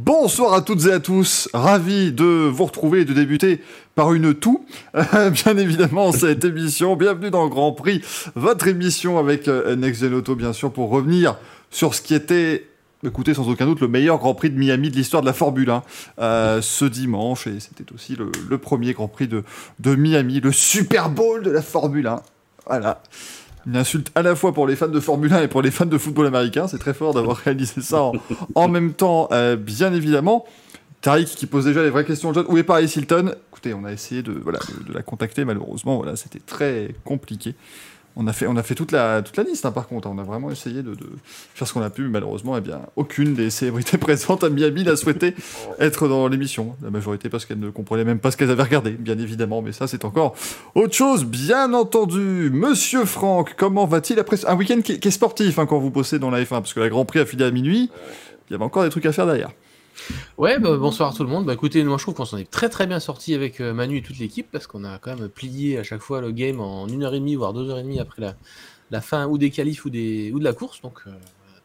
Bonsoir à toutes et à tous, ravi de vous retrouver et de débuter par une toux, bien évidemment, cette émission. Bienvenue dans le Grand Prix, votre émission avec euh, Next bien sûr, pour revenir sur ce qui était, écoutez, sans aucun doute, le meilleur Grand Prix de Miami de l'histoire de la Formule 1 euh, ce dimanche. Et c'était aussi le, premier Grand Prix de, de Miami, le Super Bowl de la Formule 1. Voilà une insulte à la fois pour les fans de Formule 1 et pour les fans de football américain. C'est très fort d'avoir réalisé ça en, même temps, euh, bien évidemment. Tariq qui pose déjà les vraies questions. John, où est Paris Hilton? Écoutez, on a essayé de, la contacter, malheureusement, c'était très compliqué. On a fait, on a fait toute, la, toute la liste, hein, par contre. On a vraiment essayé de, faire ce qu'on a pu, mais malheureusement, eh bien, aucune des célébrités présentes à Miami n'a souhaité être dans l'émission. La majorité parce qu'elles ne comprenaient même pas ce qu'elles avaient regardé, bien évidemment. Mais ça, c'est encore autre chose, bien entendu. Monsieur Franck, comment va-t-il après un week-end qui, est sportif hein, quand vous bossez dans la F1 Parce que la Grand Prix a fini à minuit. Il y avait encore des trucs à faire derrière. Ouais, bah, bonsoir tout le monde. Bah, écoutez, moi je trouve qu'on s'en est très très bien sorti avec euh, Manu et toute l'équipe parce qu'on a quand même plié à chaque fois le game en 1h30 voire 2h30 après la, fin ou des qualifs ou, des, ou de la course. Donc euh,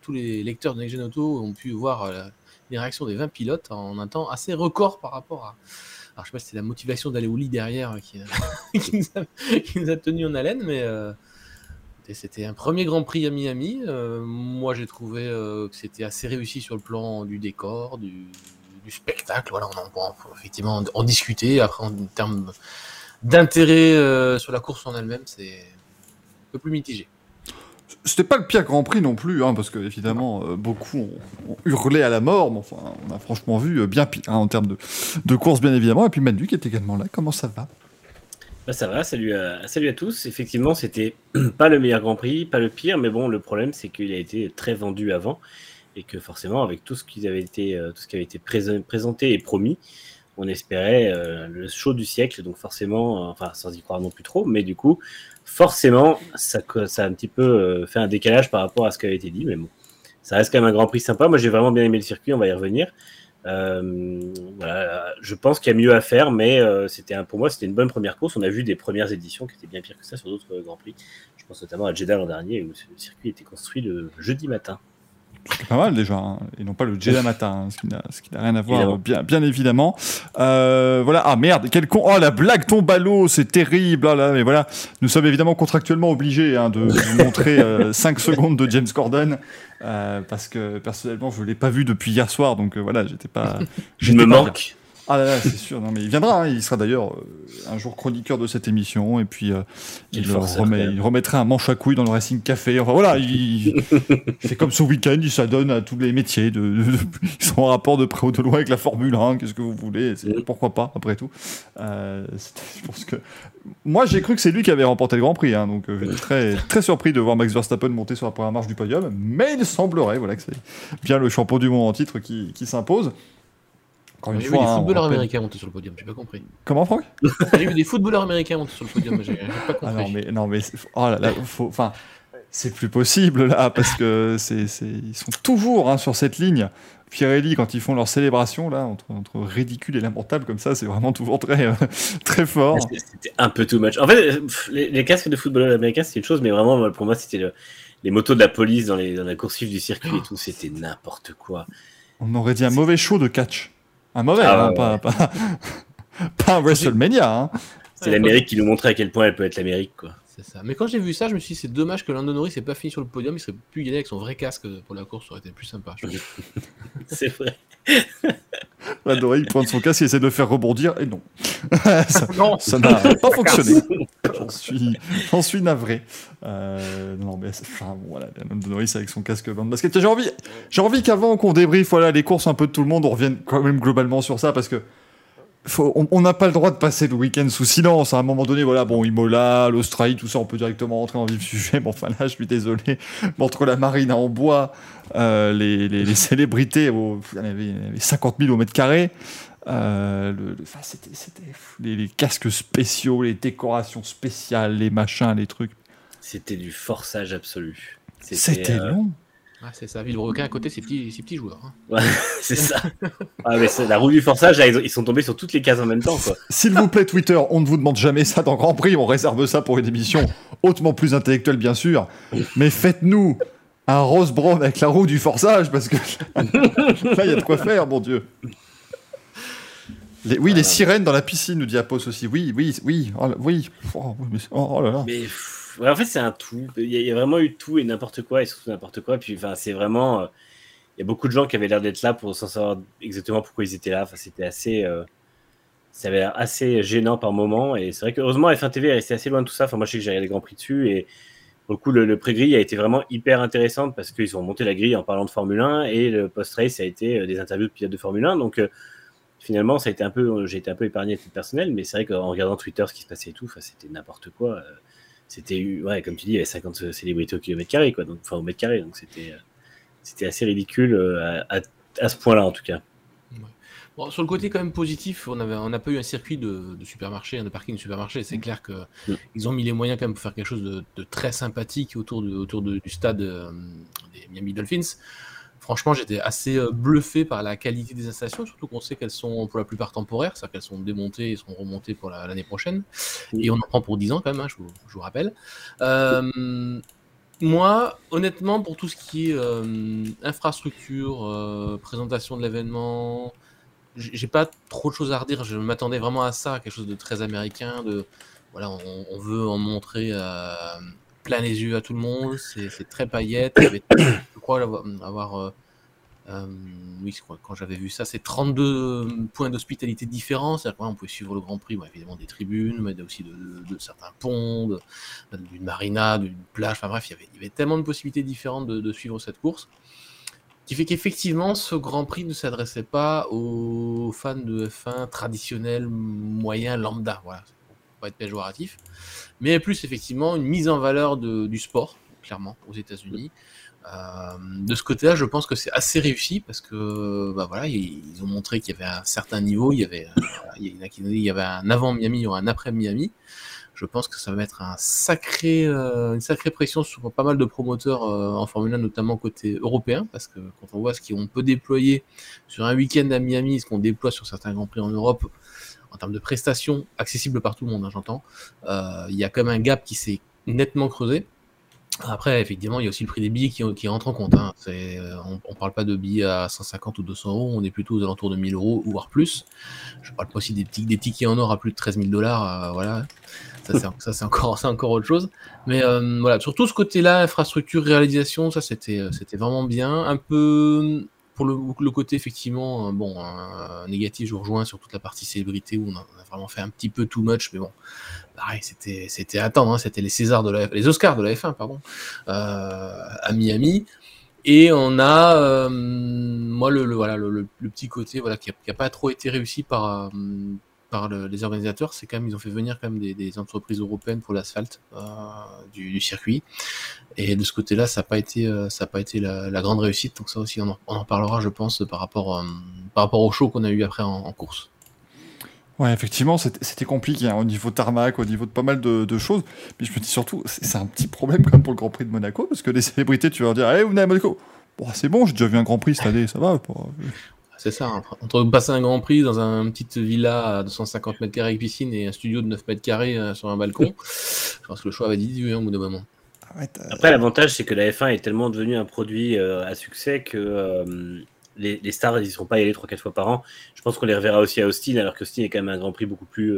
tous les lecteurs de Next Auto ont pu voir euh, les réactions des 20 pilotes en un temps assez record par rapport à. Alors je sais pas si c'est la motivation d'aller au lit derrière qui, qui, nous a, qui, nous a, tenu en haleine, mais c'était un premier Grand Prix à Miami. Euh, moi, j'ai trouvé euh, que c'était assez réussi sur le plan du décor, du, spectacle. Voilà, on en effectivement en, discuter. Après, en termes d'intérêt euh, sur la course en elle-même, c'est un peu plus mitigé. C'était pas le pire Grand Prix non plus, hein, parce que évidemment beaucoup ont, hurlé à la mort, mais enfin on a franchement vu bien pire hein, en termes de, de course bien évidemment. Et puis Manu qui est également là, comment ça va? Bah, ça va, salut à, tous. Effectivement, c'était pas le meilleur Grand Prix, pas le pire, mais bon, le problème c'est qu'il a été très vendu avant et que forcément, avec tout ce qui avait été, euh, tout ce qui avait été présenté et promis, on espérait euh, le show du siècle. Donc forcément, euh, enfin sans y croire non plus trop, mais du coup, forcément, ça, ça a un petit peu fait un décalage par rapport à ce qui avait été dit, mais bon, ça reste quand même un Grand Prix sympa. Moi, j'ai vraiment bien aimé le circuit, on va y revenir. Euh, voilà, je pense qu'il y a mieux à faire, mais euh, c'était pour moi c'était une bonne première course. On a vu des premières éditions qui étaient bien pires que ça sur d'autres Grands Prix. Je pense notamment à Jeddah l'an dernier où le circuit était construit le jeudi matin. C'est pas mal déjà, hein. et non pas le Jeddah matin, hein, ce qui n'a rien à voir, bien, bien évidemment. Euh, voilà, ah merde, quel con, oh la blague tombe à l'eau, c'est terrible, oh là, mais voilà, nous sommes évidemment contractuellement obligés hein, de vous montrer 5 secondes de James Corden, euh, parce que personnellement je l'ai pas vu depuis hier soir, donc euh, voilà, j'étais pas. Je me manque. Ah là là, c'est sûr. Non, mais il viendra. Hein. Il sera d'ailleurs euh, un jour chroniqueur de cette émission. Et puis, euh, il, remet, il, remettra un manche à couilles dans le Racing Café. Enfin voilà, c'est comme ce week-end, il s'adonne à tous les métiers. De, ils sont en rapport de près ou de loin avec la Formule 1. Qu'est-ce que vous voulez Pourquoi pas, après tout euh, Je pense que. Moi, j'ai cru que c'est lui qui avait remporté le Grand Prix. Hein, donc, j'étais très, très surpris de voir Max Verstappen monter sur la première marche du podium. Mais il semblerait voilà, que c'est bien le champion du monde en titre qui, qui s'impose. Une fois, des hein, footballeurs américains montés sur le podium, j'ai pas compris. Comment, Franck? J'ai vu des footballeurs américains monter sur le podium, j'ai pas compris. Ah non, mais, non, mais oh là, là, faut, enfin, c'est plus possible là, parce que c'est, ils sont toujours hein, sur cette ligne. Pirelli, quand ils font leur célébration, là, entre, entre ridicule et lamentable comme ça, c'est vraiment toujours très, euh, très fort. C'était un peu too much. En fait, les, casques de footballeurs américains, c'est une chose, mais vraiment, pour moi, c'était les motos de la police dans, les, dans la coursive du circuit et tout, c'était n'importe quoi. On aurait dit un mauvais show de catch. Un mauvais, ah, hein, pas, pas, pas, un WrestleMania. Hein. C'est l'Amérique qui nous montrait à quel point elle peut être l'Amérique, quoi. C'est ça. Mais quand j'ai vu ça, je me suis dit, c'est dommage que Lando Norris n'ait pas fini sur le podium. Il serait pu gagner avec son vrai casque pour la course. Ça aurait été plus sympa. c'est vrai. Lando Norris prend son casque et essaie de le faire rebondir. Et non. ça, non. ça n'a pas fonctionné. J'en suis, suis navré. Euh, non, mais enfin, voilà, Lando Norris avec son casque de basket. J'ai envie, j'ai envie qu'avant qu'on débriefe voilà, les courses un peu de tout le monde, on revienne quand même globalement sur ça parce que on n'a pas le droit de passer le week-end sous silence. À un moment donné, voilà, bon, Imola, l'Australie, tout ça, on peut directement rentrer dans le vif sujet. Mais enfin, là, je suis désolé. entre la marine en bois, euh, les, célébrités, il, y avait, 50 000 au mètre carré. Euh, le, c'était, les, les, casques spéciaux, les décorations spéciales, les machins, les trucs. C'était du forçage absolu. C'était, euh, long. Ah, c'est ça, Villebrequin à côté, ces petits, ces petits joueurs. Hein. c'est ça. Ah, mais la roue du forçage, ils sont tombés sur toutes les cases en même temps. S'il vous plaît, Twitter, on ne vous demande jamais ça dans Grand Prix, on réserve ça pour une émission hautement plus intellectuelle, bien sûr. Mais faites-nous un Rose Brown avec la roue du forçage parce que là, il y a de quoi faire, mon Dieu. oui, les sirènes dans la piscine, nous dit Apos aussi. Oui, oui, oui, oh, oui. Oh, oh, là là. Mais en fait, c'est un tout. Il y, a, vraiment eu tout et n'importe quoi, et surtout n'importe quoi. Puis, enfin, c'est vraiment. Euh, il y a beaucoup de gens qui avaient l'air d'être là pour s'en savoir exactement pourquoi ils étaient là. Enfin, c'était assez. Euh, assez gênant par moment. Et c'est vrai que heureusement, F1 TV est resté assez loin de tout ça. Enfin, moi, je sais que j'ai regardé les Grands Prix dessus. Et pour le coup, le, pré-grille a été vraiment hyper intéressante parce qu'ils ont monté la grille en parlant de Formule 1 et le post-race a été euh, des interviews de pilotes de Formule 1. Donc, finalement, ça a été un peu, j'ai été un peu épargné à titre personnel, mais c'est vrai qu'en regardant Twitter, ce qui se passait et tout, c'était n'importe quoi. Euh, c'était, ouais, comme tu dis, il y avait 50 célébrités au kilomètre carré, quoi, donc, enfin au mètre carré, donc c'était, euh, c'était assez ridicule euh, à, ce point-là, en tout cas. Bon, sur le côté quand même positif, on avait, on n'a pas eu un circuit de, de supermarché, de parking de supermarché. C'est mm. clair que mm. ils ont mis les moyens quand même pour faire quelque chose de, très sympathique autour, de, autour du stade des Miami Dolphins. Franchement, j'étais assez euh, bluffé par la qualité des installations, surtout qu'on sait qu'elles sont pour la plupart temporaires, c'est-à-dire qu'elles sont démontées et seront remontées pour l'année prochaine. Et on en prend pour 10 ans quand même, hein, je, vous, rappelle. Euh, moi, honnêtement, pour tout ce qui est euh, infrastructure, présentation de l'événement, j'ai pas trop de choses à redire. Je m'attendais vraiment à ça, quelque chose de très américain. De voilà, on, veut en montrer plein les yeux à tout le monde. C'est très paillette. je crois avoir. Euh, euh, oui, quand j'avais vu ça, c'est 32 points d'hospitalité différents. C'est-à-dire qu'on pouvait suivre le Grand Prix, évidemment des tribunes, mais aussi de, certains ponts, d'une marina, d'une plage. Enfin bref, il y, avait, tellement de possibilités différentes de, suivre cette course qui fait qu'effectivement, ce Grand Prix ne s'adressait pas aux fans de F1 traditionnels, moyens, lambda. Voilà, être péjoratif mais plus effectivement une mise en valeur du sport, clairement, aux États-Unis. Euh, de ce côté-là, je pense que c'est assez réussi parce que bah voilà, ils, ont montré qu'il y avait un certain niveau, il y avait, il y avait un avant Miami ou un après Miami. Je pense que ça va mettre un sacré, euh, une sacrée pression sur pas mal de promoteurs euh, en Formule 1, notamment côté européen, parce que quand on voit ce qu'on peut déployer sur un week-end à Miami, ce qu'on déploie sur certains grands prix en Europe, en termes de prestations accessibles par tout le monde, hein, j'entends, euh, il y a quand même un gap qui s'est nettement creusé. Après, effectivement, il y a aussi le prix des billets qui, rentre en compte. Hein. Euh, on ne parle pas de billets à 150 ou 200 euros, on est plutôt aux alentours de 1000 euros, voire plus. Je parle pas aussi des, des tickets en or à plus de 13 000 dollars. Euh, voilà. Ça, c'est encore, encore autre chose. Mais voilà, sur tout ce côté-là, infrastructure, réalisation, ça, c'était vraiment bien. Un peu pour le, côté effectivement, euh, bon, négatif, je vous rejoins sur toute la partie célébrité où on a, vraiment fait un petit peu too much, mais bon, pareil, c'était c'était à attendre, hein, c'était les Césars de la, les Oscars de la F1, pardon, euh, à Miami. Et on a, euh, moi, le, voilà, le, petit côté voilà, qui n'a pas trop été réussi par, par les organisateurs, c'est quand même, ils ont fait venir quand même des, entreprises européennes pour l'asphalte euh, du, circuit. Et de ce côté-là, ça n'a pas été, euh, ça pas été la, grande réussite. Donc ça aussi, on en, parlera, je pense, par rapport, euh, par rapport au show qu'on a eu après en, course. Ouais, effectivement, c'était compliqué hein, au niveau tarmac, au niveau de pas mal de, choses. Mais je me dis surtout, c'est un petit problème comme pour le Grand Prix de Monaco, parce que les célébrités, tu vas leur dire, hey, vous venez à Monaco. C'est bon, j'ai déjà vu un Grand Prix cette année, ça va. C'est ça, hein. entre passer un Grand Prix dans une petite villa à 250 mètres carrés avec piscine et un studio de 9 mètres carrés euh, sur un balcon, je pense que le choix avait dit hein, au bout d'un moment. Après, l'avantage, c'est que la F1 est tellement devenu un produit euh, à succès que euh, les, stars, ils ne seront pas y aller 3-4 fois par an. Je pense qu'on les reverra aussi à Austin, alors qu'Austin est quand même un Grand Prix beaucoup plus,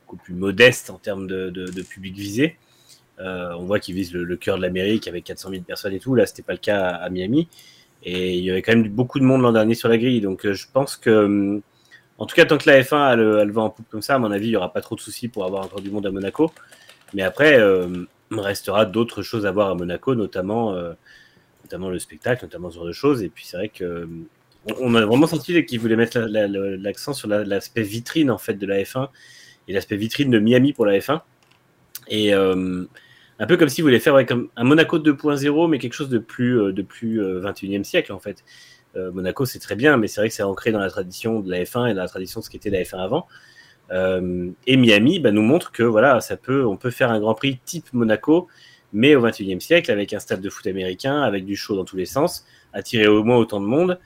beaucoup plus modeste en termes de, public visé. on voit qu'ils visent le, cœur de l'Amérique avec 400 000 personnes et tout. Là, c'était pas le cas à Miami. Et il y avait quand même beaucoup de monde l'an dernier sur la grille. Donc euh, je pense que, euh, en tout cas, tant que la F1 a le, vent en poupe comme ça, à mon avis, il n'y aura pas trop de soucis pour avoir encore du monde à Monaco. Mais après, euh, restera d'autres choses à voir à Monaco, notamment, notamment le spectacle, notamment ce genre de choses. Et puis c'est vrai que on a vraiment senti qu'ils voulaient mettre l'accent sur l'aspect vitrine en fait de la F1 et l'aspect vitrine de Miami pour la F1. Et un peu comme si vous voulez faire un Monaco 2.0, mais quelque chose de plus, euh, de plus 21e euh, siècle en fait. Euh, Monaco, c'est très bien, mais c'est vrai que c'est ancré dans la tradition de la F1 et dans la tradition de ce qu'était la F1 avant. et Miami bah, nous montre que voilà, ça peut, on peut faire un Grand Prix type Monaco, mais au 21e siècle, avec un stade de foot américain, avec du show dans tous les sens, attirer au moins autant de monde.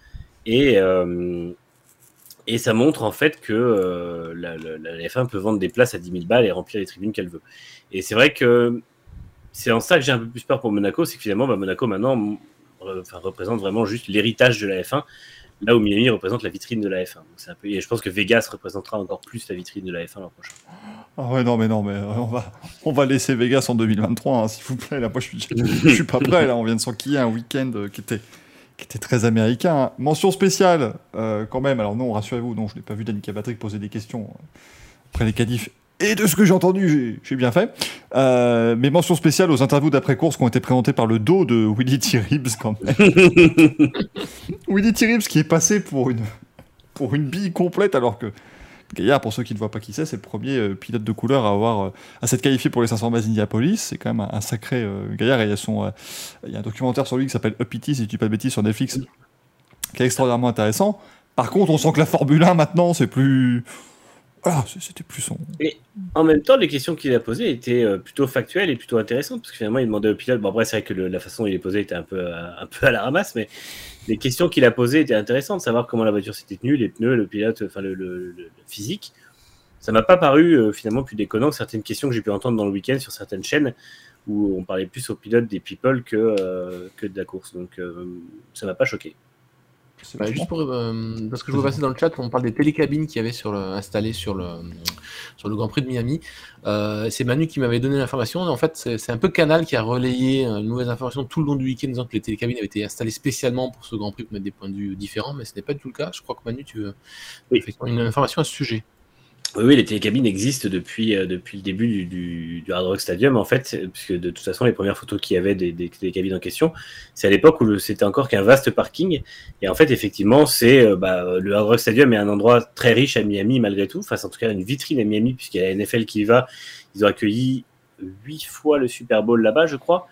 Et, et ça montre en fait que la, la, F1 peut vendre des places à 10 000 balles et remplir les tribunes qu'elle veut. Et c'est vrai que c'est en ça que j'ai un peu plus peur pour Monaco, c'est que finalement, bah, Monaco maintenant représente vraiment juste l'héritage de la F1, là où Miami représente la vitrine de la F1. un peu... Et je pense que Vegas représentera encore plus la vitrine de la F1 l'an prochain. Ah ouais, non, mais non, mais euh, on va, on va laisser Vegas en 2023, hein, s'il vous plaît. Là, moi, je suis, suis pas prêt. Là, on vient de s'enquiller un week-end euh, qui était, qui était très américain. Mention spéciale, euh, quand même. Alors non, rassurez-vous, non, je n'ai pas vu Danica Patrick poser des questions après les qualifs et de ce que j'ai entendu, j'ai bien fait. Euh, mais mention spéciale aux interviews d'après-course qui ont été présentées par le dos de Willy T-Ribs quand même. Willy T-Ribs qui est passé pour une, pour une bille complète alors que Gaillard, pour ceux qui ne voient pas qui c'est, c'est le premier euh, pilote de couleur à avoir euh, à s'être qualifié pour les 500 bases d'Indianapolis. C'est quand même un, sacré euh, Gaillard. Et il y, a son, il y a un documentaire sur lui qui s'appelle Up It si je dis pas de bêtises, sur Netflix, qui est extraordinairement intéressant. Par contre, on sent que la Formule 1 maintenant, c'est plus ah, c'était plus son. Et en même temps, les questions qu'il a posées étaient euh, plutôt factuelles et plutôt intéressantes, parce que finalement, il demandait au pilote. Bon, après, c'est vrai que la façon dont il les posait était un peu, euh, un peu à la ramasse, mais les questions qu'il a posées étaient intéressantes, savoir comment la voiture s'était tenue, les pneus, le pilote, enfin, le, physique. Ça m'a pas paru euh, finalement plus déconnant que certaines questions que j'ai pu entendre dans le week-end sur certaines chaînes où on parlait plus au pilote des people que, de la course. Donc, ça m'a pas choqué. Bah, juste pour, euh, parce que je vois passer dans le chat, on parle des télécabines qu'il y avait sur le, installées sur le, sur le Grand Prix de Miami. Euh, c'est Manu qui m'avait donné l'information. En fait, c'est un peu Canal qui a relayé euh, une mauvaise information tout le long du week-end disant que les télécabines avaient été installées spécialement pour ce Grand Prix pour mettre des points de vue différents, mais ce n'est pas du tout le cas. Je crois que Manu, tu veux une information à ce sujet. Oui, les télécabines existent depuis, euh, depuis le début du, Hard Rock Stadium, en fait, puisque de toute façon, les premières photos qu'il y avait des, des, télécabines en question, c'est à l'époque où c'était encore qu'un vaste parking. Et en fait, effectivement, c'est euh, bah, le Hard Rock Stadium est un endroit très riche à Miami, malgré tout. Enfin, en tout cas, une vitrine à Miami, puisqu'il y a la NFL qui y va. Ils ont accueilli huit fois le Super Bowl là-bas, je crois.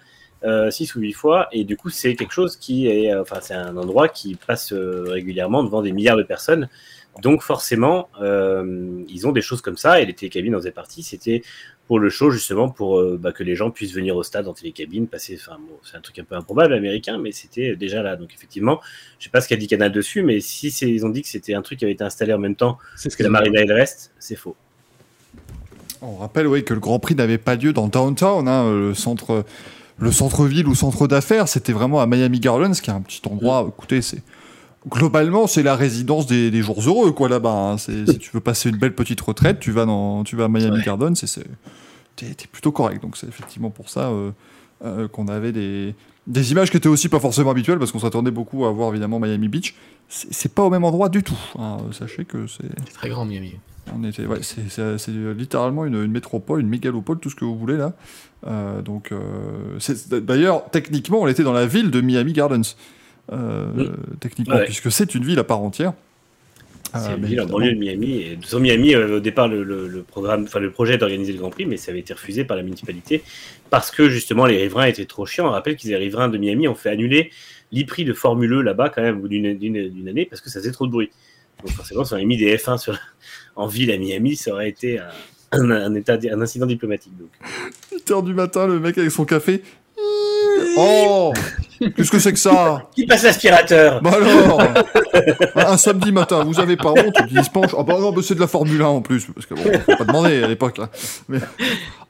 Euh, six ou huit fois, et du coup c'est quelque chose qui est, enfin c'est un endroit qui passe régulièrement devant des milliards de personnes, donc forcément, euh, ils ont des choses comme ça, et les télécabines en faisaient partie. C'était pour le show, justement, pour euh, bah, que les gens puissent venir au stade en télécabine, passer. Enfin, bon, c'est un truc un peu improbable américain, mais c'était déjà là. Donc effectivement, je sais pas ce qu'a dit Canal dessus, mais si ils ont dit que c'était un truc qui avait été installé en même temps que, la Marina et le reste, c'est faux. On rappelle, oui, que le Grand Prix n'avait pas lieu dans Downtown, hein, le centre, le centre-ville ou centre d'affaires. C'était vraiment à Miami Gardens, qui est un petit endroit. Écoutez, c'est globalement, c'est la résidence des, des, jours heureux, quoi, là-bas. Hein. si tu veux passer une belle petite retraite, tu vas, dans, tu vas à Miami Gardens, c'est, t'es, plutôt correct. Donc, c'est effectivement pour ça euh, euh, qu'on avait des, des images qui étaient aussi pas forcément habituelles, parce qu'on s'attendait beaucoup à voir, évidemment, Miami Beach. C'est, pas au même endroit du tout. Hein. Sachez que c'est... c'est très grand, Miami. On était, ouais, c'est, littéralement une, une, métropole, une mégalopole, tout ce que vous voulez là. Euh, donc, d'ailleurs, techniquement, on était dans la ville de Miami Gardens. Euh, techniquement, puisque c'est une ville à part entière. C'est euh, une ville en banlieue de Miami. Et sur Miami, euh, au départ, le, programme, enfin le projet d'organiser le Grand Prix, mais ça avait été refusé par la municipalité parce que justement les riverains étaient trop chiants. On rappelle qu'ils les riverains de Miami ont fait annuler l'e-prix de Formule E là-bas quand même d'une année parce que ça faisait trop de bruit. Donc forcément, si on avait mis des F1 sur, en ville à Miami, ça aurait été un, un, état, un incident diplomatique. Donc. 8h du matin, le mec avec son café. Oh Qu'est-ce que c'est que ça Qui passe l'aspirateur Bah alors Un samedi matin, vous avez pas honte Il se penche. Ah bah non, bah c'est de la Formule 1 en plus, parce que bon, faut pas demander à l'époque là. Mais...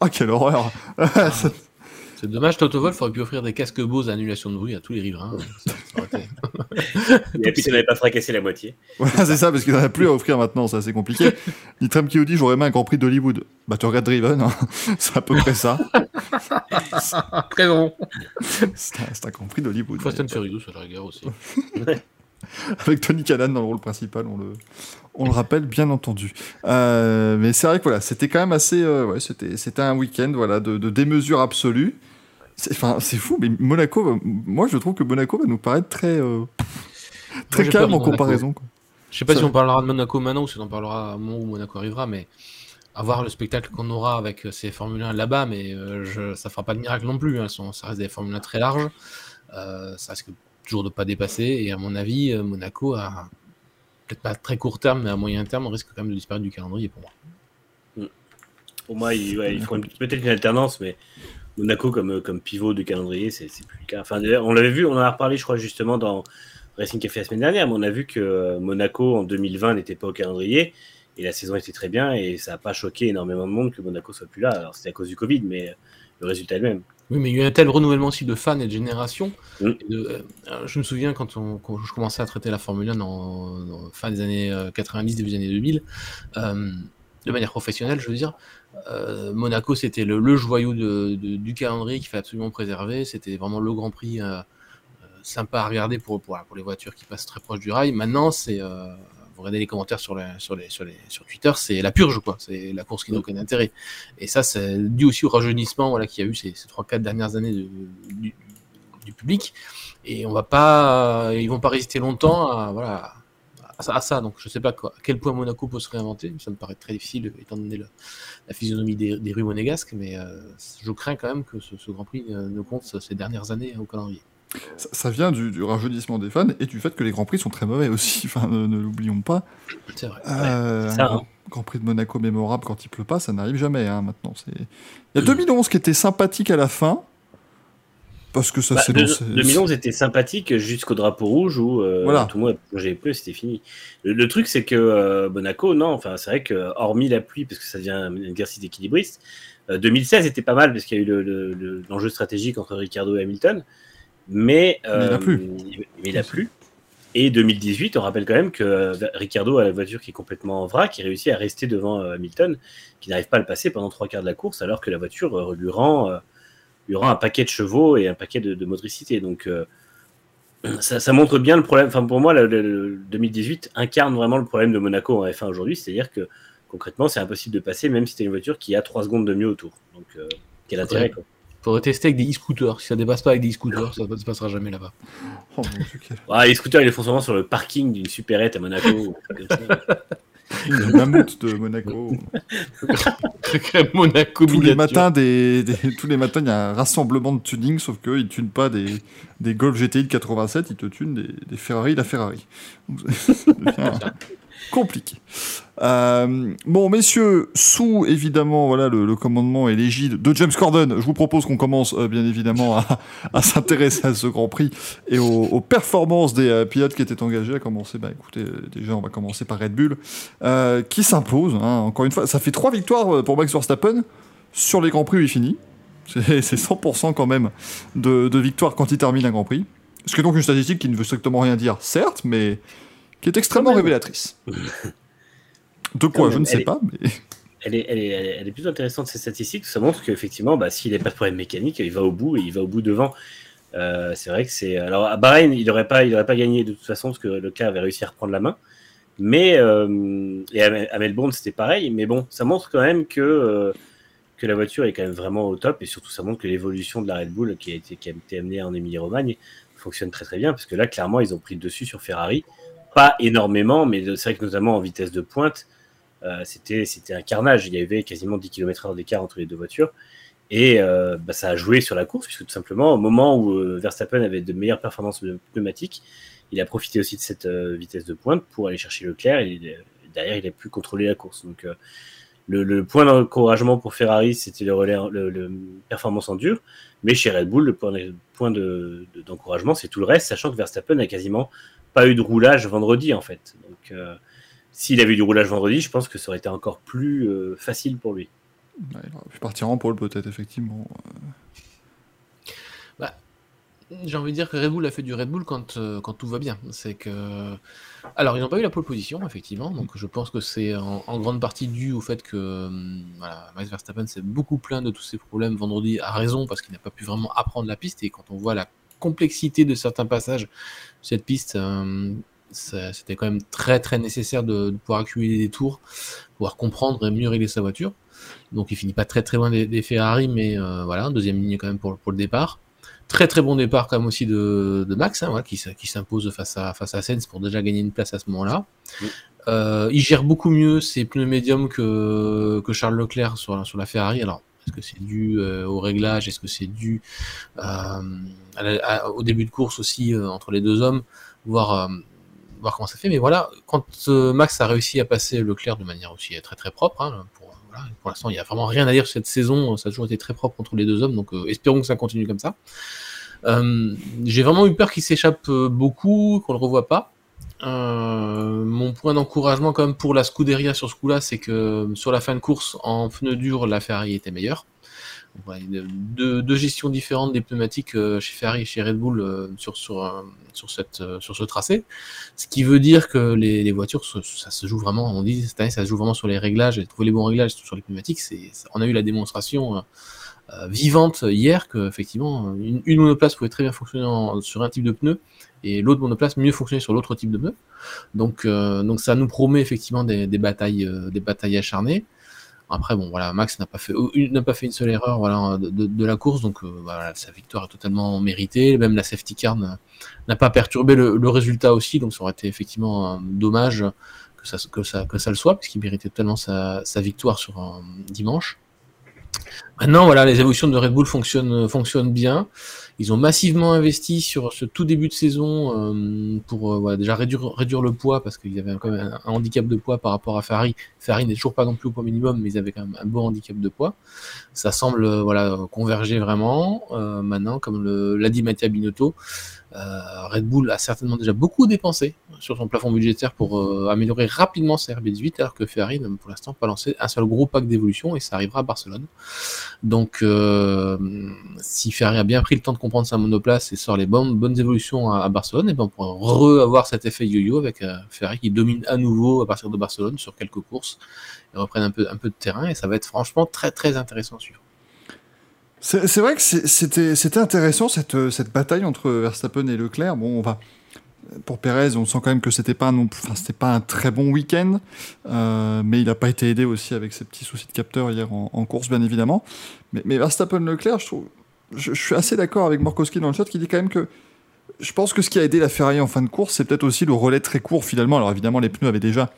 Ah quelle horreur C'est dommage, Toto Wolf aurait pu offrir des casques Bose à annulation de bruit à tous les riverains. Et puis ça n'avait pas fracassé la moitié. C'est ça, parce qu'il n'en a plus à offrir maintenant, c'est assez compliqué. Nitram qui dit J'aurais aimé un Grand Prix d'Hollywood. Bah, tu regardes Driven, hein. c'est à peu près ça. Très bon. C'est un, Grand Prix d'Hollywood. Fast and Furious, à la rigueur aussi. Avec Tony Cannon dans le rôle principal, on le, on le rappelle bien entendu. Euh, mais c'est vrai que voilà, c'était quand même assez, euh, ouais, c'était, c'était un week-end voilà de, de démesure absolue. Enfin, c'est fou, mais Monaco, moi je trouve que Monaco va nous paraître très, euh, très calme en comparaison. Quoi. Je sais pas si on parlera de Monaco maintenant ou si on en parlera au moment où Monaco arrivera, mais avoir le spectacle qu'on aura avec ces Formule 1 là-bas, mais euh, je, ça fera pas de miracle non plus. Hein. ça reste des Formule 1 très larges. Euh, ça risque toujours de pas dépasser. Et à mon avis, Monaco, a peut-être pas à très court terme, mais à moyen terme, on risque quand même de disparaître du calendrier pour moi. Mm. Pour moi, il, ouais, il faut peut-être une alternance, mais Monaco comme, euh, comme pivot du calendrier, c'est plus le cas. Enfin, on l'avait vu, on en a reparlé, je crois, justement, dans Racing Café la semaine dernière, mais on a vu que euh, Monaco en 2020 n'était pas au calendrier et la saison était très bien et ça n'a pas choqué énormément de monde que Monaco soit plus là. Alors, c'était à cause du Covid, mais le résultat est le même. Oui, mais il y a un tel renouvellement aussi de fans et de générations. Mm. Euh, je me souviens quand, on, quand je commençais à traiter la Formule 1 en, en fin des années euh, 90, début des années 2000, euh, de manière professionnelle, je veux dire, euh, Monaco c'était le, le joyau de- de- du calendrier qu'il fallait absolument préserver. C'était vraiment le Grand Prix euh, euh, sympa à regarder pour, pour, pour les voitures qui passent très proche du rail. Maintenant, c'est euh, vous regardez les commentaires sur, les, sur, les, sur, les, sur Twitter, c'est la purge, quoi. C'est la course qui n'a aucun intérêt. Et ça, c'est dû aussi au rajeunissement voilà, qu'il y a eu ces, ces 3-4 dernières années de- du, du public. Et on va pas, ils vont pas résister longtemps à, voilà, à, ça- à ça. Donc je sais pas quoi, à quel point Monaco peut se réinventer. Ça me paraît très difficile étant donné la physionomie des, des rues monégasques. Mais euh, je crains quand même que ce, ce Grand Prix euh, ne compte ces dernières années au calendrier. Ça, ça vient du, du rajeunissement des fans et du fait que les Grands Prix sont très mauvais aussi, enfin, ne, ne l'oublions pas. C'est vrai. Euh, c'est ça, un grand, hein. Grand Prix de Monaco mémorable quand il pleut pas, ça n'arrive jamais hein, maintenant. c'est- Il y a 2011 qui était sympathique à la fin, parce que ça Bah, ces- 2011 était sympathique jusqu'au drapeau rouge où euh, Voilà. tout le monde a les c'était fini. Le, le truc, c'est que euh, Monaco, non, enfin, c'est vrai que hormis la pluie, parce que ça devient un exercice d'équilibriste, euh, 2016 était pas mal parce qu'il y a eu le- le- le- l'enjeu stratégique entre Ricardo et Hamilton, mais, Mais il a euh, plu. Mais il a plu. Et 2018, on rappelle quand même que euh, Ricardo a la voiture qui est complètement en vrac, il réussit à rester devant euh, Hamilton, qui n'arrive pas à le passer pendant trois quarts de la course, alors que la voiture euh, lui rend euh, lui rend un paquet de chevaux et un paquet de, de motricité. Donc, euh, ça, ça montre bien le problème. Enfin, pour moi, le, le- le 2018 incarne vraiment le problème de Monaco en F1 aujourd'hui. C'est-à-dire que concrètement, c'est impossible de passer, même si tu une voiture qui a 3 secondes de mieux autour. Donc, euh, quel intérêt quoi. Faudrait tester avec des e-scooters. Si ça dépasse pas avec des e-scooters, ça ne se passera jamais là-bas. Oh, Ah, les scooters, ils les font souvent sur le parking d'une supérette à Monaco. ou comme ça. le mammouth de Monaco. Monaco tous les matins, des, des- tous les matins, il y a un rassemblement de tuning, sauf qu'ils ne tunent pas des, des Golf GTI de 87, ils te tunent des, des Ferrari, la Ferrari. Compliqué. Euh, bon, messieurs, sous évidemment voilà le, commandement et l'égide de James Corden, je vous propose qu'on commence euh, bien évidemment à, s'intéresser à ce Grand Prix et aux, performances des euh, pilotes qui étaient engagés. À commencer, bah écoutez, déjà on va commencer par Red Bull, qui s'impose. hein, encore une fois, ça fait trois victoires pour Max Verstappen sur les Grands Prix où il finit. C'est c'est 100% quand même de, de victoire quand il termine un Grand Prix. Ce qui est donc une statistique qui ne veut strictement rien dire, certes, mais qui est extrêmement révélatrice. De quoi, je ne sais est- pas, mais elle, est, elle, est, elle est- elle est plutôt intéressante, ces statistiques. Ça montre qu'effectivement, bah, s'il n'a pas de problème mécanique, il va au bout et il va au bout devant. Euh, c'est vrai que c'est. Alors, à Bahreïn, il n'aurait pas, il aurait pas gagné de toute façon parce que Leclerc avait réussi à reprendre la main. Mais. euh, et à, à Melbourne, c'était pareil. Mais bon, ça montre quand même que. euh, que la voiture est quand même vraiment au top et surtout ça montre que l'évolution de la Red Bull qui a été, qui a été amenée en Émilie-Romagne fonctionne très très bien parce que là clairement ils ont pris le dessus sur Ferrari pas énormément mais c'est vrai que notamment en vitesse de pointe euh, c'était un carnage. Il y avait quasiment 10 km/h d'écart entre les deux voitures. Et euh, bah, ça a joué sur la course puisque tout simplement au moment où euh, Verstappen avait de meilleures performances pneumatiques il a profité aussi de cette euh, vitesse de pointe pour aller chercher Leclerc et, et derrière il a pu contrôler la course. Donc le, point d'encouragement pour Ferrari, c'était le relais, le, performance en dur. Mais chez Red Bull, le point, point de- de- d'encouragement, c'est tout le reste, sachant que Verstappen n'a quasiment pas eu de roulage vendredi, en fait. Donc, euh, s'il avait eu du roulage vendredi, je pense que ça aurait été encore plus euh, facile pour lui. ouais, il aurait pu partir en pôle peut-être, effectivement. J'ai envie de dire que Red Bull a fait du Red Bull quand, euh, quand tout va bien. C'est que. Alors, ils n'ont pas eu la pole position, effectivement. Donc, je pense que c'est en, en grande partie dû au fait que hum, voilà, Max Verstappen s'est beaucoup plaint de tous ses problèmes vendredi, à raison, parce qu'il n'a pas pu vraiment apprendre la piste. Et quand on voit la complexité de certains passages cette piste, ça- c'était quand même très très nécessaire de, de pouvoir accumuler des tours, pouvoir comprendre et mieux régler sa voiture. Donc, il finit pas très très loin des, des Ferrari, mais euh, voilà, deuxième ligne quand même pour, pour le départ. Très très bon départ quand même aussi de, de Max, hein, qui, s'impose face à, face à Sainz pour déjà gagner une place à ce moment-là. Oui. Euh, il gère beaucoup mieux ses pneus médiums que, que Charles Leclerc sur, la- sur la Ferrari. Alors, est-ce que c'est dû euh, au réglage? Est-ce que c'est dû euh, au début de course aussi euh, entre les deux hommes? Voir, euh, voir comment ça fait. Mais voilà, quand Max a réussi à passer Leclerc de manière aussi très très propre, hein, pour, voilà, pour l'instant il n'y a vraiment rien à dire sur cette saison, ça a toujours été très propre entre les deux hommes, donc euh, espérons que ça continue comme ça. Euh, J'ai vraiment eu peur qu'il s'échappe beaucoup, qu'on le revoie pas. Euh, mon point d'encouragement même pour la Scuderia sur ce coup-là, c'est que euh, sur la fin de course, en pneu dur, la Ferrari était meilleure. deux, deux, gestions différentes des pneumatiques chez Ferrari et chez Red Bull sur, sur, sur, cette, sur ce tracé. Ce qui veut dire que les, les, voitures, ça se joue vraiment, on dit cette année, ça se joue vraiment sur les réglages et trouver les bons réglages sur les pneumatiques. On a eu la démonstration vivante hier que effectivement une, une, monoplace pouvait très bien fonctionner sur un type de pneu et l'autre monoplace mieux fonctionner sur l'autre type de pneu. Donc, euh, donc ça nous promet effectivement des, batailles, euh, des batailles acharnées. Après, bon, voilà, Max n'a pas fait n'a pas fait une seule erreur, voilà, de, la course, donc euh, sa victoire est totalement méritée. Même la safety car n'a pas perturbé le, résultat aussi, donc ça aurait été effectivement dommage que ça, que ça, que ça le soit, puisqu'il méritait totalement sa, sa victoire sur dimanche. Maintenant, voilà, les évolutions de Red Bull fonctionnent, fonctionnent bien. Ils ont massivement investi sur ce tout début de saison euh, pour euh, déjà réduire, réduire le poids parce qu'il y avait quand même un, handicap de poids par rapport à Ferrari. Ferrari n'est toujours pas non plus au poids minimum, mais ils avaient quand même un bon handicap de poids. Ça semble euh, voilà converger vraiment. maintenant, comme l'a dit Mattia Binotto, euh, Red Bull a certainement déjà beaucoup dépensé sur son plafond budgétaire pour euh, améliorer rapidement sa RB18, alors que Ferrari n'a pour l'instant pas lancé un seul gros pack d'évolution et ça arrivera à Barcelone. Donc, euh, si Ferrari a bien pris le temps de comprendre sa monoplace et sort les bonnes, évolutions à, Barcelone, et eh ben on pourra re-avoir cet effet yo-yo avec Ferrari qui domine à nouveau à partir de Barcelone sur quelques courses et reprenne un peu, un peu de terrain et ça va être franchement très très intéressant à suivre. C'est vrai que c'était intéressant cette, cette bataille entre Verstappen et Leclerc. Bon, on va pour Perez, on sent quand même que c'était pas non, c'était pas un très bon week-end, euh, mais il n'a pas été aidé aussi avec ses petits soucis de capteur hier en, course, bien évidemment. Mais, Verstappen Leclerc, je suis assez d'accord avec Morkowski dans le chat qui dit quand même que je pense que ce qui a aidé la Ferrari en fin de course, c'est peut-être aussi le relais très court finalement. Alors évidemment, les pneus avaient déjà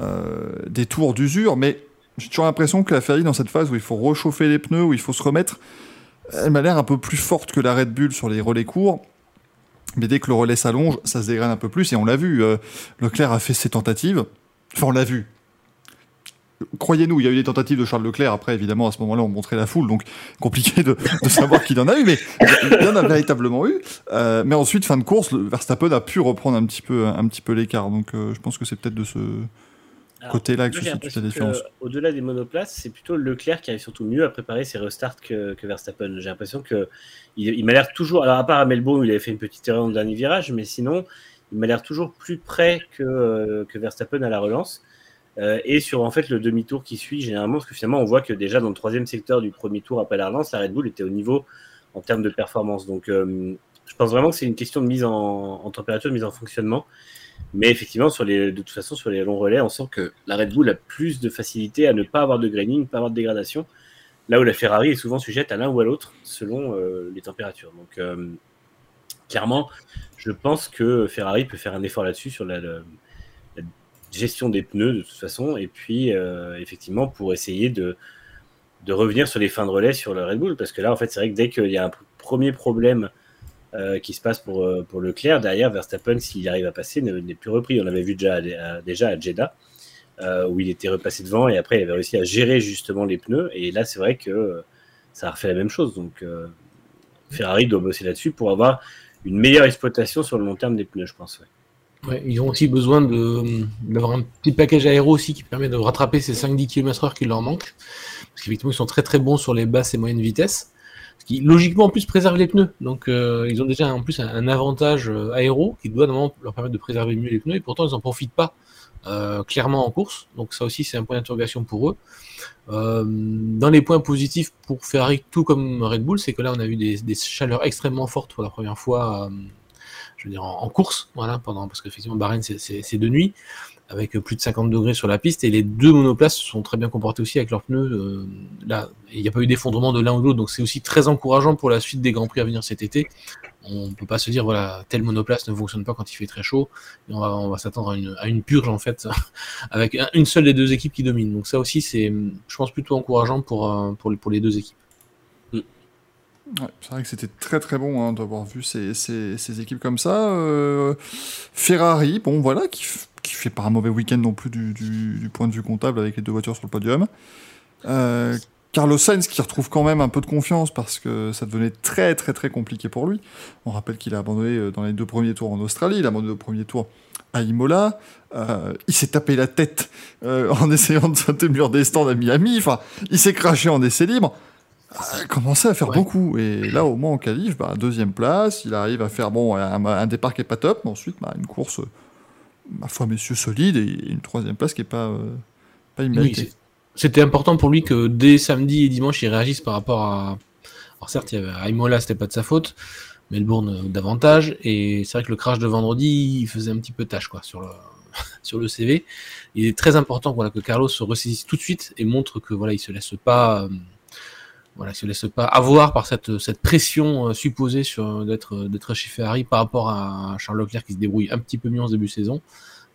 euh, des tours d'usure, mais j'ai toujours l'impression que la Ferrari dans cette phase où il faut réchauffer les pneus, où il faut se remettre, elle m'a l'air un peu plus forte que la Red Bull sur les relais courts. Mais dès que le relais s'allonge, ça se dégrade un peu plus. Et on l'a vu, euh, Leclerc a fait ses tentatives. Enfin, on l'a vu. Croyez-nous, il y a eu des tentatives de Charles Leclerc. Après, évidemment, à ce moment-là, on montrait la foule, donc compliqué de, savoir qui en a eu, mais il y en a véritablement eu. Euh, mais ensuite, fin de course, Verstappen a pu reprendre un petit peu, peu l'écart. Donc, euh, je pense que c'est peut-être de ce, côté-là que la différence. Au-delà des monoplaces, c'est plutôt Leclerc qui arrive surtout mieux à préparer ses restarts que, Verstappen. J'ai l'impression que il, m'a l'air toujours, alors à part à Melbourne où il avait fait une petite erreur dans le dernier virage, mais sinon, il m'a l'air toujours plus près que, euh, que Verstappen à la relance. Euh, et sur en fait le demi-tour qui suit, généralement, parce que finalement, on voit que déjà dans le troisième secteur du premier tour après la relance, la Red Bull était au niveau en termes de performance. Donc, euh, je pense vraiment que c'est une question de mise en, en température, de mise en fonctionnement. Mais effectivement, de toute façon, sur les longs relais, on sent que la Red Bull a plus de facilité à ne pas avoir de graining, pas avoir de dégradation, là où la Ferrari est souvent sujette à l'un ou à l'autre selon euh, les températures. Donc, euh, clairement, je pense que Ferrari peut faire un effort là-dessus sur la, gestion des pneus de toute façon, et puis euh, effectivement pour essayer de, revenir sur les fins de relais sur le Red Bull, parce que là, en fait, c'est vrai que dès qu'il y a un premier problème euh, qui se passe pour, euh, pour Leclerc. Derrière, Verstappen, s'il arrive à passer, n'est plus repris. On l'avait vu déjà à, déjà à Jeddah, euh, où il était repassé devant et après, il avait réussi à gérer justement les pneus. Et là, c'est vrai que ça a refait la même chose. Donc, Ferrari doit bosser là-dessus pour avoir une meilleure exploitation sur le long terme des pneus, je pense. Ouais. ils ont aussi besoin d'avoir un petit package aéro aussi qui permet de rattraper ces 5-10 km/h qui leur manquent. Parce qu'effectivement, ils sont très très bons sur les basses et moyennes vitesses qui logiquement en plus préserve les pneus. Donc euh, ils ont déjà en plus un, avantage euh, aéro qui doit normalement leur permettre de préserver mieux les pneus et pourtant ils n'en profitent pas euh, clairement en course. Donc ça aussi c'est un point d'interrogation pour eux. dans les points positifs pour Ferrari, tout comme Red Bull, c'est que là on a eu des, chaleurs extrêmement fortes pour la première fois. je veux dire en, course, voilà, pendant parce qu'effectivement Bahreïn c'est de nuit avec plus de 50 degrés sur la piste et les deux monoplaces sont très bien comportés aussi avec leurs pneus. Euh, là, il n'y a pas eu d'effondrement de l'un ou de l'autre, donc c'est aussi très encourageant pour la suite des grands prix à venir cet été. On ne peut pas se dire voilà telle monoplace ne fonctionne pas quand il fait très chaud et on va, on va s'attendre à une, à une, purge en fait avec une seule des deux équipes qui domine. Donc ça aussi c'est, je pense plutôt encourageant pour euh, pour, pour les deux équipes. Mm. c'est vrai que c'était très très bon hein, d'avoir vu ces, ces, ces, équipes comme ça. Euh, Ferrari, bon voilà, qui qui fait pas un mauvais week-end non plus du, point de vue comptable avec les deux voitures sur le podium. Euh, Carlos Sainz qui retrouve quand même un peu de confiance parce que ça devenait très très très compliqué pour lui. On rappelle qu'il a abandonné euh, dans les deux premiers tours en Australie, il a abandonné au premier tour à Imola. Euh, il s'est tapé la tête en essayant de sauter le mur des stands à Miami. Enfin, il s'est craché en essai libre. a commencé à faire beaucoup. Et là, au moins en qualif, bah, deuxième place, il arrive à faire bon, un, départ qui est pas top, mais ensuite bah, une course, ma foi, messieurs, solide, et une troisième place qui est pas, euh, pas imméritée. C'était important pour lui que dès samedi et dimanche, il réagisse par rapport à. Alors certes, il y avait Aimola, c'était pas de sa faute, Melbourne euh, davantage, et c'est vrai que le crash de vendredi, il faisait un petit peu tâche quoi sur le sur le CV. Il est très important voilà, que Carlos se ressaisisse tout de suite et montre que voilà, il se laisse pas. Euh, voilà, se laisse pas avoir par cette, cette pression euh, supposée sur d'être d'être chez Ferrari par rapport à Charles Leclerc qui se débrouille un petit peu mieux en début de saison.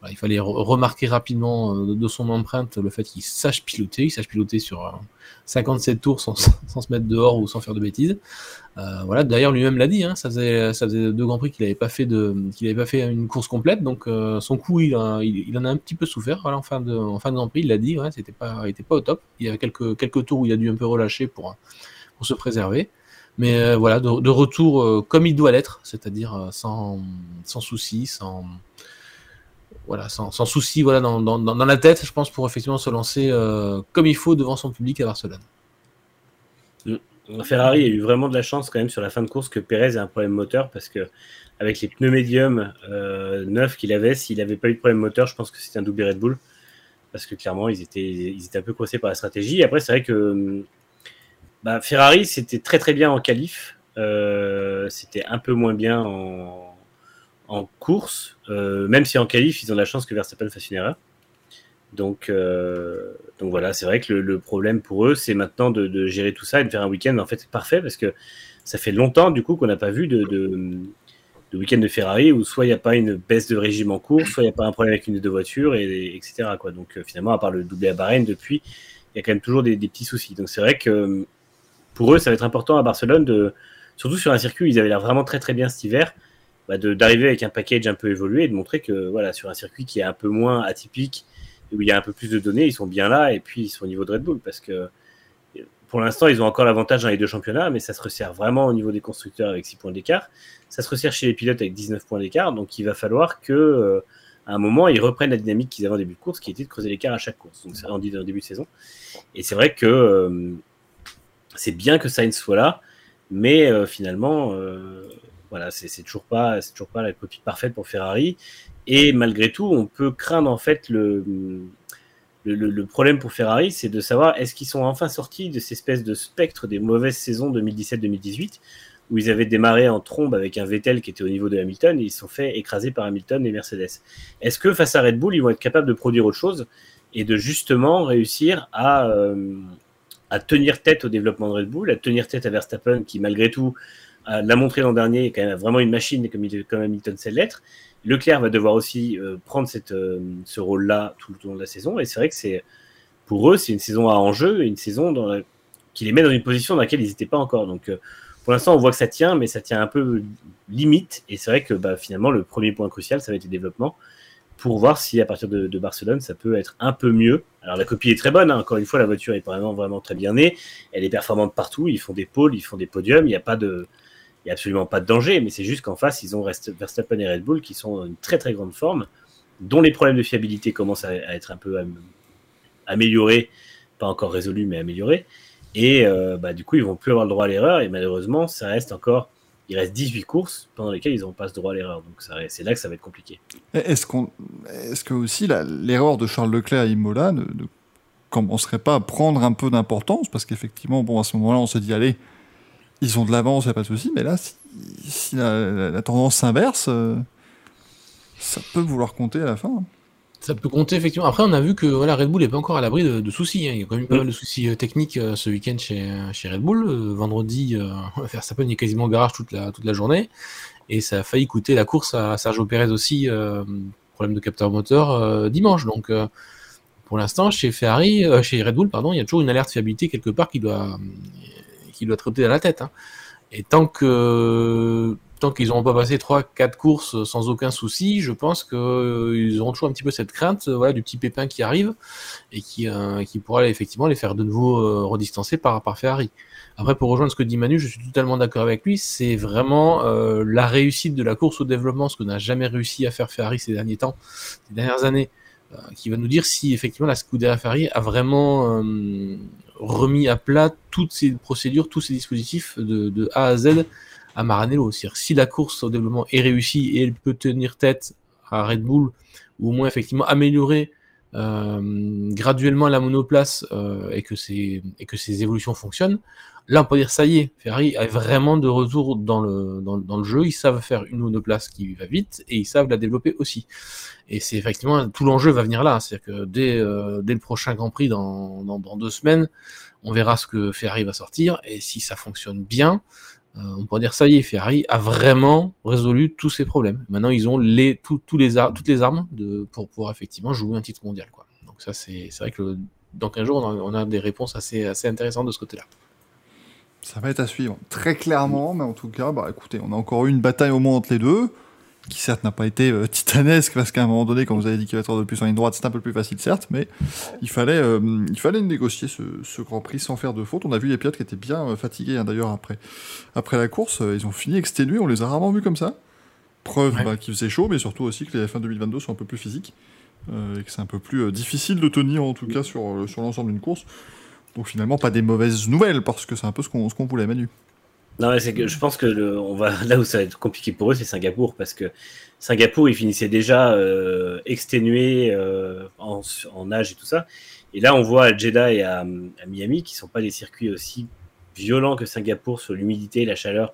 Il fallait remarquer rapidement euh, de son empreinte le fait qu'il sache piloter, il sache piloter sur 57 euh, tours sans, se mettre dehors ou sans faire de bêtises. Euh, voilà, d'ailleurs lui-même l'a dit, hein, ça faisait deux grands prix qu'il n'avait pas fait une course complète, donc son coup il, il, en a un petit peu souffert. Voilà, en fin de fin de grand prix, il l'a dit, c'était pas était pas au top. Il y a quelques quelques tours où il a dû un peu relâcher pour se préserver. Mais voilà, de, de retour comme il doit l'être, c'est-à-dire sans sans souci, sans voilà, sans, souci voilà, dans, dans, la tête, je pense, pour effectivement se lancer euh, comme il faut devant son public à Barcelone. Mm. Ferrari a eu vraiment de la chance quand même sur la fin de course que Perez ait un problème moteur parce que avec les pneus médiums euh, neufs qu'il avait, s'il n'avait pas eu de problème moteur, je pense que c'était un double Red Bull parce que clairement ils étaient, ils étaient un peu coincés par la stratégie. après, c'est vrai que bah, Ferrari c'était très très bien en qualif, euh, c'était un peu moins bien en, en course, euh, même si en qualif, ils ont la chance que Verstappen fasse une erreur. Donc, euh, donc voilà, c'est vrai que le, problème pour eux, c'est maintenant de, gérer tout ça et de faire un week-end en fait parfait parce que ça fait longtemps du coup qu'on n'a pas vu de, week-end de Ferrari où soit il n'y a pas une baisse de régime en course, soit il n'y a pas un problème avec une des deux voitures, et, etc. Quoi. Donc euh, finalement, à part le doublé à Bahreïn depuis, il y a quand même toujours des, petits soucis. Donc c'est vrai que pour eux, ça va être important à Barcelone de, surtout sur un circuit ils avaient l'air vraiment très très bien cet hiver bah, d'arriver avec un package un peu évolué et de montrer que voilà, sur un circuit qui est un peu moins atypique, où il y a un peu plus de données, ils sont bien là et puis ils sont au niveau de Red Bull parce que pour l'instant, ils ont encore l'avantage dans les deux championnats, mais ça se resserre vraiment au niveau des constructeurs avec 6 points d'écart. Ça se resserre chez les pilotes avec 19 points d'écart. Donc, il va falloir que, euh, à un moment, ils reprennent la dynamique qu'ils avaient en début de course, qui était de creuser l'écart à chaque course. Donc, ça en dit dans le début de saison. Et c'est vrai que euh, c'est bien que Sainz soit là, mais euh, finalement, voilà, c'est toujours pas, c'est toujours pas la copie parfaite pour Ferrari. Et malgré tout, on peut craindre en fait le, le, problème pour Ferrari, c'est de savoir est-ce qu'ils sont enfin sortis de cette espèce de spectre des mauvaises saisons 2017-2018 où ils avaient démarré en trombe avec un Vettel qui était au niveau de Hamilton et ils se sont fait écraser par Hamilton et Mercedes. Est-ce que face à Red Bull, ils vont être capables de produire autre chose et de justement réussir à, euh, à tenir tête au développement de Red Bull, à tenir tête à Verstappen qui malgré tout l'a montré l'an dernier, est quand même vraiment une machine comme, il, comme Hamilton sait l'être. Leclerc va devoir aussi euh, prendre cette, euh, ce rôle-là tout le long de la saison. Et c'est vrai que c'est pour eux, c'est une saison à enjeu, une saison dans qui les met dans une position dans laquelle ils n'étaient pas encore. Donc euh, pour l'instant, on voit que ça tient, mais ça tient un peu limite. Et c'est vrai que bah, finalement, le premier point crucial, ça va être le développement pour voir si à partir de, Barcelone, ça peut être un peu mieux. Alors la copie est très bonne, hein. encore une fois, la voiture est vraiment, vraiment très bien née. Elle est performante partout, ils font des pôles, ils font des podiums, il n'y a pas de n'y a absolument pas de danger, mais c'est juste qu'en face, ils ont Verstappen et Red Bull qui sont une très très grande forme, dont les problèmes de fiabilité commencent à, être un peu améliorés, pas encore résolus, mais améliorés. Et euh, bah, du coup, ils vont plus avoir le droit à l'erreur, et malheureusement, ça reste encore. Il reste 18 courses pendant lesquelles ils n'ont pas ce droit à l'erreur. Donc c'est là que ça va être compliqué. Est-ce qu'on, est-ce que aussi l'erreur de Charles Leclerc à Imola ne, ne commencerait pas à prendre un peu d'importance? Parce qu'effectivement, bon, à ce moment-là, on se dit, allez, ils ont de l'avance, il a pas de souci, mais là, si, la, tendance s'inverse, euh, ça peut vouloir compter à la fin. Hein. Ça peut compter effectivement. Après, on a vu que voilà, Red Bull n'est pas encore à l'abri de, soucis. Hein. Il y a quand même pas mal de soucis euh, techniques euh, ce week-end chez, chez Red Bull. vendredi, Verstappen est quasiment au garage toute la, toute la journée. Et ça a failli coûter la course à Sergio Perez aussi, problème de capteur moteur, dimanche. Donc, pour l'instant, chez Ferrari, chez Red Bull, pardon, il y a toujours une alerte fiabilité quelque part qui doit, qui doit trotter à la tête. Hein. Et tant que tant qu'ils n'auront pas passé 3-4 courses sans aucun souci, je pense qu'ils euh, auront toujours un petit peu cette crainte euh, voilà, du petit pépin qui arrive et qui, euh, qui pourra effectivement les faire de nouveau redistancer par, par Ferrari. Après, pour rejoindre ce que dit Manu, je suis totalement d'accord avec lui, c'est vraiment la réussite de la course au développement, ce que n'a jamais réussi à faire Ferrari ces derniers temps, ces dernières années, qui va nous dire si effectivement la Scuderia Ferrari a vraiment remis à plat toutes ces procédures, tous ces dispositifs de, A à Z à Maranello. C'est-à-dire si la course au développement est réussie et elle peut tenir tête à Red Bull, ou au moins effectivement améliorer euh, graduellement la monoplace euh, et que ces évolutions fonctionnent, là on peut dire ça y est, Ferrari est vraiment de retour dans le dans, le jeu. Ils savent faire une monoplace qui va vite et ils savent la développer aussi. Et c'est effectivement tout l'enjeu va venir là, c'est-à-dire que dès euh, le prochain Grand Prix dans, deux semaines, on verra ce que Ferrari va sortir et si ça fonctionne bien. Euh, on pourrait dire ça y est, Ferrari a vraiment résolu tous ses problèmes. Maintenant, ils ont les, les toutes les armes pour pouvoir effectivement jouer un titre mondial. Donc ça, c'est vrai que dans 15 jours, on a, a des réponses assez, assez intéressantes de ce côté-là. Ça va être à suivre, très clairement, mais en tout cas, bah écoutez, on a encore eu une bataille au moins entre les deux, qui certes n'a pas été euh, titanesque, parce qu'à un moment donné, quand vous avez dit qu'il va être de plus en ligne droite, c'est un peu plus facile, certes, mais il fallait, euh, il fallait négocier ce, ce Grand Prix sans faire de faute. On a vu les pilotes qui étaient bien euh, fatigués, hein, d'ailleurs, après, après la course, ils ont fini exténués, on les a rarement vus comme ça. Preuve Ouais. bah, qu'il faisait chaud, mais surtout aussi que les F1 2022 sont un peu plus physiques, et que c'est un peu plus difficile de tenir, en tout cas, sur, sur l'ensemble d'une course. Donc finalement, pas des mauvaises nouvelles, parce que c'est un peu ce qu'on qu'on voulait, Manu. Non, c'est que je pense que on va là où ça va être compliqué pour eux, c'est Singapour parce que Singapour, ils finissaient déjà euh, exténués euh, en, en âge et tout ça. Et là, on voit à Jeddah et à, à Miami qui sont pas des circuits aussi violents que Singapour sur l'humidité, la chaleur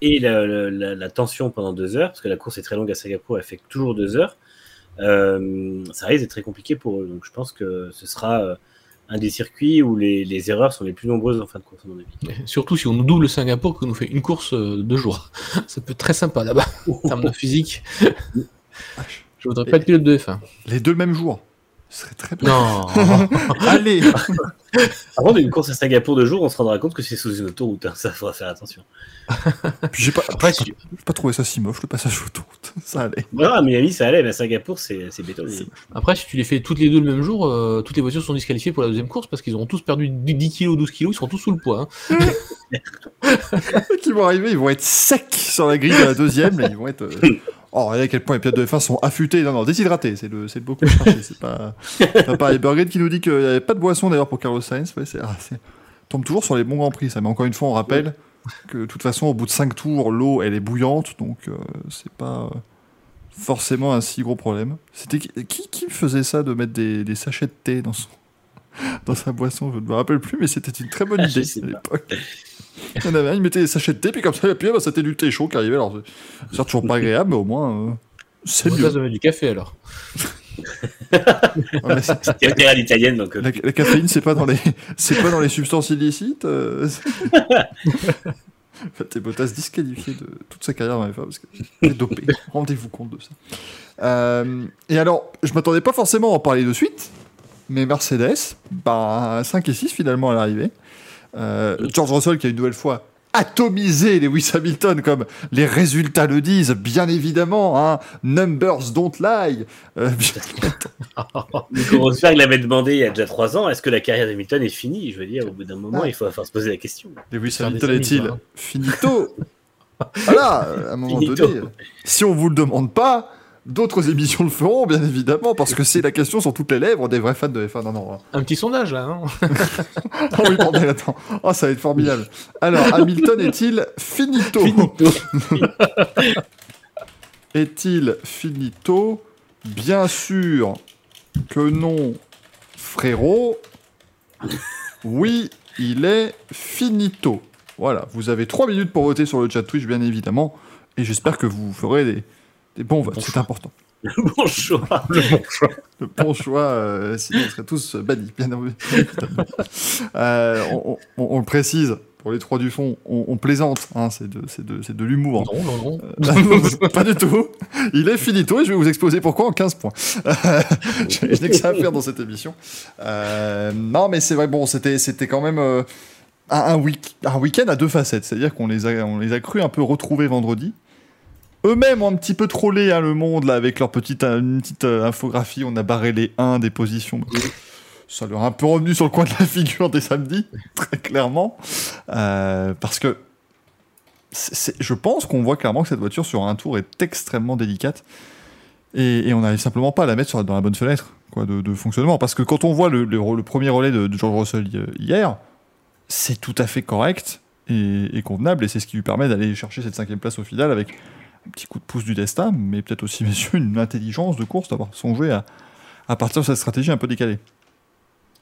et la, tension pendant deux heures, parce que la course est très longue à Singapour, elle fait toujours deux heures. Euh, ça risque d'être très compliqué pour eux. Donc, je pense que ce sera euh, un des circuits où les, les erreurs sont les plus nombreuses en fin de course, à mon avis. Surtout si on nous double Singapour, qu'on nous fait une course euh, de deux jours. Ça peut être très sympa là-bas, en termes de physique. Je voudrais pas être pilote de F1. Les deux le même jour. Ce serait très bien. Non Allez Avant d'une course à Singapour de jour, on se rendra compte que c'est sous une autoroute. hein. Ça, faudra faire attention. Puis j'ai pas, Après, j'ai pas, j'ai pas trouvé ça si moche, le passage autoroute. Ça allait. Voilà, à Miami, ça allait, mais à Singapour, c'est c'est béton. Après, si tu les fais toutes les deux le même jour, euh, toutes les voitures sont disqualifiées pour la deuxième course parce qu'ils auront tous perdu 10 kg, 12 kg, ils seront tous sous le poids. hein. Qui vont arriver, ils vont être secs sur la grille de la deuxième, ils vont être. euh, Oh, regardez à quel point les pilotes de F1 sont affûtés. Non, non, déshydratés, c'est le, c'est le beaucoup. C'est pas. Pas Burger qui nous dit qu'il n'y avait pas de boisson d'ailleurs pour Carlos Sainz. Ouais, c'est, ah, tombe toujours sur les bons grands prix. Mais encore une fois, on rappelle que de toute façon, au bout de 5 tours, l'eau, elle est bouillante, donc euh, c'est pas euh, forcément un si gros problème. C'était qui, qui, faisait ça de mettre des sachets de thé dans son. Dans sa boisson, je ne me rappelle plus, mais c'était une très bonne Ah, idée à l'époque. Il y en avait un, il mettait des sachets de thé, puis comme ça, puis bah, c'était du thé chaud qui arrivait. Alors, c'est toujours pas agréable, mais au moins, euh, c'est On mieux. du café alors. Ouais, c'est- à l'italienne, donc. euh, la, la caféine, c'est pas dans les, c'est pas dans les substances illicites. Euh... Fait, Bottas disqualifié de toute sa carrière dans les parce qu'il est dopé. Rendez-vous compte de ça. Euh, et alors, je m'attendais pas forcément à en parler de suite, mais Mercedes, bah, 5 et 6 finalement à l'arrivée. Euh, George Russell qui a une nouvelle fois atomisé Lewis Hamilton comme les résultats le disent, bien évidemment. Hein, numbers don't lie. Euh, Nico Rosberg l'avait demandé il y a déjà trois ans est-ce que la carrière d'Hamilton est finie? Je veux dire, au bout d'un moment, Ah. il faut falloir se poser la question. Lewis Hamilton est-il hein. finito? Voilà, à un moment Finito. donné, si on vous le demande pas, d'autres émissions le feront, bien évidemment, parce que c'est la question sur toutes les lèvres des vrais fans de F1. Non, non. hein. Un petit sondage là, hein Oh oui, bordel, attends. Oh, ça va être formidable. Alors, Hamilton est-il finito Est-il finito? Bien sûr que non, frérot. Oui, il est finito. Voilà, vous avez trois minutes pour voter sur le chat Twitch, bien évidemment. Et j'espère que vous ferez des, des bons votes, Bon c'est choix. important. bon choix. Le bon choix, euh, sinon on serait tous bannis, bien. Euh, on, on- on le précise, pour les trois du fond, on, on plaisante, hein, c'est de, l'humour. Non, non, non. Euh, pas du tout. Il est finito et je vais vous exposer pourquoi en 15 points. Je n'ai que ça à faire dans cette émission. Euh, non, mais c'est vrai, bon, c'était, quand même un, un week- un week-end à deux facettes. C'est-à-dire qu'on les a, on les a cru un peu retrouvés vendredi. Eux-mêmes ont un petit peu trollé hein, le monde là, avec leur petite, euh, une petite euh, infographie. On a barré les 1 des positions. Ça leur a un peu revenu sur le coin de la figure dès samedi, très clairement. Euh, parce que je pense qu'on voit clairement que cette voiture sur un tour est extrêmement délicate. Et, et on n'arrive simplement pas à la mettre sur, dans la bonne fenêtre. quoi, de, fonctionnement. Parce que quand on voit le, premier relais de, George Russell hier, c'est tout à fait correct et, convenable, et c'est ce qui lui permet d'aller chercher cette cinquième place au final avec petit coup de pouce du destin, mais peut-être aussi, messieurs, une intelligence de course d'avoir songé à, partir de cette stratégie un peu décalée.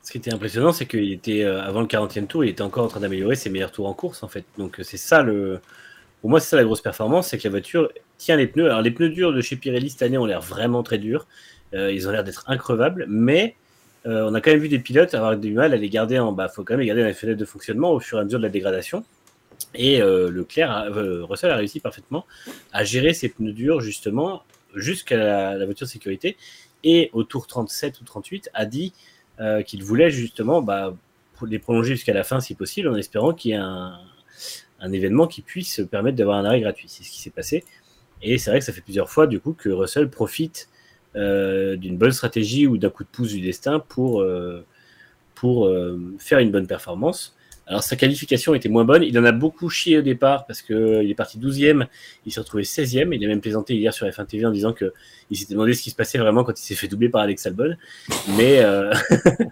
Ce qui était impressionnant, c'est qu'il était, euh, avant le 40e tour, il était encore en train d'améliorer ses meilleurs tours en course, en fait. Donc, c'est ça le. Pour moi, c'est ça la grosse performance, c'est que la voiture tient les pneus. Alors, les pneus durs de chez Pirelli cette année ont l'air vraiment très durs. Euh, ils ont l'air d'être increvables, mais euh, on a quand même vu des pilotes avoir du mal à les garder en. Il faut quand même les garder dans les fenêtres de fonctionnement au fur et à mesure de la dégradation. Et Leclerc, Russell a réussi parfaitement à gérer ses pneus durs justement jusqu'à la, voiture sécurité. Et au tour 37 ou 38, a dit euh, qu'il voulait justement bah, les prolonger jusqu'à la fin si possible, en espérant qu'il y ait un, événement qui puisse permettre d'avoir un arrêt gratuit. C'est ce qui s'est passé. Et c'est vrai que ça fait plusieurs fois du coup que Russell profite euh, d'une bonne stratégie ou d'un coup de pouce du destin pour, euh, pour faire une bonne performance. Alors sa qualification était moins bonne. Il en a beaucoup chié au départ parce qu'il est parti 12e, il s'est retrouvé 16e. Il a même plaisanté hier sur F1 TV en disant qu'il s'était demandé ce qui se passait vraiment quand il s'est fait doubler par Alex Albon. Mais, euh,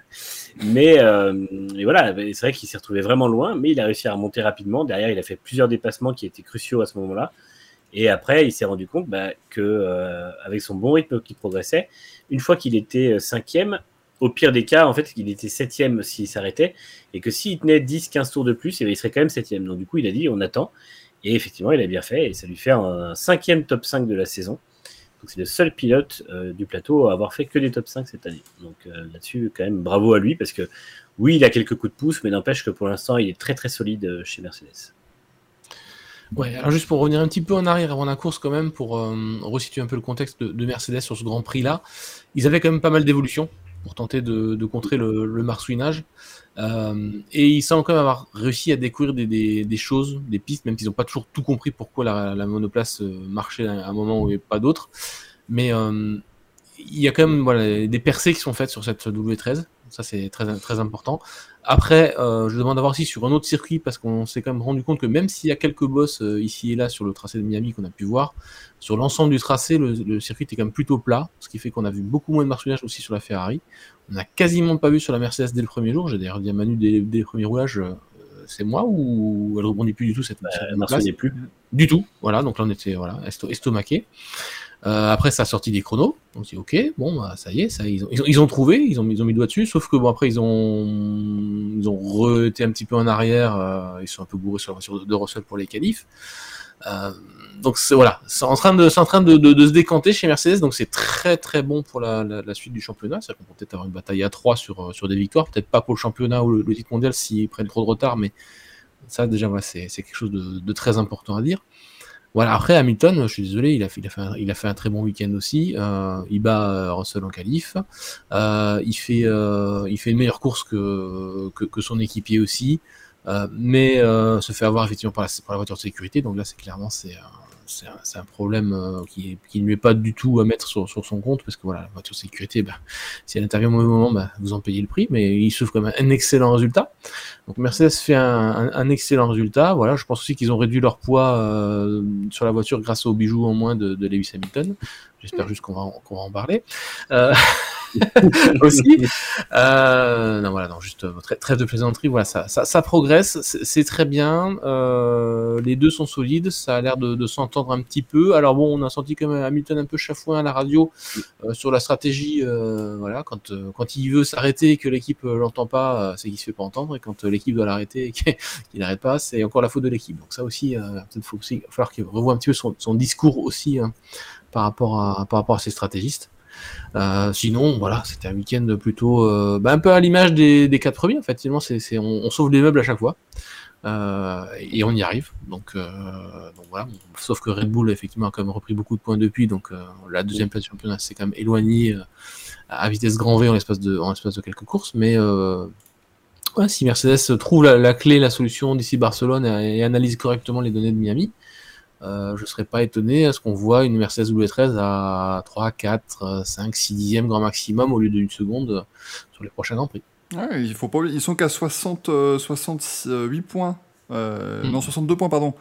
mais euh, voilà, c'est vrai qu'il s'est retrouvé vraiment loin, mais il a réussi à remonter rapidement. Derrière, il a fait plusieurs dépassements qui étaient cruciaux à ce moment-là. Et après, il s'est rendu compte bah, que euh, avec son bon rythme qui progressait, une fois qu'il était cinquième, au pire des cas, en fait, il était septième s'il s'arrêtait, et que s'il tenait 10-15 tours de plus, eh il serait quand même septième. Donc du coup, il a dit, on attend. Et effectivement, il a bien fait, et ça lui fait un cinquième top 5 de la saison. Donc c'est le seul pilote euh, du plateau à avoir fait que des top 5 cette année. Donc euh, là-dessus, quand même, bravo à lui, parce que oui, il a quelques coups de pouce, mais n'empêche que pour l'instant, il est très très solide euh, chez Mercedes. Ouais, alors juste pour revenir un petit peu en arrière avant la course quand même, pour resituer un peu le contexte de, de Mercedes sur ce Grand Prix-là, ils avaient quand même pas mal d'évolutions pour tenter de, contrer le, marsouinage. Euh, et ils semblent quand même avoir réussi à découvrir des, choses, des pistes, même s'ils n'ont pas toujours tout compris pourquoi la, monoplace euh, marchait à un moment il avait pas d'autres. Mais euh, il y a quand même des percées qui sont faites sur cette W13. Ça, c'est très important. Après, euh, je demande d'avoir aussi sur un autre circuit parce qu'on s'est quand même rendu compte que même s'il y a quelques bosses euh, ici et là sur le tracé de Miami qu'on a pu voir, sur l'ensemble du tracé, le, circuit est quand même plutôt plat, ce qui fait qu'on a vu beaucoup moins de marchandage aussi sur la Ferrari. On n'a quasiment pas vu sur la Mercedes dès le premier jour. J'ai d'ailleurs dit à Manu dès, dès les premiers roulages, euh, c'est moi ou elle rebondit plus du tout cette bah, elle plus du tout. Voilà, donc là on était voilà estomaqué. Euh, après, ça a sorti des chronos. On s'est dit, ok, bon, bah, ça y est, ils, ont, trouvé, ils ont, mis le doigt dessus. Sauf que bon, après, ils ont, ont été un petit peu en arrière. Euh, ils sont un peu bourrés sur la voiture de, Russell pour les qualifs. Euh, donc voilà, c'est en train de, se décanter chez Mercedes. Donc c'est très très bon pour la, suite du championnat. C'est qu'on peut peut-être avoir une bataille à 3 sur sur des victoires. Peut-être pas pour le championnat ou le, titre mondial s'ils prennent trop de retard, mais ça déjà c'est, quelque chose de très important à dire. Voilà, après Hamilton, je suis désolé, il a fait, il a fait, un, il a fait un très bon week-end aussi. Euh, il bat euh, Russell en qualif. Euh, il, fait, euh, il fait une meilleure course que, que, que son équipier aussi. Euh, mais se fait avoir effectivement par la, par la, voiture de sécurité. Donc là, c'est clairement c'est c'est un, problème euh, qui, qui, ne lui est pas du tout à mettre sur, sur son compte, parce que voilà, la voiture sécurité, bah, si elle intervient au mauvais moment, bah, vous en payez le prix, mais il souffre quand même un excellent résultat. Donc Mercedes fait un, excellent résultat. Voilà, je pense aussi qu'ils ont réduit leur poids euh, sur la voiture grâce aux bijoux en moins de, Lewis Hamilton. J'espère juste qu'on va, va en parler. Euh... aussi. Non, voilà, non, juste très, trêve de plaisanterie. Voilà, ça, ça, progresse, c'est très bien. Les deux sont solides, ça a l'air de, de s'entendre un petit peu. Alors bon, on a senti quand même Hamilton un peu chafouin à la radio euh, sur la stratégie. Euh, voilà, quand euh, quand il veut s'arrêter et que l'équipe l'entend pas, c'est qu'il se fait pas entendre. Et quand l'équipe doit l'arrêter et qu'il n'arrête pas, c'est encore la faute de l'équipe. Donc ça aussi, peut-être faut aussi, falloir qu'il revoie un petit peu son, discours aussi hein, par rapport à par rapport à ses stratégistes. Sinon, voilà, c'était un week-end plutôt bah, un peu à l'image des, des quatre premiers. En fait, finalement, c'est, on, on, sauve les meubles à chaque fois euh, et on y arrive. Euh, donc, voilà. Sauf que Red Bull effectivement a quand même repris beaucoup de points depuis. Donc la deuxième place du championnat s'est quand même éloignée à vitesse grand V en l'espace de quelques courses. Mais si Mercedes trouve la, clé, la solution d'ici Barcelone et, analyse correctement les données de Miami, euh, je serais pas étonné à ce qu'on voit une Mercedes W13 à 3, 4, 5, 6 dixièmes grand maximum au lieu d'une seconde sur les prochains Grands Prix. Ouais, il faut pas... Ils sont qu'à 60, 68 points, euh, mm. non 62 points pardon,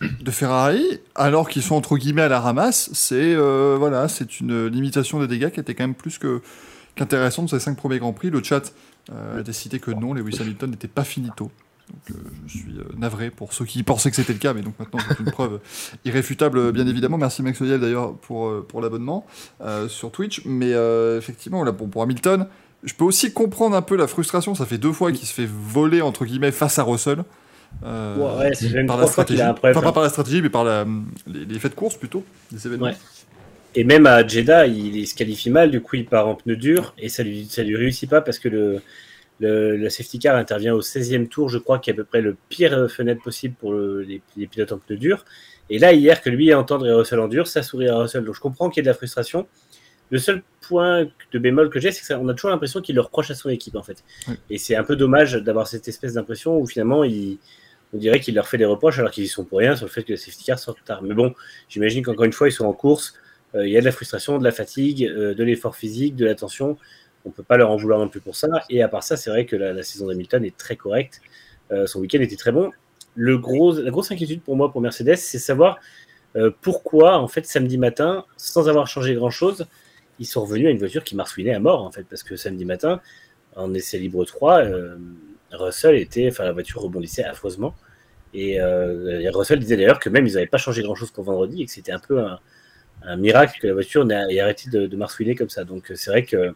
de Ferrari, alors qu'ils sont entre guillemets à la ramasse. C'est euh, voilà, c'est une limitation des dégâts qui était quand même plus que qu'intéressant de ces cinq premiers Grands Prix. Le chat a décidé que non, Lewis Hamilton n'était pas finito. Donc, je suis navré pour ceux qui pensaient que c'était le cas, mais donc maintenant c'est une preuve irréfutable, bien évidemment. Merci Max Odiel d'ailleurs pour, pour l'abonnement sur Twitch. Mais effectivement, là, pour, pour Hamilton, je peux aussi comprendre un peu la frustration. Ça fait deux fois qu'il se fait voler, entre guillemets, face à Russell. Euh, ouais, c'est par la stratégie. A enfin, pas par la stratégie, mais par la, les, faits de course plutôt, les événements. Ouais. Et même à Jeddah, il, se qualifie mal, du coup il part en pneu dur et ça lui, ça lui réussit pas parce que le, le, safety car intervient au 16e tour, je crois, qui est à peu près le pire fenêtre possible pour les, les, pilotes en pneu dur. Et là, hier, que lui entendre Russell en dur, ça sourit à Russell. Donc je comprends qu'il y ait de la frustration. Le seul point de bémol que j'ai, c'est qu'on a toujours l'impression qu'il le reproche à son équipe, en fait. Et c'est un peu dommage d'avoir cette espèce d'impression où finalement, il, on dirait qu'il leur fait des reproches alors qu'ils y sont pour rien sur le fait que le safety car sort tard. Mais bon, j'imagine qu'encore une fois, ils sont en course. Euh, il y a de la frustration, de la fatigue, euh, de l'effort physique, de l'attention. On peut pas leur en vouloir non plus pour ça. Et à part ça, c'est vrai que la, saison d'Hamilton est très correcte. Euh, son week-end était très bon. Le gros, la grosse inquiétude pour moi, pour Mercedes, c'est savoir pourquoi, en fait, samedi matin, sans avoir changé grand-chose, ils sont revenus à une voiture qui marsouinait à mort, en fait, parce que samedi matin, en essai libre 3, euh, Russell était, enfin, la voiture rebondissait affreusement. Et euh, Russell disait d'ailleurs que même ils n'avaient pas changé grand chose pour vendredi et que c'était un peu un, miracle que la voiture ait arrêté de, de comme ça. Donc c'est vrai que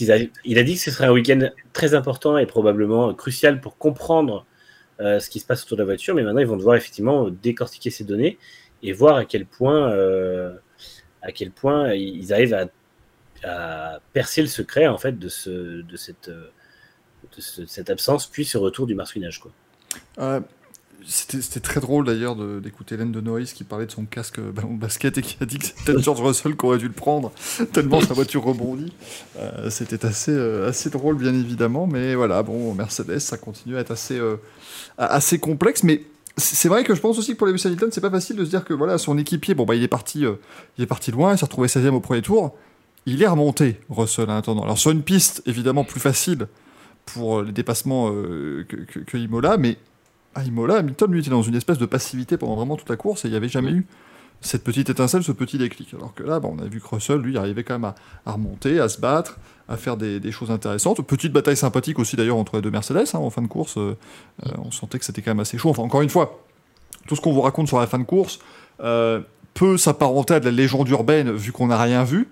il a dit que ce serait un week-end très important et probablement crucial pour comprendre euh, ce qui se passe autour de la voiture, mais maintenant ils vont devoir effectivement décortiquer ces données et voir à quel point à quel point ils arrivent à, percer le secret en fait de, ce, de, cette, de cette absence, puis ce retour du marsouinage. Quoi. Euh, c'était très drôle d'ailleurs d'écouter Hélène de Norris qui parlait de son casque ballon de basket et qui a dit que c'était George Russell qui aurait dû le prendre tellement sa voiture rebondit. Euh, c'était assez, euh, assez drôle bien évidemment, mais voilà, bon, Mercedes ça continue à être assez, assez complexe, mais c'est vrai que je pense aussi que pour Lewis Hamilton, c'est pas facile de se dire que voilà, son équipier, bon bah il est parti, euh, il est parti loin, il s'est retrouvé 16e au premier tour. Il est remonté, Russell, en attendant. Alors sur une piste évidemment plus facile pour euh, les dépassements euh, que, Imola, mais à Imola, Hamilton lui était dans une espèce de passivité pendant vraiment toute la course et il n'y avait jamais eu cette petite étincelle, ce petit déclic. Alors que là, bah, on a vu que Russell, lui, arrivait quand même à, remonter, à se battre, à faire des, choses intéressantes. Petite bataille sympathique aussi d'ailleurs entre les deux Mercedes hein, en fin de course. Euh, euh, on sentait que c'était quand même assez chaud. Enfin, encore une fois, tout ce qu'on vous raconte sur la fin de course euh, peut s'apparenter à de la légende urbaine vu qu'on n'a rien vu.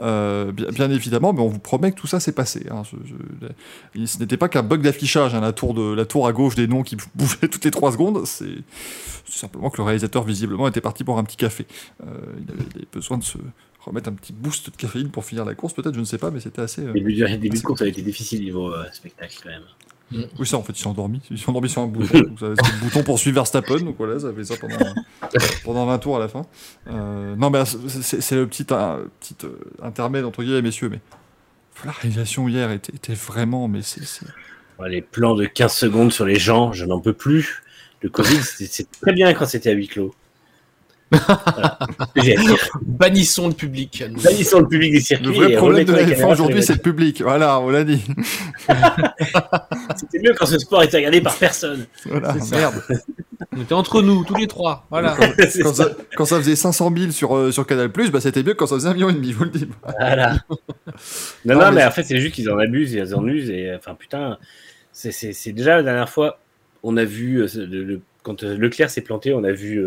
Euh, bien, évidemment, mais on vous promet que tout ça s'est passé. Hein. ce n'était pas qu'un bug d'affichage, hein, la, tour de, la tour à gauche des noms qui bougeaient toutes les 3 secondes. C'est simplement que le réalisateur, visiblement, était parti pour un petit café. Euh, il, avait, besoin de se remettre un petit boost de caféine pour finir la course, peut-être, je ne sais pas, mais c'était assez. Le début, début de course a été difficile niveau euh, spectacle, quand même. Oui, ça, en fait, ils sont endormis. Ils sont endormis sur un bouton. donc, ça, le bouton pour suivre Verstappen. Donc voilà, ça fait ça pendant, pendant 20 tours à la fin. Euh, non, mais c'est le petit, un, petit euh, intermède, entre guillemets, messieurs. Mais la réalisation hier était, était vraiment. Mais c'est. Les plans de 15 secondes sur les gens, je n'en peux plus. Le Covid, c'est très bien quand c'était à huis clos. Bannissons le public. Bannissons le public des circuits. Le vrai problème de la F1 aujourd'hui, c'est le public. Voilà, on l'a dit. C'était mieux quand ce sport était regardé par personne. Voilà, merde. On était entre nous, tous les trois. Voilà. Quand, ça, faisait 500 000 sur, euh, sur Canal, bah, c'était mieux quand ça faisait un million et demi, vous le dites. Voilà. Non, non, mais... en fait, c'est juste qu'ils en abusent, ils en usent. Et enfin, putain, c'est déjà la dernière fois, on a vu, euh, le, quand euh, Leclerc s'est planté, on a vu.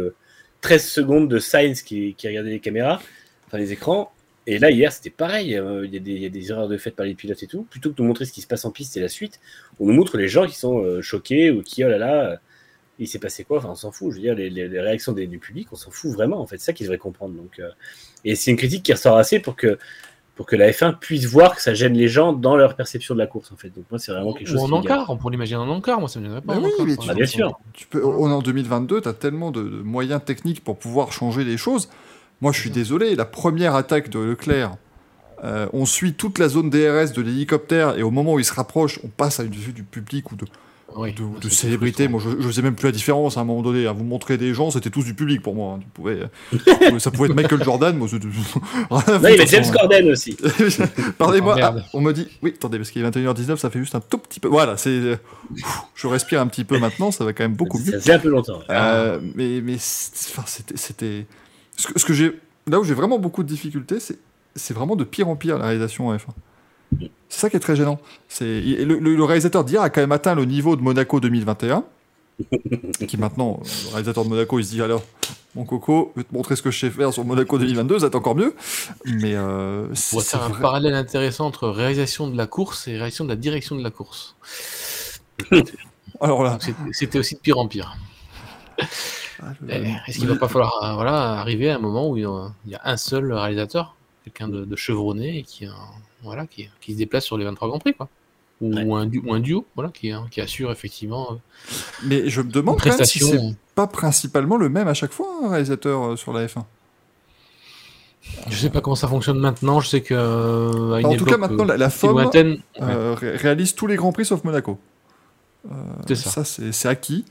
13 secondes de Science qui, regardait les caméras, enfin les écrans. Et là, hier, c'était pareil. Euh, il y, a des erreurs de fait par les pilotes et tout. Plutôt que de nous montrer ce qui se passe en piste et la suite, on nous montre les gens qui sont euh, choqués ou qui, oh là là, euh, il s'est passé quoi? Enfin, on s'en fout. Je veux dire, les, réactions du public, on s'en fout vraiment. En fait, c'est ça qu'ils devraient comprendre. Donc, et c'est une critique qui ressort assez pour que pour que la F1 puisse voir que ça gêne les gens dans leur perception de la course en fait. Donc moi c'est vraiment quelque chose. Ou en encart, on pourrait l'imaginer en encart, moi ça me viendrait pas. oui, mais tu, ah, bien sûr. Tu peux, on est en 2022, tu as tellement de, moyens techniques pour pouvoir changer les choses. Moi je suis désolé, la première attaque de Leclerc, euh, on suit toute la zone DRS de l'hélicoptère et au moment où il se rapproche, on passe à une vue du public ou de, de, célébrité. Moi, je, ne sais même plus la différence à un moment donné. À vous montrer des gens, c'était tous du public pour moi. Hein. ça pouvait être Michael Jordan. Moi, non, il y avait James Corden aussi. Pardonnez-moi. Ah, on me dit, oui, attendez, parce qu'il est 21h19, ça fait juste un tout petit peu. Voilà, c'est. Je respire un petit peu maintenant, ça va quand même beaucoup mieux. Ça fait un peu longtemps. Euh, mais, mais, enfin, c'était. Ce que, ce que j'ai. Là où j'ai vraiment beaucoup de difficultés, c'est vraiment de pire en pire la réalisation en F1. C'est ça qui est très gênant. C'est le, le, réalisateur d'hier a quand même atteint le niveau de Monaco 2021. qui maintenant, le réalisateur de Monaco, il se dit alors, mon coco, je vais te montrer ce que je sais faire sur Monaco 2022, ça encore mieux. Mais euh, faire un parallèle intéressant entre réalisation de la course et réalisation de la direction de la course. alors là, c'était aussi de pire en pire. Ah, eh, est-ce qu'il va pas falloir euh, voilà, arriver à un moment où il y a un seul réalisateur, quelqu'un de, chevronné et qui, voilà, qui, qui, se déplace sur les 23 Grands Prix quoi ou, un, un, duo voilà, qui, qui assure effectivement. Euh, Mais je me demande quand même si c'est pas principalement le même à chaque fois, un réalisateur euh, sur la F1. Je sais pas comment ça fonctionne maintenant. Je sais que. Euh, en tout cas, maintenant, la, la FOM réalise tous les grands prix sauf Monaco. c'est ça. Ça, c'est acquis.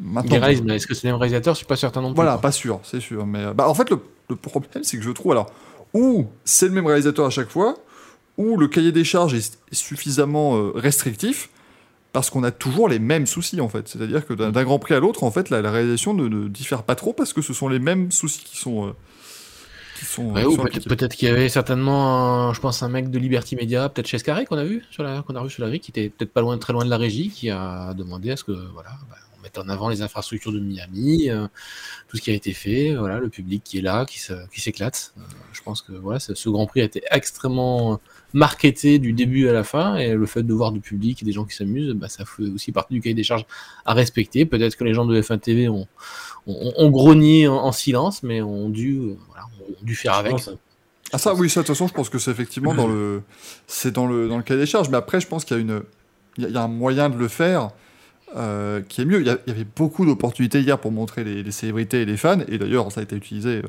Maintenant, est-ce que c'est le même réalisateur? Je suis pas certain non plus. Voilà, pas sûr, c'est sûr. Mais bah, en fait, le, le problème, c'est que je trouve alors ou c'est le même réalisateur à chaque fois, où le cahier des charges est suffisamment euh, restrictif parce qu'on a toujours les mêmes soucis en fait. C'est-à-dire que d'un Grand Prix à l'autre, en fait, la, réalisation ne, diffère pas trop parce que ce sont les mêmes soucis qui sont. Euh, qui sont, peut-être qu'il y avait certainement, je pense, un mec de Liberty Media, peut-être chez Carré qu'on a vu sur la, qu'on a vu sur la grille, qui était peut-être pas loin, très loin de la régie, qui a demandé à ce que, voilà, bah, on mette en avant les infrastructures de Miami, euh, tout ce qui a été fait, voilà, le public qui est là, qui, qui s'éclate. je pense que voilà, ce Grand Prix a été extrêmement marketé du début à la fin, et le fait de voir du public et des gens qui s'amusent, bah, ça fait aussi partie du cahier des charges à respecter. Peut-être que les gens de F1 TV ont, ont, grogné en, silence, mais ont dû, voilà, ont dû faire avec. Ah ça oui, ça de toute façon je pense que c'est effectivement dans le c'est dans le dans le cahier des charges, mais après je pense qu'il y a une il y, a un moyen de le faire euh, qui est mieux. Il y, avait beaucoup d'opportunités hier pour montrer les, les, célébrités et les fans, et d'ailleurs ça a été utilisé euh,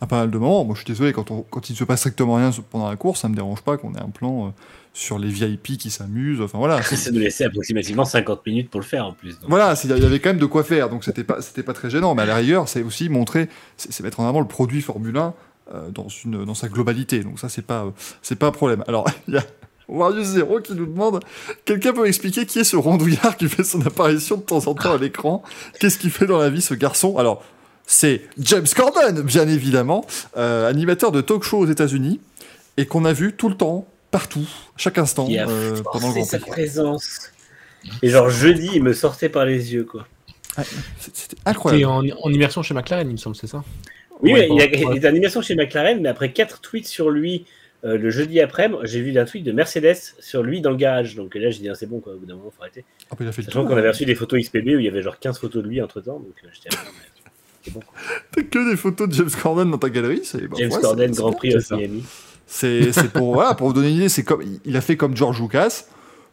à pas mal de moments. Moi, je suis désolé, quand, on, quand il ne se passe strictement rien pendant la course, ça me dérange pas qu'on ait un plan euh, sur les VIP qui s'amusent. Enfin voilà. Ça nous laissait approximativement 50 minutes pour le faire en plus. Voilà, il y avait quand même de quoi faire, donc c'était pas, pas très gênant. Mais à l'arrière, c'est aussi montrer, c'est mettre en avant le produit Formule 1 euh, dans, une, dans sa globalité. Donc ça, c'est pas, euh, c'est pas un problème. Alors, il y a. Warriors Zero qui nous demande Quelqu'un peut m'expliquer qui est ce rondouillard qui fait son apparition de temps en temps à l'écran? Qu'est-ce qu'il fait dans la vie ce garçon? Alors, c'est James Corden, bien évidemment, euh, animateur de talk show aux États-Unis, et qu'on a vu tout le temps, partout, chaque instant, euh, pendant le Grand sa présence. Et genre jeudi, il me sortait par les yeux, quoi. C'était incroyable. En, en, immersion chez McLaren, il me semble, c'est ça? Oui, il, était en immersion chez McLaren, mais après quatre tweets sur lui euh, le jeudi après, j'ai vu un tweet de Mercedes sur lui dans le garage. Donc là, j'ai dit, ah, c'est bon, quoi, au bout d'un moment, faut arrêter. Ah, il a fait Sachant qu'on avait reçu des photos XPB où il y avait genre 15 photos de lui entre temps. Donc j'étais T'as que des photos de James Corden dans ta galerie James Corden, Grand Prix au Miami. C'est pour, voilà, pour vous donner une idée, c'est comme, il a fait comme George Lucas.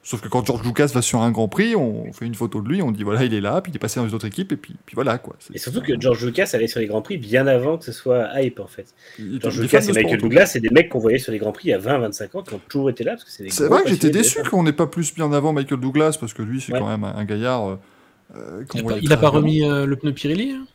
Sauf que quand George Lucas va sur un Grand Prix, on fait une photo de lui, on dit voilà, il est là, puis il est passé dans une autre équipe, et puis, puis voilà quoi. Et surtout que George Lucas allait sur les Grands Prix bien avant que ce soit hype en fait. George Lucas et Michael Douglas, c'est des mecs qu'on voyait sur les Grands Prix il y a 20-25 ans qui ont toujours été là. C'est vrai que j'étais déçu qu'on n'ait pas plus bien avant Michael Douglas, parce que lui, c'est quand même un, gaillard. Euh, euh, il, n'a pas, remis euh, le pneu Pirelli hein?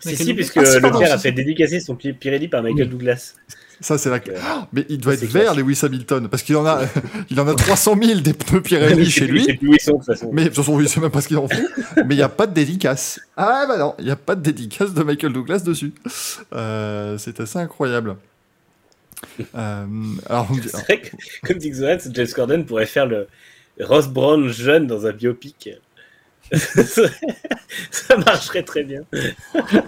Si, si, puisque ah, le père a fait dédicacer son Pirelli par Michael Douglas. Ça, c'est la... Oh, mais il doit être vert, Lewis Hamilton, parce qu'il en a, il en a 300 000 des pneus Pirelli chez lui. Plus où ils sont, de toute façon. Mais de toute façon, il sait même pas ce qu'il en fout. mais il n'y a pas de dédicace. Ah, bah non, il n'y a pas de dédicace de Michael Douglas dessus. Euh, c'est assez incroyable. Euh, alors, c'est vrai que, comme dit Zohan, James Corden pourrait faire le Ross Brown jeune dans un biopic. ça marcherait très bien.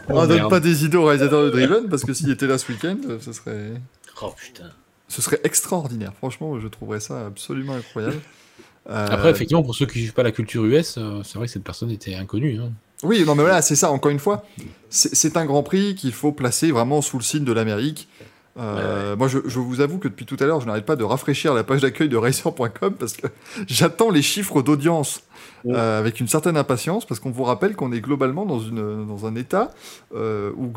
On donne pas des idées au réalisateur de Driven parce que s'il était là ce week-end, ce serait. Oh putain. Ce serait extraordinaire. Franchement, je trouverais ça absolument incroyable. Après, effectivement, pour ceux qui ne suivent pas la culture US, euh, c'est vrai que cette personne était inconnue. Hein. Oui, non, mais voilà, c'est ça, encore une fois. C'est un grand prix qu'il faut placer vraiment sous le signe de l'Amérique. Euh, moi, je, vous avoue que depuis tout à l'heure, je n'arrête pas de rafraîchir la page d'accueil de racer.com parce que j'attends les chiffres d'audience euh, avec une certaine impatience parce qu'on vous rappelle qu'on est globalement dans, une, dans un état euh, où,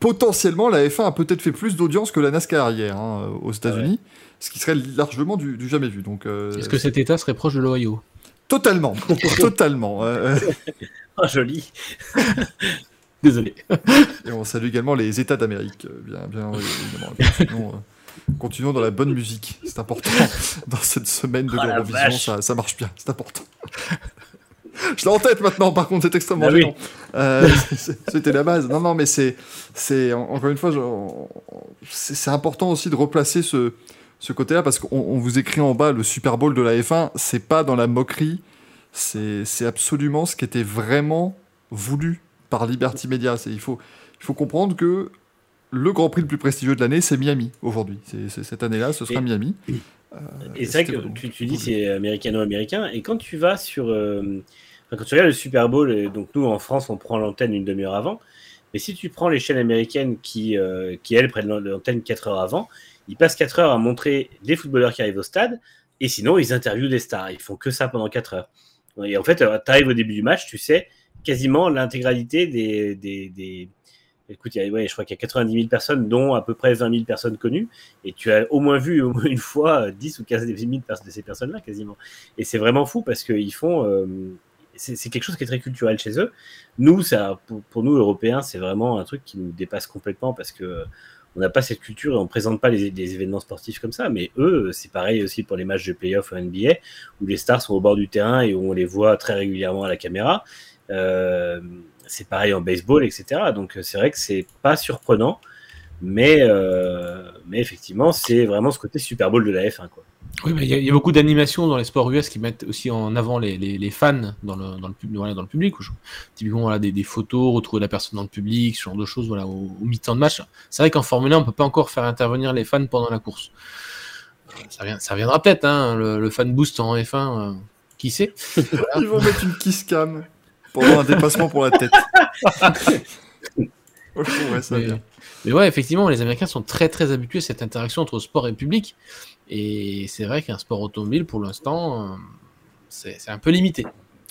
potentiellement la F1 a peut-être fait plus d'audience que la NASCAR hier hein, aux États-Unis, ce qui serait largement du, jamais vu. Donc, est-ce que cet état serait proche de l'Ohio? Totalement, totalement. oh, joli. Désolé. Et on salue également les États d'Amérique, euh, bien, bien évidemment. Euh, continuons, dans la bonne musique, c'est important. Dans cette semaine de oh l'Eurovision, ça, marche bien, c'est important. Je l'ai en tête maintenant, par contre, c'est extrêmement ah euh, C'était la base. Non, non, mais c'est, c'est encore une fois, c'est important aussi de replacer ce, ce côté-là, parce qu'on vous écrit en bas le Super Bowl de la F1, c'est pas dans la moquerie, c'est absolument ce qui était vraiment voulu par Liberty Media. Il faut, il faut comprendre que le Grand Prix le plus prestigieux de l'année, c'est Miami aujourd'hui. Cette année-là, ce sera Miami. Euh, et c'est vrai que tu, dis c'est américano-américain, et quand tu vas sur. Euh, quand tu regardes le Super Bowl, donc nous en France, on prend l'antenne une demi-heure avant, mais si tu prends les chaînes américaines qui, euh, qui elles, prennent l'antenne 4 heures avant, ils passent 4 heures à montrer les footballeurs qui arrivent au stade, et sinon, ils interviewent des stars. Ils font que ça pendant 4 heures. Et en fait, tu arrives au début du match, tu sais quasiment l'intégralité des, des, Écoute, ouais, je crois qu'il y a 90 000 personnes, dont à peu près 20 000 personnes connues. Et tu as au moins vu au moins une fois 10 ou 15 000 de ces personnes-là, quasiment. Et c'est vraiment fou parce qu'ils font. Euh, c'est quelque chose qui est très culturel chez eux. Nous, ça, pour, nous, Européens, c'est vraiment un truc qui nous dépasse complètement parce que on n'a pas cette culture et on présente pas les, événements sportifs comme ça. Mais eux, c'est pareil aussi pour les matchs de playoff au NBA où les stars sont au bord du terrain et où on les voit très régulièrement à la caméra. Euh, c'est pareil en baseball, etc. Donc euh, c'est vrai que c'est pas surprenant, mais, euh, mais effectivement, c'est vraiment ce côté Super Bowl de la F1. Quoi. Oui, mais il y, a beaucoup d'animations dans les sports US qui mettent aussi en avant les, les, fans dans le, dans le, dans le public. typiquement, voilà, des, des, photos, retrouver la personne dans le public, ce genre de choses voilà, au, mi-temps de match. C'est vrai qu'en Formule 1, on peut pas encore faire intervenir les fans pendant la course. Ça, vient, ça reviendra peut-être, hein, le, fan boost en F1, qui sait. Ils vont mettre une kiss cam pendant un dépassement pour la tête. mais, ouais, effectivement, les Américains sont très très habitués à cette interaction entre sport et public. Et c'est vrai qu'un sport automobile, pour l'instant, euh, c'est un peu limité.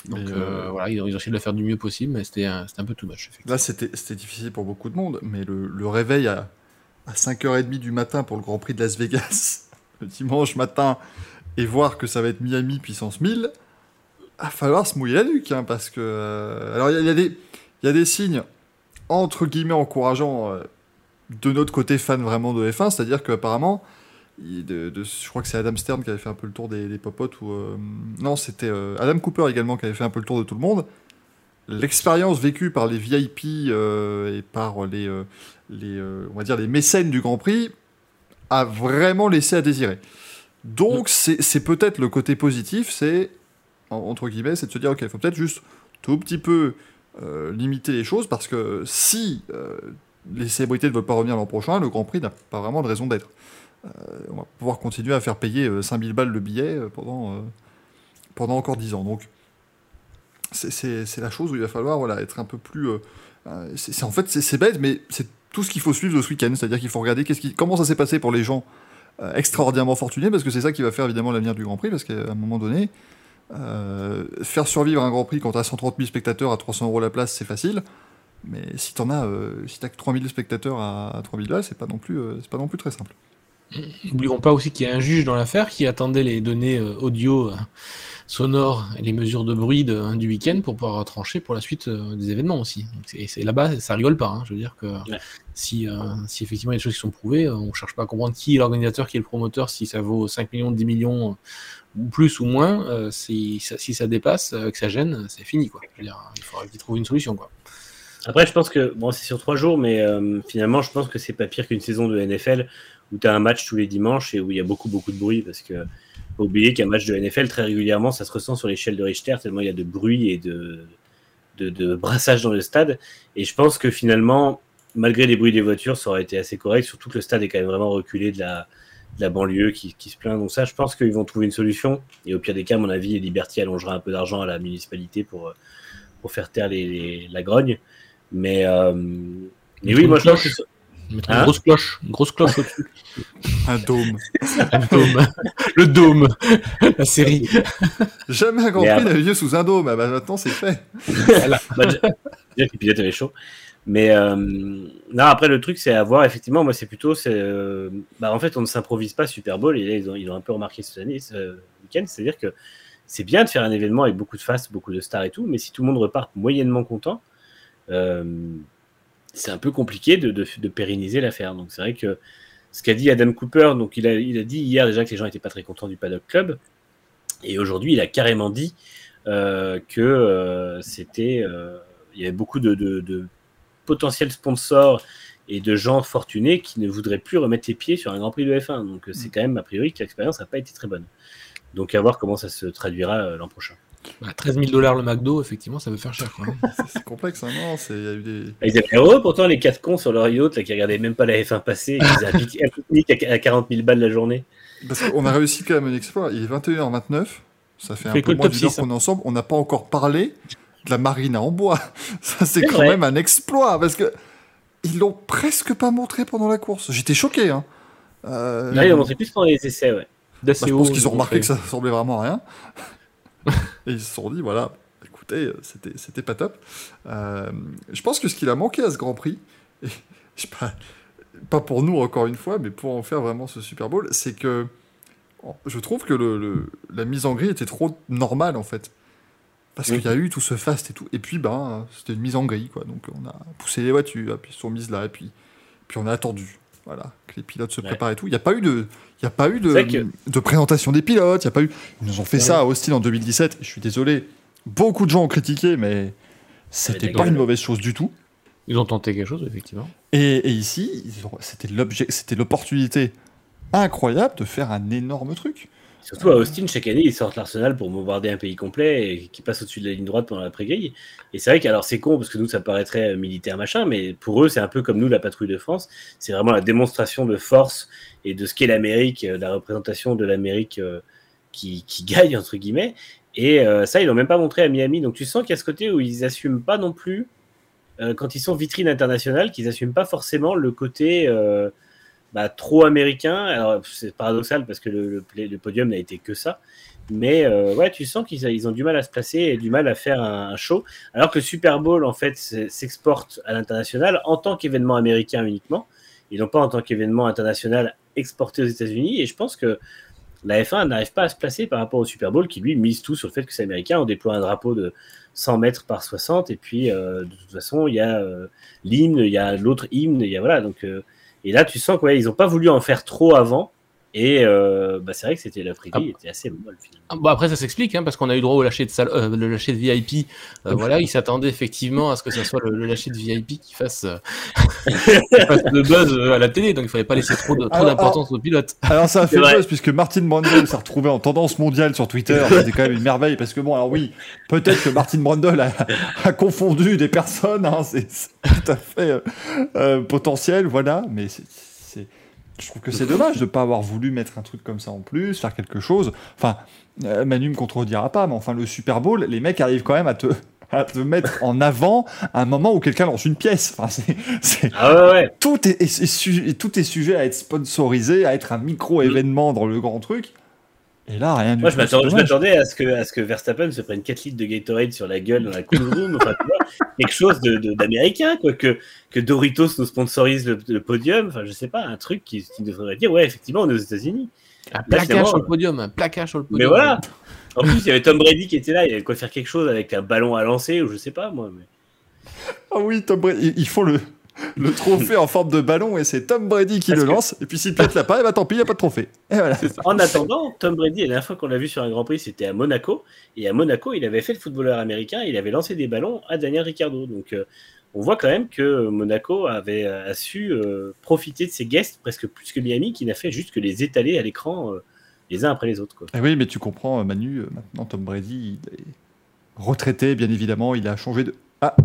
Donc euh, euh, voilà, ils ont, essayé de le faire du mieux possible, mais c'était un, un, peu too much. Là, c'était difficile pour beaucoup de monde, mais le, réveil à, à 5h30 du matin pour le Grand Prix de Las Vegas, le dimanche matin, et voir que ça va être Miami puissance 1000, va falloir se mouiller la nuque, hein, parce que. Euh, alors, il y, a des, y a des signes, entre guillemets, encourageants euh, de notre côté fan vraiment de F1, c'est-à-dire qu'apparemment. De, je crois que c'est Adam Stern qui avait fait un peu le tour des, des popotes ou euh, non c'était Adam Cooper également qui avait fait un peu le tour de tout le monde l'expérience vécue par les VIP et par les, les on va dire les mécènes du Grand Prix a vraiment laissé à désirer donc c'est peut-être le côté positif c'est entre guillemets, c'est de se dire, ok, il faut peut-être juste tout petit peu euh, limiter les choses, parce que si euh, les célébrités ne veulent pas revenir l'an prochain, le Grand Prix n'a pas vraiment de raison d'être. Euh, on va pouvoir continuer à faire payer 5000 balles le billet pendant, pendant encore 10 ans. Donc, c'est la chose où il va falloir voilà, être un peu plus... c'est en fait, c'est bête, mais c'est tout ce qu'il faut suivre de ce week-end. C'est-à-dire qu'il faut regarder comment ça s'est passé pour les gens extraordinairement fortunés, parce que c'est ça qui va faire évidemment l'avenir du Grand Prix, parce qu'à un moment donné, euh, faire survivre un Grand Prix quand t'as 130 000 spectateurs à 300 euros la place, c'est facile. Mais si t'en as, euh, si t'as que 3000 spectateurs à, 3000 là, c'est pas non plus, euh, c'est pas non plus très simple. N'oublions pas aussi qu'il y a un juge dans l'affaire qui attendait les données audio, sonores et les mesures de bruit de, du week-end pour pouvoir trancher pour la suite des événements aussi. Et c'est là-bas, ça rigole pas. Hein. Je veux dire que si, si effectivement il y a des choses qui sont prouvées, on cherche pas à comprendre qui est l'organisateur, qui est le promoteur, si ça vaut 5 millions, 10 millions plus ou moins, euh, si, ça dépasse, euh, que ça gêne, c'est fini. Quoi. il faudra qu'ils trouvent une solution. Quoi. Après, je pense que bon, c'est sur trois jours, mais euh, finalement, je pense que c'est pas pire qu'une saison de NFL où tu as un match tous les dimanches et où il y a beaucoup, beaucoup de bruit. Parce que faut oublier qu'un match de NFL, très régulièrement, ça se ressent sur l'échelle de Richter, tellement il y a de bruit et de, de, brassage dans le stade. Et je pense que finalement, malgré les bruits des voitures, ça aurait été assez correct, surtout que le stade est quand même vraiment reculé de la, de la banlieue qui, se plaint. Donc ça, je pense qu'ils vont trouver une solution. Et au pire des cas, à mon avis, Liberty allongera un peu d'argent à la municipalité pour, euh, pour faire taire les, la grogne. Mais, euh, mais oui, moi je pense que... une hein grosse cloche, une grosse cloche au-dessus. un dôme. un dôme. Le dôme. La série. Jamais un Grand Prix n'avait lieu sous un dôme. Ah bah, maintenant, c'est fait. voilà. bah, déjà, avait chaud. Mais euh, non, après, le truc, c'est à voir. Effectivement, moi, c'est plutôt. Euh, bah, en fait, on ne s'improvise pas Super Bowl. Et là, ils ont, ils ont un peu remarqué cette année, ce week-end. C'est-à-dire que c'est bien de faire un événement avec beaucoup de faces, beaucoup de stars et tout. Mais si tout le monde repart moyennement content, euh, c'est un peu compliqué de, de, pérenniser l'affaire. Donc, c'est vrai que ce qu'a dit Adam Cooper, donc il a, il a dit hier déjà que les gens n'étaient pas très contents du Paddock Club. Et aujourd'hui, il a carrément dit que c'était. il y avait beaucoup de potentiels sponsors et de gens fortunés qui ne voudraient plus remettre les pieds sur un Grand Prix de F1. Donc c'est quand même a priori que l'expérience n'a pas été très bonne. Donc à voir comment ça se traduira l'an prochain. 13 000 dollars le McDo, effectivement, ça veut faire cher. c'est complexe, hein non Il y a eu des. Ah, ils étaient heureux, pourtant, les 4 cons sur leur yacht là, qui regardaient même pas la F1 passer, ils avaient à 40 000 balles la journée. Parce qu'on a réussi quand même un exploit. Il est 21h29, ça fait un peu moins d'une heure qu'on est ensemble. On n'a pas encore parlé de la marine en bois. Ça, c'est quand même un exploit parce que ils l'ont presque pas montré pendant la course. J'étais choqué. Hein. Euh... Là, ils l'ont montré plus pendant les essais, ouais. Bah, je pense qu'ils ont remarqué que ça ressemblait vraiment à rien. Et ils se sont dit, voilà, écoutez, c'était, c'était pas top. Euh, je pense que ce qu'il a manqué à ce Grand Prix, et, je sais pas, pas pour nous encore une fois, mais pour en faire vraiment ce Super Bowl, c'est que je trouve que le, la mise en grille était trop normale en fait. Parce qu'il y a eu tout ce fast et tout. Et puis, ben, c'était une mise en grille, quoi. Donc, on a poussé les voitures, puis ils sont mises là, et puis, puis on a attendu. Voilà, que les pilotes se préparent et tout. Il n'y a pas eu de, il y a pas eu de, de présentation des pilotes. Il y a pas eu. Ils nous ont fait ça à Austin en 2017. Je suis désolé. Beaucoup de gens ont critiqué, mais c'était pas une mauvaise chose du tout. Ils ont tenté quelque chose, effectivement. Et, et ici, c'était l'objet, c'était l'opportunité incroyable de faire un énorme truc. Surtout à Austin, chaque année, ils sortent l'Arsenal pour bombarder un pays complet et qui passe au-dessus de la ligne droite pendant la grille Et c'est vrai qu'alors c'est con parce que nous, ça paraîtrait militaire machin, mais pour eux, c'est un peu comme nous, la patrouille de France. C'est vraiment la démonstration de force et de ce qu'est l'Amérique, euh, la représentation de l'Amérique euh, qui, qui, gagne, entre guillemets. Et euh, ça, ils l'ont même pas montré à Miami. Donc tu sens qu'il y a ce côté où ils assument pas non plus, quand ils sont vitrine internationale, qu'ils assument pas forcément le côté bah, trop américain. Alors, c'est paradoxal parce que le, podium n'a été que ça. Mais euh, ouais, tu sens qu'ils ils ont du mal à se placer et du mal à faire un, show. Alors que le Super Bowl, en fait, s'exporte à l'international en tant qu'événement américain uniquement. Et non pas en tant qu'événement international exporté aux États-Unis. Et je pense que la F1 n'arrive pas à se placer par rapport au Super Bowl qui, lui, mise tout sur le fait que c'est américain. On déploie un drapeau de 100 mètres par 60. Et puis, euh, de toute façon, il y a euh, l'hymne, il y a l'autre hymne. Il y a, voilà, donc et là, tu sens qu'ils ouais, n'ont pas voulu en faire trop avant. Et euh, bah, c'est vrai que c'était la ah. était assez molle finalement. Ah, bah après ça s'explique hein, parce qu'on a eu droit au lâcher de salle, euh, le lâcher de VIP. Euh, voilà, ils s'attendaient effectivement à ce que ce soit le, lâcher de VIP qui fasse, de buzz à la télé, donc il fallait pas laisser trop d'importance aux pilotes. Alors ça a fait buzz puisque Martin Brundle s'est retrouvé en tendance mondiale sur Twitter. C'était quand même une merveille parce que bon alors oui, peut-être que Martin Brundle a, confondu des personnes, hein, c'est tout à fait potentiel, voilà, mais c'est je trouve que c'est dommage de ne pas avoir voulu mettre un truc comme ça en plus, faire quelque chose. Enfin, euh, Manu me contredira pas, mais enfin, le Super Bowl, les mecs arrivent quand même à te, à te mettre en avant un moment où quelqu'un lance une pièce. Enfin, c'est, ah ouais, Tout, est, est, tout est sujet à être sponsorisé, à être un micro-événement dans le grand truc. Et là, rien du Moi, tout. Moi, je m'attendais à ce que, à ce que Verstappen se prenne 4 litres de Gatorade sur la gueule dans la cool room. enfin, quelque chose d'américain, quoi. Que, que Doritos nous sponsorise le, podium. Enfin, je sais pas, un truc qui, qui devrait dire, ouais, effectivement, on est aux États-Unis. Un plaquage sur le podium, un plaquage sur le podium. Mais voilà. En plus, il y avait Tom Brady qui était là. Il avait quoi faire quelque chose avec un ballon à lancer ou je sais pas, moi. Mais... Ah oui, Tom Brady. Ils font le le trophée en forme de ballon et c'est Tom Brady qui le lance. Et puis s'il pète la pas, et bah tant pis, il n'y a pas de trophée. Et voilà. En attendant, Tom Brady, la dernière fois qu'on l'a vu sur un Grand Prix, c'était à Monaco. Et à Monaco, il avait fait le footballeur américain, il avait lancé des ballons à Daniel Ricciardo. Donc euh, on voit quand même que Monaco avait euh, a su euh, profiter de ses guests presque plus que Miami, qui n'a fait juste que les étaler à l'écran les uns après les autres. Quoi. Et eh oui, mais tu comprends, Manu, maintenant Tom Brady, il est retraité, bien évidemment, il a changé de. Ah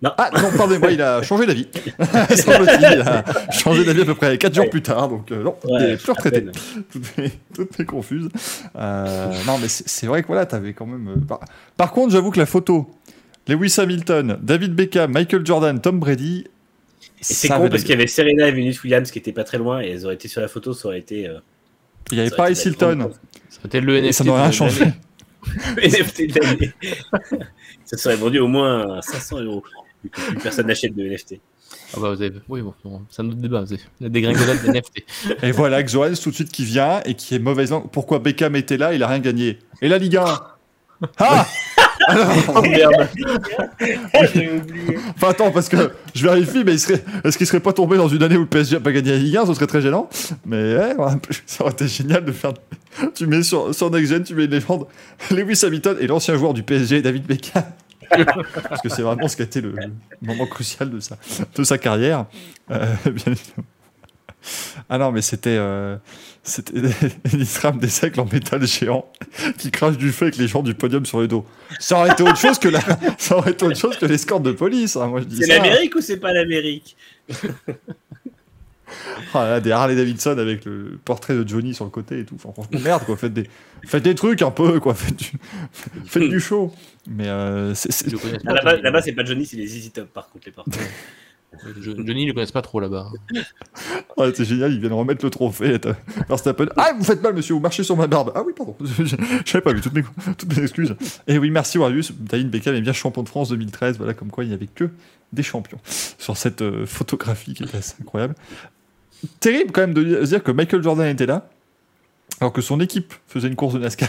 non. Ah non, pardonnez-moi, il a changé d'avis. il a changé d'avis à peu près 4 jours plus tard, donc euh, non, il est plus retraité. Tout est, confuse. Euh, non, mais c'est vrai que voilà, t'avais quand même. Euh, par, contre, j'avoue que la photo, Lewis Hamilton, David Beckham, Michael Jordan, Tom Brady. C'est con parce qu'il y avait Serena et Venus Williams qui étaient pas très loin et elles auraient été sur la photo, ça aurait été. il y avait Paris Hilton. Ça aurait été le NFT. Ça n'aurait rien changé. NFT de l'année. ça serait vendu au moins 500 euros plus personne n'achète de NFT. Ah bah vous avez... Oui, bon, c'est un autre débat. Vous avez la dégringolade des NFT. Et voilà, Xoans tout de suite qui vient et qui est mauvaise langue. Pourquoi Beckham était là Il a rien gagné. Et la Ligue 1 Ah oh merde Enfin attends, parce que je vérifie, mais serait... est-ce qu'il serait pas tombé dans une année où le PSG a pas gagné la Ligue 1 Ce serait très gênant. Mais ouais, ça aurait été génial de faire... Tu mets sur, sur Next Gen, tu mets une légende Lewis Hamilton et l'ancien joueur du PSG, David Beckham. Parce que c'est vraiment ce qui a été le, le moment crucial de sa, de sa carrière. Euh, bien. Ah non, mais c'était. Euh, c'était une trame des cercles en métal géant qui crache du feu avec les gens du podium sur le dos. Ça aurait été autre chose que, la, ça aurait été autre chose que l'escorte de police. hein, moi, je dis C'est l'Amérique ou c'est pas l'Amérique? Ah, là, des Harley Davidson avec le portrait de Johnny sur le côté et tout. Enfin, franchement, merde, quoi. Faites des, faites des trucs un peu, quoi. Faites du, faites du show. Mais euh, c'est- Là-bas, c'est pas Johnny, c'est les Easy Top par contre, les portraits. Jo- Johnny, ils le connaissent pas trop là-bas. ouais, c'est génial, ils viennent remettre le trophée. Verstappen. Ah, vous faites mal, monsieur, vous marchez sur ma barbe. Ah oui, pardon. Je savais pas vu toutes mes, toutes mes excuses. Et oui, merci, Warius. David Beckham est bien champion de France 2013. Voilà, comme quoi il n'y avait que des champions sur cette euh, photographie qui est assez incroyable. Terrible quand même de dire que Michael Jordan était là, alors que son équipe faisait une course de NASCAR.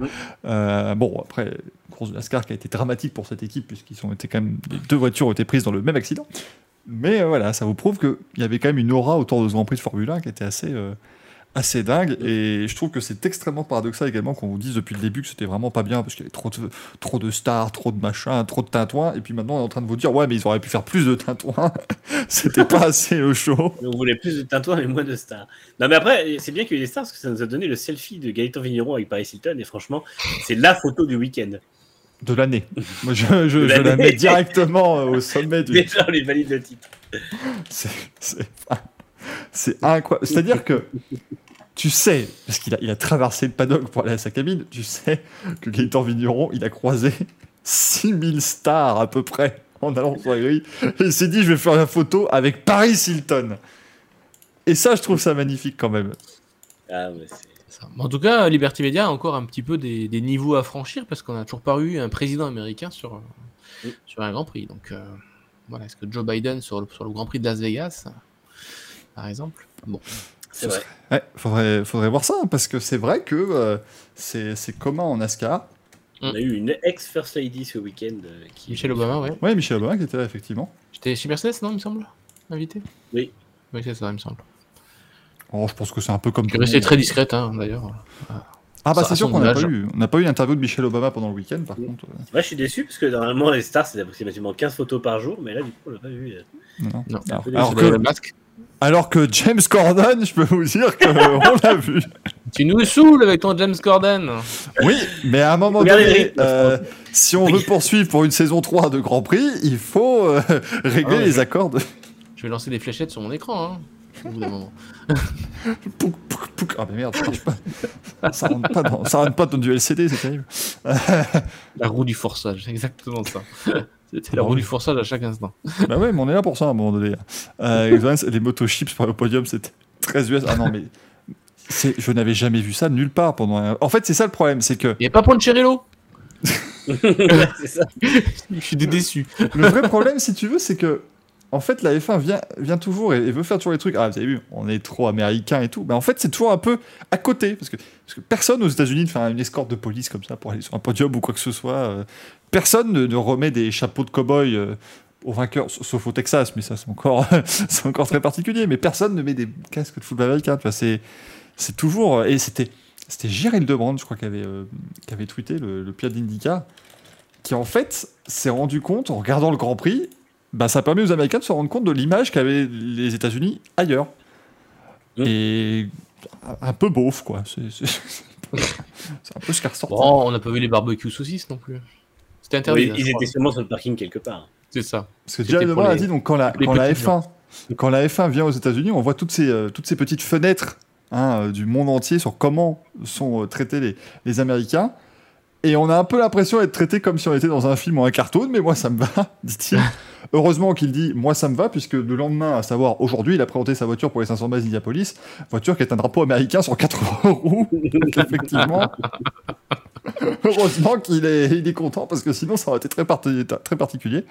Oui. Euh, bon, après, une course de NASCAR qui a été dramatique pour cette équipe, puisqu'ils ont été quand même. Les deux voitures ont été prises dans le même accident. Mais euh, voilà, ça vous prouve qu'il y avait quand même une aura autour de ce Grand Prix de Formule 1 qui était assez, euh, assez dingue. Et je trouve que c'est extrêmement paradoxal également qu'on vous dise depuis le début que c'était vraiment pas bien parce qu'il y avait trop de, trop de stars, trop de machins, trop de tintouins. Et puis maintenant, on est en train de vous dire, ouais, mais ils auraient pu faire plus de tintouins. c'était pas assez euh, chaud. On voulait plus de tintouins mais moins de stars. Non, mais après, c'est bien qu'il y ait des stars parce que ça nous a donné le selfie de Gaëtan Vigneron avec Paris Hilton. Et franchement, c'est la photo du week-end. De l'année. Moi, je, je- De je la mets directement euh, au sommet du. Déjà, on les valide le titre. C'est- C'est c'est incroyable. C'est-à-dire que tu sais, parce qu'il a, il a traversé le paddock pour aller à sa cabine, tu sais que Gaëtan Vigneron, il a croisé 6000 stars à peu près en allant sur la grille. Et il s'est dit, je vais faire une photo avec Paris Hilton. Et ça, je trouve ça magnifique quand même. Ah, mais. Ça. En tout cas, Liberty Media a encore un petit peu des, des niveaux à franchir parce qu'on n'a toujours pas eu un président américain sur, Oui. sur un Grand Prix. Donc euh, voilà, est-ce que Joe Biden sur le, sur le Grand Prix de Las Vegas, par exemple Bon, C'est vrai. Ouais, faudrait, faudrait voir ça, hein, parce que c'est vrai que euh, c'est c'est commun en NASCAR. On a eu une ex-First Lady ce week-end. euh, qui Michelle Obama, ouais. Ouais, Michel Obama qui était là, effectivement. J'étais chez Mercedes, non, il me semble Invité? Oui. Oui, c'est ça, il me semble. Oh, je pense que c'est un peu comme. Qui tout est le restée monde. très discrète, hein, d'ailleurs. Ah, bah c'est sûr qu'on n'a pas eu. On n'a pas eu l'interview de Michel Obama pendant le week-end, par contre. euh, Moi, je suis déçu parce que normalement, les stars, c'est approximativement 15 photos par jour. Mais là, du coup, on l'a pas vu. euh. non. Non. Alors, C'est alors C'est que, le masque. Alors que James Corden, je peux vous dire qu'on l'a vu. Tu nous saoules avec ton James Corden Oui, mais à un moment Regardez donné, euh, si on veut poursuivre pour une saison 3 de Grand Prix, il faut euh, régler Ah ouais. les accords de. Je vais lancer des fléchettes sur mon écran, hein, au bout d'un moment. Pouc, pouc, pouc. Ah, mais merde, ça marche pas. Ça rentre pas dans, ça rentre pas dans du LCD, c'est terrible. La roue du forçage, exactement ça. C'était Ah la roue oui. du forçage à chaque instant. bah ouais, mais on est là pour ça à un moment donné. Euh, les motos chips pour le podium, c'était très US. Ah non, mais. c'est- Je n'avais jamais vu ça nulle part pendant un... En fait, c'est ça le problème, c'est que Il n'y a pas Poncherello ça. Je suis déçu. Le vrai problème, si tu veux, c'est que en fait, la F1 vient, vient toujours et, et veut faire toujours les trucs. Ah, vous avez vu, on est trop américain et tout. Mais en fait, c'est toujours un peu à côté. Parce que, parce que personne aux États-Unis ne fait une escorte de police comme ça pour aller sur un podium ou quoi que ce soit. Personne ne, ne remet des chapeaux de cow-boy euh, aux vainqueurs, sa- sauf au Texas, mais ça, c'est encore, c'est encore très particulier. Mais personne ne met des casques de football américain. Tu vois, c'est, c'est toujours. Et c'était, c'était Gérald Debrand, je crois, qui avait, euh, qui avait tweeté, le, le pilote d'IndyCar, qui en fait s'est rendu compte en regardant le Grand Prix bah, ça permet aux Américains de se rendre compte de l'image qu'avaient les États-Unis ailleurs. Mm. Et un- un peu beauf, quoi. C'est c'est- c'est un peu ce qui ressort. Bon, on n'a pas vu les barbecues saucisses non plus. C'était interdit. Oui, hein, ils étaient sûrement sur le parking quelque part. C'est ça. Parce que pour Lebrun a dit donc quand la, les quand la petits F1 quand la F1 vient aux États-Unis, on voit toutes ces euh, toutes ces petites fenêtres hein, euh, du monde entier sur comment sont euh, traités les, les Américains. Et on a un peu l'impression d'être traité comme si on était dans un film ou un cartoon, mais moi ça me va, dit-il. Heureusement qu'il dit moi ça me va, puisque le lendemain, à savoir aujourd'hui, il a présenté sa voiture pour les 500 bases d'Indianapolis, voiture qui est un drapeau américain sur quatre roues. Donc effectivement, heureusement qu'il est, il est content, parce que sinon ça aurait été très, parti- très particulier.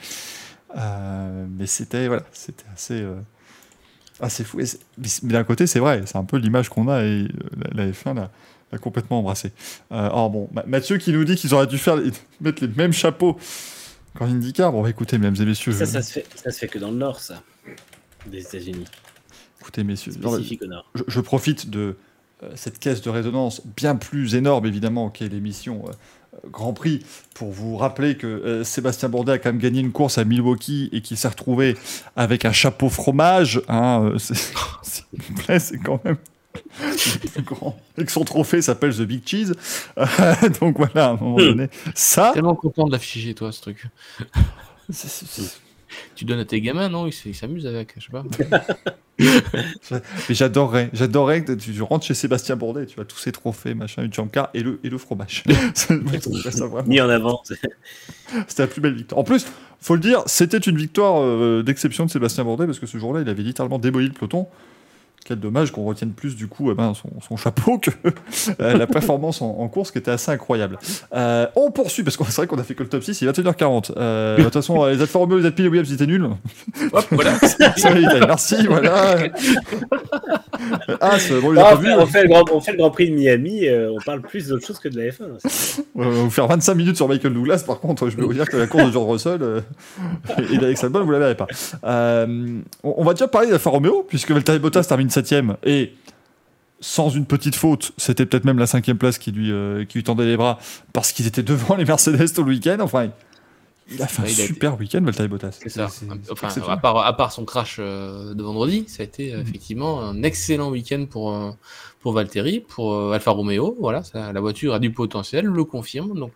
Euh, mais c'était voilà, c'était assez, euh, assez fou. Et mais d'un côté, c'est vrai, c'est un peu l'image qu'on a et euh, la, la F1 l'a, l'a complètement embrassé. Euh, alors bon, Ma- Mathieu qui nous dit qu'ils auraient dû faire les- mettre les mêmes chapeaux qu'en IndyCar. Bon, écoutez, mesdames et messieurs, Ça, je- ça se fait, ça se fait que dans le nord, ça. Des États-Unis. écoutez, messieurs, je, je profite de cette caisse de résonance bien plus énorme, évidemment, qu'est l'émission euh, Grand Prix pour vous rappeler que euh, Sébastien Bourdet a quand même gagné une course à Milwaukee et qu'il s'est retrouvé avec un chapeau fromage. Hein, S'il vous plaît, c'est quand même grand. Et que son trophée s'appelle The Big Cheese. donc voilà, à un moment donné, ça. Tellement content de l'afficher, toi, ce truc. Tu donnes à tes gamins, non? Ils s'amusent avec, je sais pas. Mais j'adorerais, j'adorerais que tu rentres chez Sébastien Bourdet, tu vois, tous ces trophées, machin, une et le, et le fromage. Mis en avant. C'était la plus belle victoire. En plus, faut le dire, c'était une victoire euh, d'exception de Sébastien Bourdet parce que ce jour-là, il avait littéralement démoli le peloton. Quel dommage qu'on retienne plus du coup eh ben, son, chapeau que euh, la performance en, course qui était assez incroyable. Euh, on poursuit parce que c'est vrai qu'on a fait que le top 6, il est 21h40. Euh, de toute façon, les Alfa Romeo, les Alpine et Williams, c'était nul. Hop, voilà. Merci, voilà. ah, bon, on, fait, on, fait le grand, on, fait le grand, Prix de Miami, on parle plus d'autre chose que de la F1. on va vous faire 25 minutes sur Michael Douglas, par contre, je peux vous dire que la course de George Russell et d'Alex Albon, vous la verrez pas. On, on, va déjà parler d'Alfa Romeo, puisque Valtteri Bottas termine septième et sans une petite faute, c'était peut-être même la cinquième place qui lui, euh, qui lui tendait les bras parce qu'ils étaient devant les Mercedes tout le week-end. Enfin, il a fait un super week-end, Valtteri Bottas. C'est ça. Enfin, à, part, à part son crash euh, de vendredi, ça a été euh, effectivement un excellent week-end pour, pour Valtteri, pour Alfa Romeo. Voilà, ça, la voiture a du potentiel, le confirme. Donc,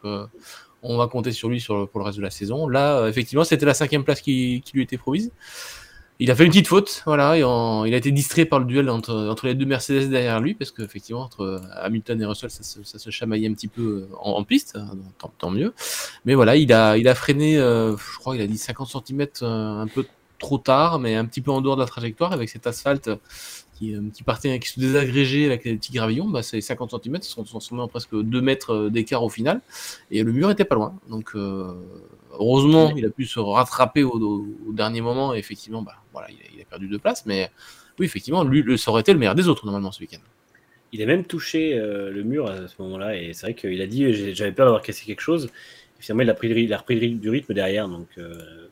on va compter sur lui sur, pour le reste de la saison. Là, effectivement, c'était la cinquième place qui, qui lui était promise. Il a fait une petite faute, voilà, il a été distrait par le duel entre, entre les deux Mercedes derrière lui, parce qu'effectivement, entre Hamilton et Russell, ça se, ça se chamaillait un petit peu en, piste, hein, tant, mieux. Mais voilà, il a, il a freiné, euh, je crois, il a dit 50 cm euh, un peu trop tard, mais un petit peu en dehors de la trajectoire, avec cet asphalte qui, euh, qui partait, qui se désagrégeait avec les petits gravillons, bah, ces 50 cm sont transformés en presque 2 mètres d'écart au final, et le mur était pas loin. Donc, heureusement, il a pu se rattraper au, dernier moment, et effectivement, bah, voilà, il a, perdu deux places, mais oui, effectivement, lui, ça aurait été le meilleur des autres normalement ce week-end. Il a même touché euh, le mur à ce moment-là, et c'est vrai qu'il a dit j'avais peur d'avoir cassé quelque chose. Et finalement, il a, pris, il a repris du rythme derrière, donc. Euh,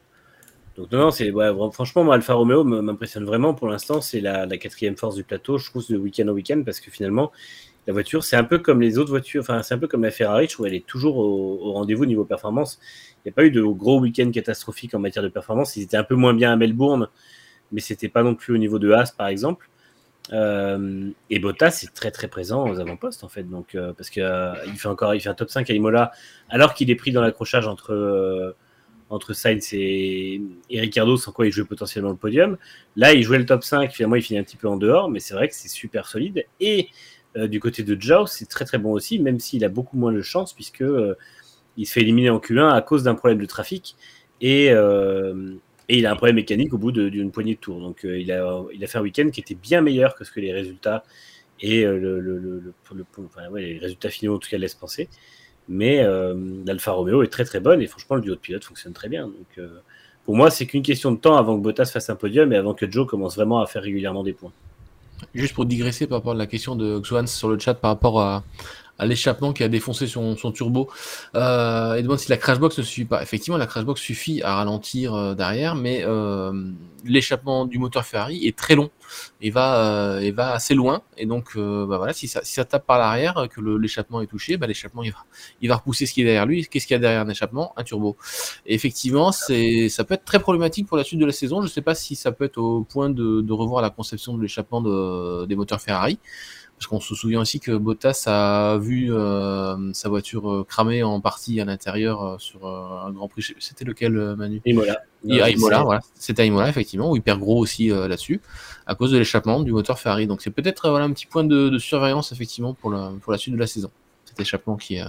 donc non, non c'est franchement moi Alfa Romeo m'impressionne vraiment pour l'instant. C'est la, quatrième force du plateau, je trouve, de week-end au week-end parce que finalement la voiture c'est un peu comme les autres voitures, enfin c'est un peu comme la Ferrari. Je trouve elle est toujours au, rendez-vous niveau performance. Il n'y a pas eu de gros week-end catastrophiques en matière de performance. Ils étaient un peu moins bien à Melbourne, mais c'était pas non plus au niveau de Haas, par exemple. Euh, et Bottas est très très présent aux avant-postes en fait, donc euh, parce qu'il euh, fait encore il fait un top 5 à Imola alors qu'il est pris dans l'accrochage entre entre Sainz et, et, Ricardo sans quoi il jouait potentiellement le podium. Là il jouait le top 5, finalement il finit un petit peu en dehors, mais c'est vrai que c'est super solide. Et du côté de Zhao c'est très très bon aussi, même s'il a beaucoup moins de chance puisque il se fait éliminer en Q1 à cause d'un problème de trafic et et il a un problème mécanique au bout d'une poignée de tours. Donc euh, il, a, fait un week-end qui était bien meilleur que ce que les résultats et euh, les résultats finaux en tout cas laissent penser. Mais euh, l'Alfa Romeo est très très bonne et franchement le duo de pilote fonctionne très bien. Pour moi c'est qu'une question de temps avant que Bottas fasse un podium et avant que Joe commence vraiment à faire régulièrement des points. Juste pour digresser par rapport à la question de Xuan sur le chat par rapport à, à l'échappement qui a défoncé son, turbo. Euh, et demande si la crashbox ne suffit pas. Effectivement, la crashbox suffit à ralentir euh, derrière, mais euh, l'échappement du moteur Ferrari est très long et va, et va assez loin. Et donc, bah voilà, si ça, si tape par l'arrière, que l'échappement est touché, bah, l'échappement il va, il repousser ce qui est derrière lui. Qu'est-ce qu'il y a derrière un échappement? Un turbo. Et effectivement, ça peut être très problématique pour la suite de la saison. Je ne sais pas si ça peut être au point de, revoir la conception de l'échappement de, des moteurs Ferrari. Parce qu'on se souvient aussi que Bottas a vu euh, sa voiture euh, cramer en partie à l'intérieur euh, sur un Grand Prix. C'était lequel, Manu? Imola. Imola, voilà. C'était à Imola, effectivement, où il perd gros aussi là-dessus, à cause de l'échappement du moteur Ferrari. Donc c'est peut-être voilà, un petit point de, surveillance, effectivement, pour la, pour la suite de la saison. Cet échappement qui,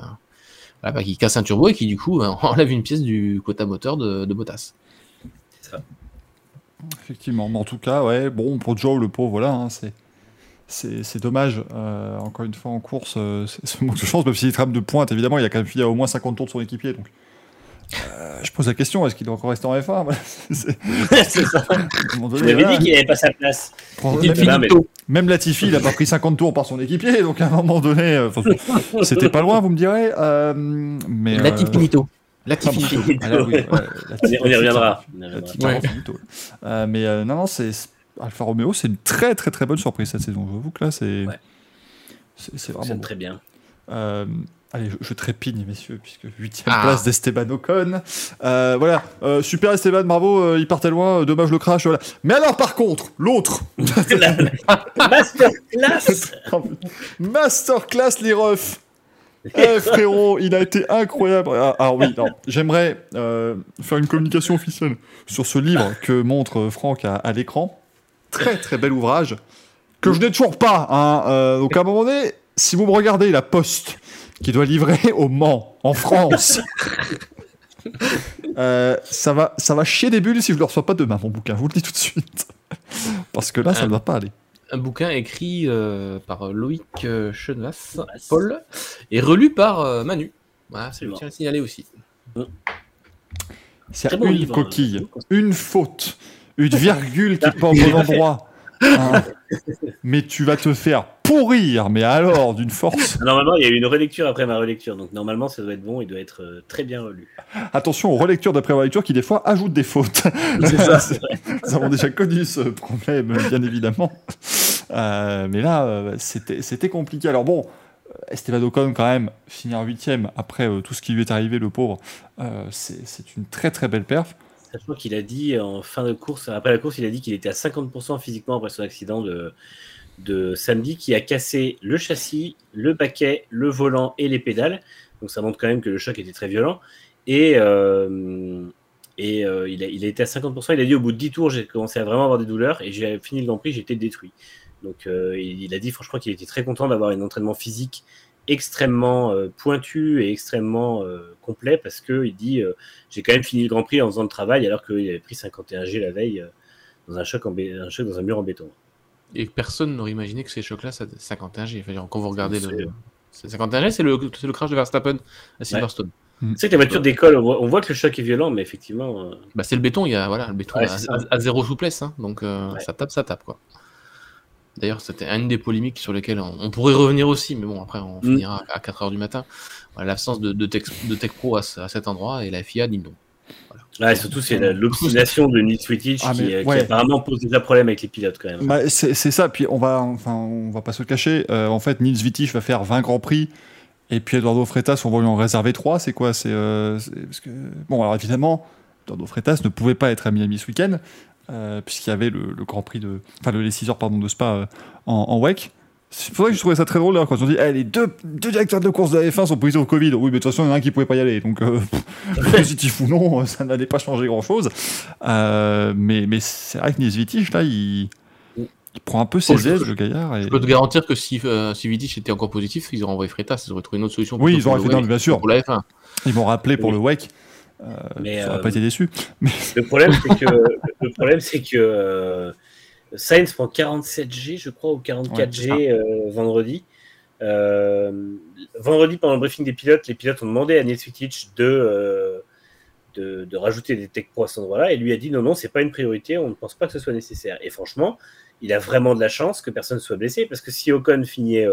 bah, qui casse un turbo et qui, du coup, enlève une pièce du quota moteur de, de Bottas. C'est ça. Effectivement, mais en tout cas, ouais, bon, pour Joe, le pauvre, voilà, hein, c'est c'est dommage. Euh, encore une fois, en course, euh, c'est manque de chance, même s'il trame de pointe, évidemment, il a quand même fini à au moins 50 tours de son équipier. Donc, euh, je pose la question est-ce qu'il doit encore rester en F1 C'est ça. Avait dit qu'il n'avait pas sa place. Même, même Latifi, il a pas pris 50 tours par son équipier, donc à un moment donné, c'était pas loin, vous me direz. mais, Latifi finito. Latifi. Ah, on y reviendra. mais non, non, c'est Alfa Romeo, c'est une très très très bonne surprise cette saison. J'avoue que là, c'est. C'est vraiment. très bien. Euh, allez, je, je, trépigne, messieurs, puisque 8 ah. place d'Esteban Ocon. Euh, voilà, euh, super Esteban, bravo, euh, il partait loin, euh, dommage le crash. Voilà. Mais alors, par contre, l'autre. Masterclass Masterclass, les refs eh frérot, il a été incroyable. Ah, ah oui, j'aimerais euh, faire une communication officielle sur ce livre que montre Franck à, à l'écran. Très très bel ouvrage que je n'ai toujours pas. Hein. Euh, donc à un moment donné, si vous me regardez la poste qui doit livrer au Mans, en France, euh, ça, va, ça va chier des bulles si je ne le reçois pas demain, mon bouquin. Je vous le dis tout de suite. Parce que là, ça ne va pas aller. Un bouquin écrit euh, par Loïc Chenvas, Paul, et relu par Manu. Voilà, c'est le tien à signaler aussi. C'est une livre, coquille, une faute, une virgule qui pas au bon endroit. Ah. mais tu vas te faire pourrir, mais alors d'une force. Normalement, il y a eu une relecture après ma relecture, donc normalement, ça doit être bon, il doit être euh, très bien relu. Attention aux relectures d'après relecture qui, des fois, ajoutent des fautes. ça, Nous avons déjà connu ce problème, bien évidemment. Euh, mais là, euh, c'était compliqué. Alors bon, Esteban Ocon, quand même, finir huitième après tout ce qui lui est arrivé, le pauvre, c'est une très très belle perf. Sachant qu'il a dit en fin de course, après la course, il a dit qu'il était à 50% physiquement après son accident de, de samedi, qui a cassé le châssis, le paquet, le volant et les pédales. Donc ça montre quand même que le choc était très violent. Et, euh, et euh, il, a, il, à 50%. Il a dit au bout de 10 tours, j'ai commencé à vraiment avoir des douleurs et j'ai fini le Grand Prix, j'étais détruit. Donc euh, il, a dit franchement qu'il était très content d'avoir un entraînement physique extrêmement euh, pointu et extrêmement euh, complet parce que il dit euh, j'ai quand même fini le Grand Prix en faisant le travail alors qu'il avait pris 51G la veille dans un choc, en un choc dans un mur en béton. Et personne n'aurait imaginé que ces chocs-là, ça 51G. Enfin, quand vous regardez le. 51G, c'est le, le, crash de Verstappen à Silverstone. Ouais. C'est que les voitures d'école, on, voit que le choc est violent, mais effectivement. Bah, c'est le béton, il y a voilà, le béton ouais, à, à, zéro souplesse, hein, donc ouais. ça tape, ça tape quoi. D'ailleurs, c'était une des polémiques sur lesquelles on, pourrait revenir aussi, mais bon, après, on mm. finira à 4 h du matin. Voilà, L'absence de, de, tech, de, tech, Pro à, à, cet endroit et la FIA dit non. Voilà. Ouais, surtout, c'est l'obstination de Nick Sweetich ah, qui, ouais. qui, apparemment pose déjà problème avec les pilotes quand même. Bah, c'est ça, puis on va, enfin, on va pas se le cacher. Euh, en fait, Nils Wittich va faire 20 grands prix. Et puis Eduardo Freitas, on va lui en réserver 3. C'est quoi C'est euh, parce que bon, alors évidemment, Eduardo Freitas ne pouvait pas être à Miami ce week-end. Euh, puisqu'il y avait le, le, Grand Prix de. Enfin, le, les 6 heures pardon, de Spa euh, en, en WEC. C'est pour ça que je trouvais ça très drôle quand on dit eh, les deux, deux, directeurs de course de la F1 sont positifs au Covid. Oui, mais de toute façon, il y en a un qui pouvait pas y aller. Donc, euh, positif ou non, ça n'allait pas changer grand chose. Mais mais c'est vrai que Nies là, il, il prend un peu ses aises, le gaillard. Et... Je peux te garantir que si, si Vittich était encore positif, ils auraient envoyé Freitas, ils auraient trouvé une autre solution. Oui, ils auraient fait, non, bien sûr. Pour la F1. Ils m'ont rappelé pour oui. le WEC. Euh, mais euh, pas été déçu. Le problème, c'est que, le problème, c'est que euh, Sainz prend 47G, je crois, ou 44G ouais, euh, vendredi. vendredi, pendant le briefing des pilotes, les pilotes ont demandé à de, de, de, rajouter des tech pro à cet endroit-là, et lui a dit non, non, c'est pas une priorité, on ne pense pas que ce soit nécessaire. Et franchement, il a vraiment de la chance que personne ne soit blessé, parce que si Ocon finit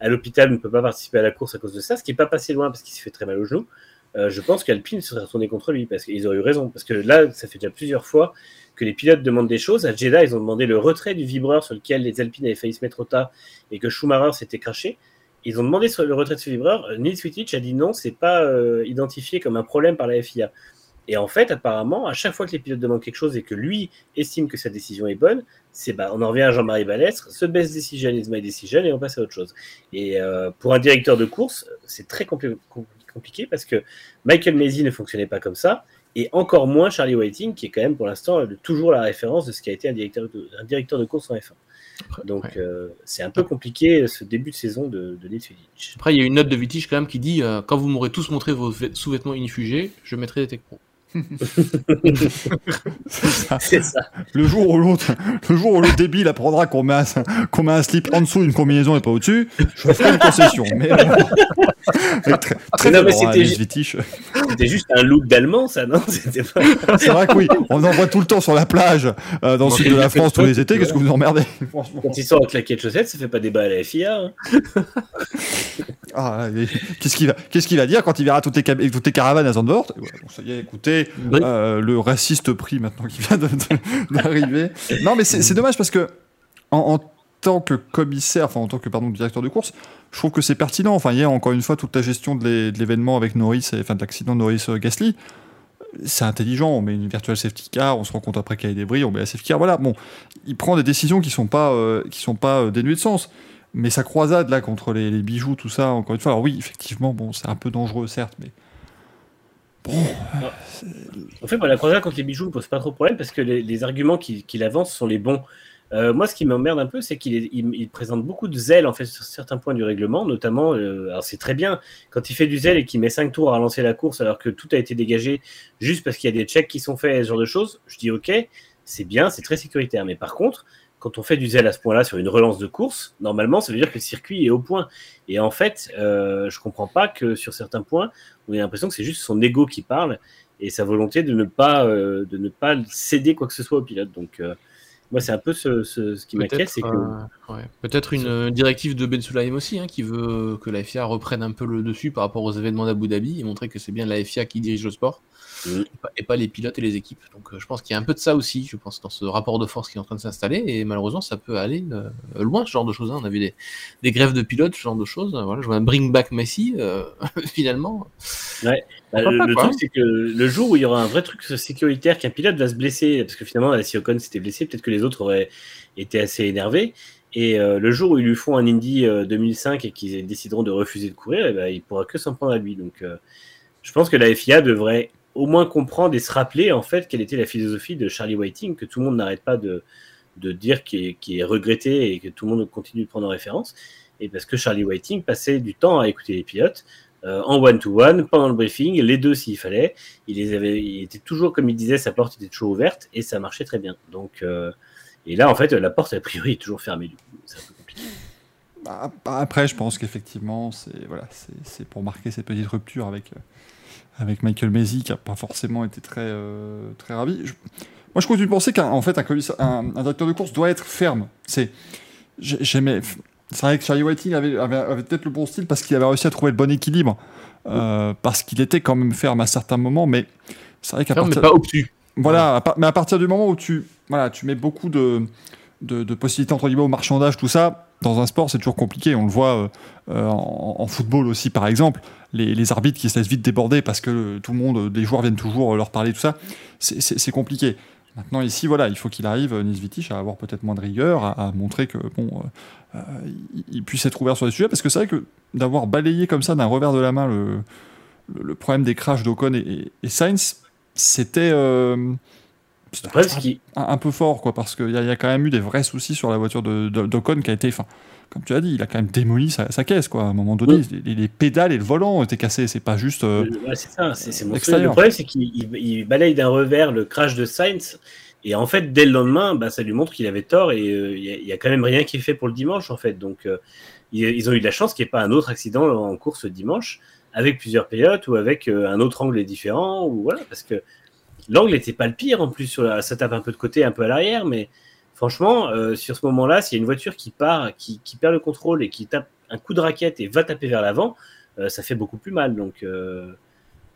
à l'hôpital, ne peut pas participer à la course à cause de ça, ce qui n'est pas passé loin parce qu'il s'est fait très mal au genou euh, je pense qu'Alpine serait retourné contre lui parce qu'ils auraient eu raison. Parce que là, ça fait déjà plusieurs fois que les pilotes demandent des choses. À Jeddah, ils ont demandé le retrait du vibreur sur lequel les Alpines avaient failli se mettre au tas et que Schumacher s'était craché. Ils ont demandé le retrait de ce vibreur. Nils Wittich a dit non, c'est pas euh, identifié comme un problème par la FIA. Et en fait, apparemment, à chaque fois que les pilotes demandent quelque chose et que lui estime que sa décision est bonne, c'est bah, on en revient à Jean-Marie Balestre, ce best decision is my decision et on passe à autre chose. Et euh, pour un directeur de course, c'est très compl compliqué parce que Michael Maisy ne fonctionnait pas comme ça et encore moins Charlie Whiting qui est quand même pour l'instant toujours la référence de ce qui a été un directeur de, un directeur de course en F1. Donc ouais. euh, c'est un peu compliqué ce début de saison de, de. Après il y a une note de Wittich quand même qui dit euh, quand vous m'aurez tous montré vos sous-vêtements unifugés, je mettrai des Tech Pro c'est ça. Le jour où l'autre, le jour où le débile apprendra qu'on met, met un slip en dessous d'une combinaison et pas au-dessus, je ferai une concession. Mais, euh, mais très, très non, mais c'était, ju c'était juste un look d'allemand, ça, non? Pas... C'est vrai que oui, on en voit tout le temps sur la plage, euh, dans le sud de la France tous les étés. Qu'est-ce que vous emmerdez? Quand ils sont en claquettes chaussettes, ça fait pas débat à la FIA. Hein. Ah, qu'est-ce qu'il va, qu'est-ce qu'il va dire quand il verra toutes tes, toutes tes caravanes à Zandvoort? Ouais, bon, Ça y est, écoutez, oui. euh, le raciste prix maintenant qui vient d'arriver. non, mais c'est dommage parce que en, en tant que commissaire, enfin en tant que pardon, directeur de course, je trouve que c'est pertinent. Enfin, hier, encore une fois, toute la gestion de l'événement avec Norris, et, enfin de l'accident de Norris-Gasly, c'est intelligent. On met une virtual safety car, on se rend compte après qu'il y a des débris, on met la safety car. Voilà, bon, il prend des décisions qui sont pas, euh, qui sont pas euh, dénuées de sens. Mais sa croisade là contre les, bijoux, tout ça, encore une fois, alors oui, effectivement, bon, c'est un peu dangereux, certes, mais bon. En fait, la croisade contre les bijoux ne pose pas trop de problème parce que les, arguments qu'il avance sont les bons. Euh, moi, ce qui m'emmerde un peu, c'est qu'il présente beaucoup de zèle en fait sur certains points du règlement, notamment. Euh, alors c'est très bien quand il fait du zèle et qu'il met 5 tours à lancer la course alors que tout a été dégagé juste parce qu'il y a des checks qui sont faits, ce genre de choses. Je dis ok, c'est bien, c'est très sécuritaire. Mais par contre, quand on fait du zèle à ce point-là sur une relance de course, normalement, ça veut dire que le circuit est au point. Et en fait, euh, je comprends pas que sur certains points, on ait l'impression que c'est juste son ego qui parle et sa volonté de ne pas, euh, de ne pas céder quoi que ce soit au pilote. Donc, euh, moi, c'est un peu ce, ce, qui m'inquiète, c'est que. Euh, peut-être une directive de Ben Sulaim aussi, hein, qui veut que la FIA reprenne un peu le dessus par rapport aux événements d'Abu Dhabi et montrer que c'est bien la FIA qui dirige le sport. Mm. et, pas, les pilotes et les équipes. Donc euh, je pense qu'il y a un peu de ça aussi, je pense, dans ce rapport de force qui est en train de s'installer, et malheureusement ça peut aller euh, loin, ce genre de choses. Hein. On a vu des, des, grèves de pilotes, ce genre de choses. Voilà, je vois un bring back Messi, euh, finalement. Ouais. Bah, le, truc, c'est que le jour où il y aura un vrai truc sécuritaire, qu'un pilote va se blesser, parce que finalement, si Ocon s'était blessé, peut-être que les autres auraient été assez énervés. Et le jour où ils lui font un Indy 2005 et qu'ils décideront de refuser de courir, eh ben, il pourra que s'en prendre à lui. Donc, je pense que la FIA devrait au moins comprendre et se rappeler en fait quelle était la philosophie de Charlie Whiting, que tout le monde n'arrête pas de, de dire qui est, est, regretté et que tout le monde continue de prendre en référence. Et parce que Charlie Whiting passait du temps à écouter les pilotes euh, en one-to-one, pendant le briefing, les deux s'il fallait. Il, les avait, il était toujours, comme il disait, sa porte était toujours ouverte et ça marchait très bien. Donc, euh, et là, en fait, la porte, a priori, est toujours fermée. Bah, après, je pense qu'effectivement, c'est voilà, pour marquer cette petite rupture avec. Euh, avec Michael Maisy qui n'a pas forcément été très, euh, très ravi. Moi, je continue de penser qu'en fait, un, un, directeur de course doit être ferme. C'est, j'aimais. C'est vrai que Charlie Whiting avait, avait, peut-être le bon style parce qu'il avait réussi à trouver le bon équilibre, euh, parce qu'il était quand même ferme à certains moments, mais c'est vrai qu'à partir... mais pas obtus. Voilà, mais à partir du moment où tu, voilà, tu mets beaucoup de, de, de possibilités entre guillemets au marchandage, tout ça, dans un sport, c'est toujours compliqué. On le voit euh, en, football aussi, par exemple. Les, arbitres qui se laissent vite déborder parce que tout le monde, les joueurs viennent toujours leur parler, tout ça. C'est compliqué. Maintenant, ici, voilà, il faut qu'il arrive, Nisvitich, à avoir peut-être moins de rigueur, à, montrer que, bon, euh, euh, il puisse être ouvert sur les sujets. Parce que c'est vrai que d'avoir balayé comme ça d'un revers de la main le, le, problème des crashs d'Ocon et, et, Sainz, c'était. Un, peu fort, quoi, parce qu'il y, y, a quand même eu des vrais soucis sur la voiture de, d'Ocon qui a été, enfin, comme tu as dit, il a quand même démoli sa, caisse, quoi. À un moment donné, les, pédales et le volant ont été cassés. C'est pas juste. Euh, c'est ça, c'est, Le problème, c'est qu'il balaye d'un revers le crash de Sainz. Et en fait, dès le lendemain, bah, ça lui montre qu'il avait tort et euh, il n'y a, quand même rien qui est fait pour le dimanche, en fait. Donc, euh, ils, ont eu de la chance qu'il n'y ait pas un autre accident en course dimanche avec plusieurs pilotes ou avec un autre angle différent. Ou voilà, parce que L'angle n'était pas le pire en plus, sur la, ça tape un peu de côté, un peu à l'arrière, mais franchement, euh, sur ce moment-là, s'il y a une voiture qui part, qui, perd le contrôle et qui tape un coup de raquette et va taper vers l'avant, euh, ça fait beaucoup plus mal. Donc euh,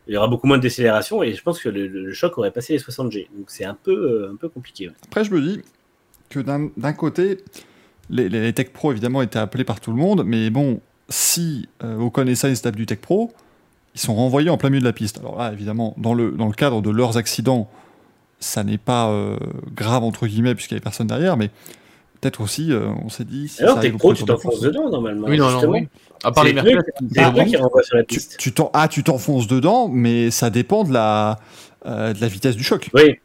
il y aura beaucoup moins de décélération et je pense que le, choc aurait passé les 60 G. Donc c'est un peu, un peu compliqué. Après, je me dis que d'un côté, les, Tech Pro évidemment étaient appelés par tout le monde, mais bon, si Ocon et Sainz tapent du Tech Pro, ils sont renvoyés en plein milieu de la piste. Alors là, évidemment, dans le cadre de leurs accidents, ça n'est pas euh, grave, entre guillemets, puisqu'il n'y avait personne derrière, mais peut-être aussi, euh, on s'est dit... Si Alors, t'es pro, tu t'enfonces dedans, normalement. Oui, non, non, oui. À part les piste. Tu, tu ah, tu t'enfonces dedans, mais ça dépend de la, euh, de la vitesse du choc. Oui.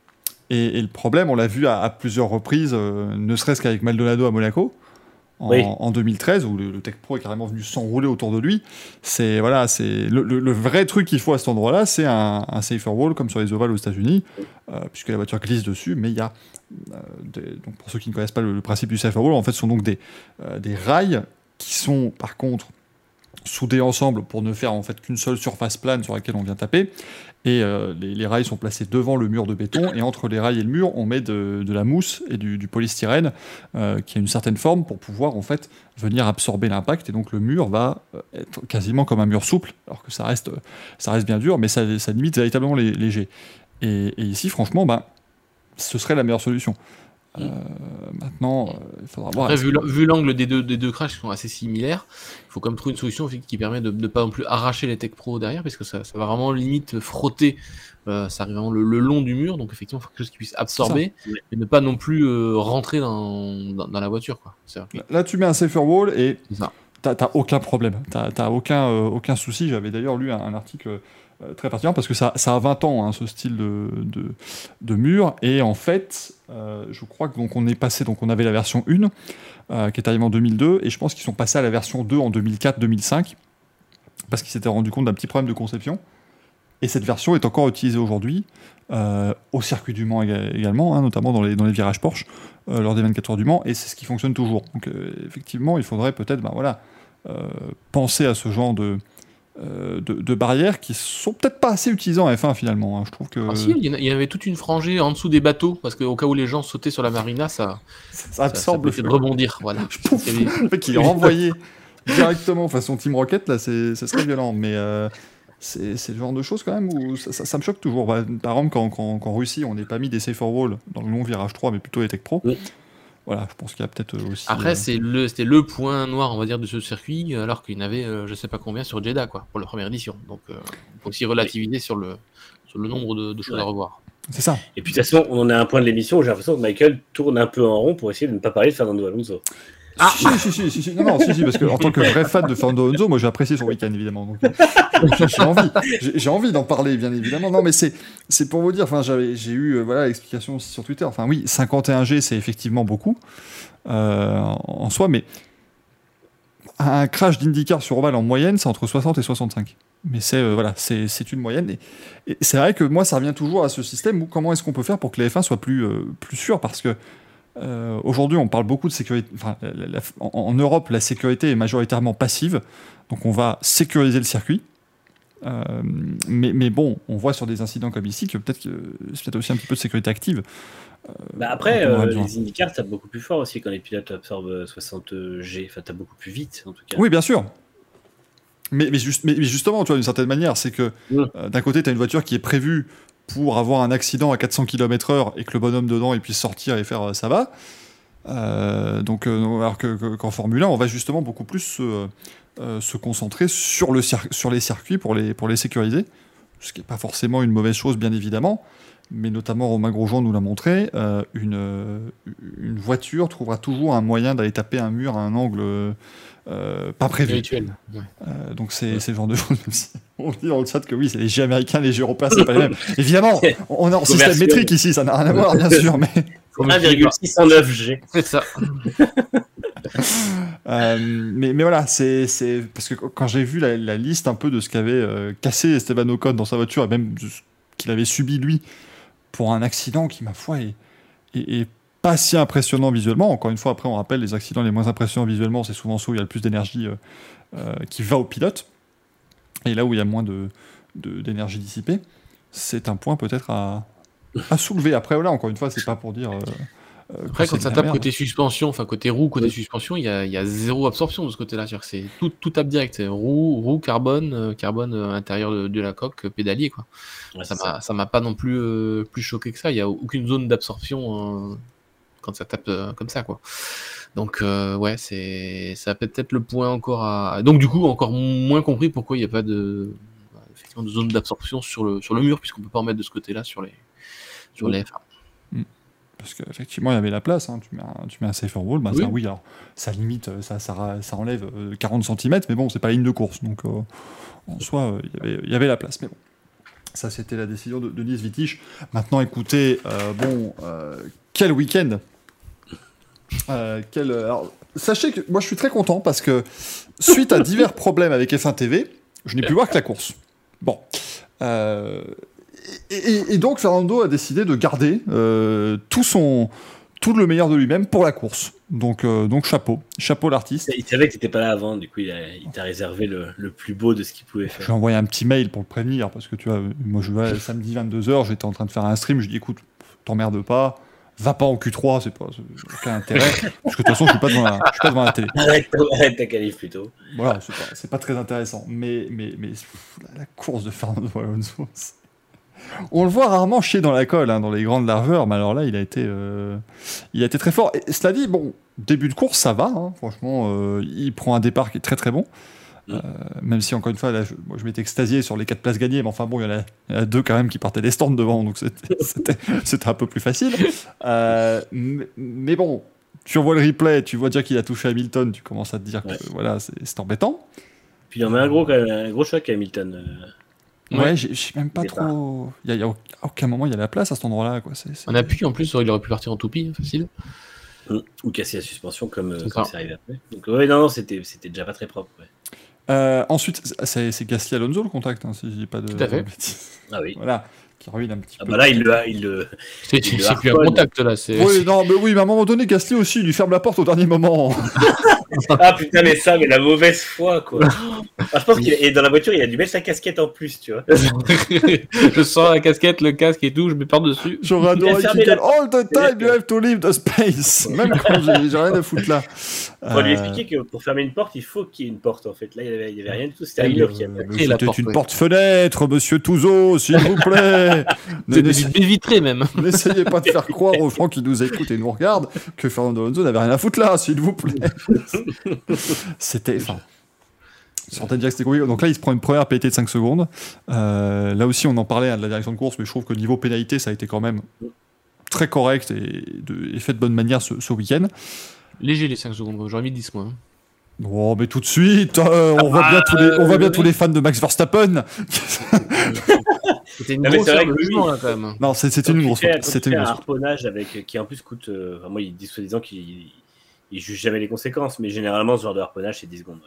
Et, le problème, on l'a vu à, à, plusieurs reprises, ne serait-ce qu'avec Maldonado à Monaco, en, 2013 où le, Tech Pro est carrément venu s'enrouler autour de lui. C'est voilà, c'est le, vrai truc qu'il faut à cet endroit-là, c'est un, safer wall comme sur les ovales aux États-Unis, euh, puisque la voiture glisse dessus. Mais il y a euh, donc pour ceux qui ne connaissent pas le, principe du safer wall, en fait, ce sont donc des, euh, des rails qui sont par contre soudés ensemble pour ne faire en fait qu'une seule surface plane sur laquelle on vient taper. Et euh, les, rails sont placés devant le mur de béton, et entre les rails et le mur, on met de, la mousse et du, polystyrène euh, qui a une certaine forme pour pouvoir en fait venir absorber l'impact. Et donc le mur va euh, être quasiment comme un mur souple, alors que ça reste, ça reste bien dur, mais ça, limite véritablement léger. Et, ici, franchement, bah, ce serait la meilleure solution. Euh, maintenant, euh, il faudra voir. Après, vu, l'an- vu l'angle des deux, des deux crashs qui sont assez similaires, il faut quand même trouver une solution qui permet de ne pas non plus arracher les Tech Pro derrière, parce que ça, ça va vraiment limite frotter, euh, ça arrive vraiment le, le long du mur, donc effectivement, il faut quelque chose qui puisse absorber, mais ne pas non plus euh, rentrer dans, dans, dans la voiture. Quoi. Là, tu mets un safer wall et t'as t'as aucun problème. T'as t'as aucun, euh, aucun souci. J'avais d'ailleurs lu un, un article euh, très pertinent parce que ça, a 20 ans, hein, ce style de, mur. Et en fait, euh, je crois que donc on est passé, donc on avait la version 1 euh, qui est arrivée en 2002 et je pense qu'ils sont passés à la version 2 en 2004-2005 parce qu'ils s'étaient rendu compte d'un petit problème de conception. Et cette version est encore utilisée aujourd'hui euh, au circuit du Mans éga- également, hein, notamment dans les, dans les virages Porsche euh, lors des 24 heures du Mans, et c'est ce qui fonctionne toujours. Donc euh, effectivement, il faudrait peut-être ben, voilà, euh, penser à ce genre de, euh, de, de barrières qui sont peut-être pas assez utilisées en F1 finalement. hein. Je trouve que Ah, si, il y avait toute une frangée en dessous des bateaux, parce qu'au cas où les gens sautaient sur la marina, ça, ça ça, ça absorbe le rebondir. Voilà. Il y avait- Le mec qui est renvoyé directement façon Team Rocket, là, c'est- ce serait violent. Mais euh, c'est le genre de choses quand même où ça, ça- ça me choque toujours. Bah, par exemple, quand, quand, quand en Russie, on n'est pas mis des safer walls dans le long virage 3, mais plutôt les Tech Pro. Oui. Voilà, je pense qu'il y a peut-être aussi. Après, euh, c'est le, c'était le point noir, on va dire, de ce circuit, alors qu'il y en avait, euh, je sais pas combien, sur Jeddah, quoi, pour la première édition. Donc, euh, il faut aussi relativiser sur le, sur le nombre de, de choses Ouais. à revoir. c'est ça. Et puis de toute façon, on en a un point de l'émission où j'ai l'impression que Michael tourne un peu en rond pour essayer de ne pas parler de Fernando Alonso. Ah si, si, si, si, non, non, si, si, parce que en tant que vrai fan de Fernando Alonso, moi j'ai apprécié son week-end évidemment. Donc, euh, j'ai envie, j'ai envie d'en parler bien évidemment. Non, mais c'est c'est pour vous dire. Enfin, j'avais j'ai eu euh, voilà l'explication aussi sur Twitter. Enfin, oui, 51G, c'est effectivement beaucoup euh, en, soi, mais un crash d'IndyCar sur Oval en moyenne, c'est entre 60 et 65. Mais c'est voilà, c'est c'est une moyenne. Et, c'est vrai que moi, ça revient toujours à ce système où comment est-ce qu'on peut faire pour que les F1 soient plus plus sûrs? Parce que euh, Aujourd'hui, on parle beaucoup de sécurité. Enfin, la- la- en, en Europe, la sécurité est majoritairement passive, donc on va sécuriser le circuit. Euh, mais, mais bon, on voit sur des incidents comme ici que peut-être que c'est peut-être aussi un petit peu de sécurité active. Bah après, euh, les IndyCars tapent beaucoup plus fort aussi quand les pilotes absorbent 60 G. Enfin, tapent beaucoup plus vite en tout cas. Oui, bien sûr. Mais, mais, juste, mais, mais justement, tu vois, d'une certaine manière, c'est que Mm. euh, d'un côté, tu as une voiture qui est prévue pour avoir un accident à 400 km/h et que le bonhomme dedans puisse sortir et faire euh, ça va. Euh, donc, euh, alors que- que- qu'en Formule 1, on va justement beaucoup plus se, concentrer sur, les circuits pour les, sécuriser. Ce qui n'est pas forcément une mauvaise chose, bien évidemment. Mais notamment, Romain Grosjean nous l'a montré, une voiture trouvera toujours un moyen d'aller taper un mur à un angle euh, pas prévu. Ouais. Euh, donc c'est le genre de choses, même si on dit dans le chat que oui, c'est les J américains, les J européens, c'est pas les mêmes. Évidemment, on est en système métrique ici, ça n'a rien à voir, bien sûr, mais, 1,609 G. C'est ça. euh, mais, mais voilà, c'est c'est- parce que quand j'ai vu la, la liste un peu de ce qu'avait euh, cassé Esteban Ocon dans sa voiture, et même de ce qu'il avait subi lui pour un accident qui, ma foi, est, est- est pas si impressionnant visuellement. Encore une fois, après, on rappelle, les accidents les moins impressionnants visuellement, c'est souvent ceux où il y a le plus d'énergie euh, euh, qui va au pilote. Et là où il y a moins de- de- d'énergie dissipée, c'est un point peut-être à, à soulever. Après, voilà, encore une fois, c'est pas pour dire. euh, euh, Après, quand ça tape merde. côté suspension, enfin côté roue, côté suspension, il y a, il y a zéro absorption de ce côté-là. C'est tout, tout tape direct. Roue, roue, carbone, euh, carbone euh, à l'intérieur de, de la coque, pédalier. Quoi. Ouais, Ça m'a, pas non plus euh, plus choqué que ça. Il y a aucune zone d'absorption euh, quand ça tape euh, comme ça, quoi. Donc euh, ouais, c'est ça peut être le point encore à. Donc du coup, encore moins compris pourquoi il n'y a pas de bah, effectivement de zone d'absorption sur le sur le mur, puisqu'on peut pas en mettre de ce côté-là sur les sur les F1. Parce qu'effectivement, il y avait la place. hein. Tu, mets un, tu mets un safer wall, bah, Oui. ça, oui, alors ça limite, euh, ça, ça, ça enlève euh, 40 cm, mais bon, c'est pas la ligne de course. Donc euh, en soi, euh, il y avait- il y avait la place. Mais bon, ça, c'était la décision de Denise Wittich. Maintenant, écoutez, euh, bon, quel week-end Euh, quel, alors, Sachez que moi, je suis très content parce que suite à divers problèmes avec F1 TV, je n'ai pu voir que la course. Bon. Euh, et, et- et donc Fernando a décidé de garder euh, tout son tout le meilleur de lui-même pour la course. Donc euh, donc chapeau, chapeau l'artiste. Il savait que t'étais pas là avant, du coup il a- il t'a réservé le, le plus beau de ce qu'il pouvait Je faire. lui ai envoyé un petit mail pour le prévenir parce que tu vois, moi je vois samedi 22h, j'étais en train de faire un stream, je dis écoute, t'emmerde pas, va pas en Q3, c'est pas aucun intérêt parce que de toute façon, je suis pas devant la, je suis pas devant la télé. Arrête, arrête ta qualif plutôt. Voilà, c'est pas, très intéressant. Mais, mais, mais la, course de Fernando Alonso, on le voit rarement chier dans la colle, hein, dans les grandes largeurs, mais alors là, il a été, euh, il a été très fort. Et cela dit, bon, début de course, ça va, hein, franchement, euh, il prend un départ qui est très très bon. Mm. Euh, même si, encore une fois, là, je, moi, je m'étais extasié sur les quatre places gagnées, mais enfin bon, il y en a, y en a deux quand même qui partaient des stands devant, donc c'était- un peu plus facile. Euh, mais, mais bon, tu revois le replay, tu vois déjà qu'il a touché Hamilton, tu commences à te dire que voilà, c'est embêtant. Puis il y en a un gros, un gros choc à Hamilton. euh. Ouais, Ouais. j'ai même pas trop. Il y a, il y a au- à aucun moment il y a la place à cet endroit-là, quoi. C'est- c'est- On appuie en plus, il aurait pu partir en toupie, facile. Ou casser la suspension comme C'est comme ça. c'est arrivé après. Donc ouais, non, non, c'était c'était déjà pas très propre. ouais. Euh, ensuite, c'est c'est Gasly Alonso le contact, hein, si je dis pas de. Tout à fait. Ah oui. Voilà, qui ruine un petit Ah peu. bah là, il le, il le, C'est Il le c'est plus un contact là. c'est- Oui, non, mais oui, mais à un moment donné, Gasly aussi, il lui ferme la porte au dernier moment. Ah putain, mais ça, mais la mauvaise foi, quoi. Ah, je pense qu'il est dans la voiture, il a dû mettre sa casquette en plus, tu vois. je sors la casquette, le casque et tout, je me par-dessus. J'aurais adoré qu'il la- All the time you have to leave the space. Même quand j'ai j'ai rien à foutre là. Faut lui Euh, expliquer que pour fermer une porte, il faut qu'il y ait une porte en fait. Là, il y avait, avait rien du tout, c'était un Ah, mur il- qui a mais Et la C'était porte, une ouais. porte-fenêtre, monsieur Touzo, s'il vous plaît. Même. N'essayez pas de faire croire aux gens qui nous écoutent et nous regardent que Fernando Alonso n'avait rien à foutre là, s'il vous plaît. C'était. Enfin. Certains diraient que c'était compliqué. Donc là, il se prend une première pénalité de 5 secondes. Euh, là aussi, on en parlait hein, de la direction de course, mais je trouve que niveau pénalité, ça a été quand même très correct et, de- et fait de bonne manière ce, ce week-end. Léger les 5 secondes, j'aurais mis 10 moi. Hein. Bon, mais tout de suite, euh, on, voit bien tous les, on voit bien euh, tous les fans de Max Verstappen. C'était une Non, grosse vrai que là quand même. non, c'était une grosse C'était une un grosse harponnage avec, qui en plus coûte. euh, enfin, moi, ils disent soi-disant qu'ils ils jugent jamais les conséquences, mais généralement, ce genre de harponnage, c'est 10 secondes.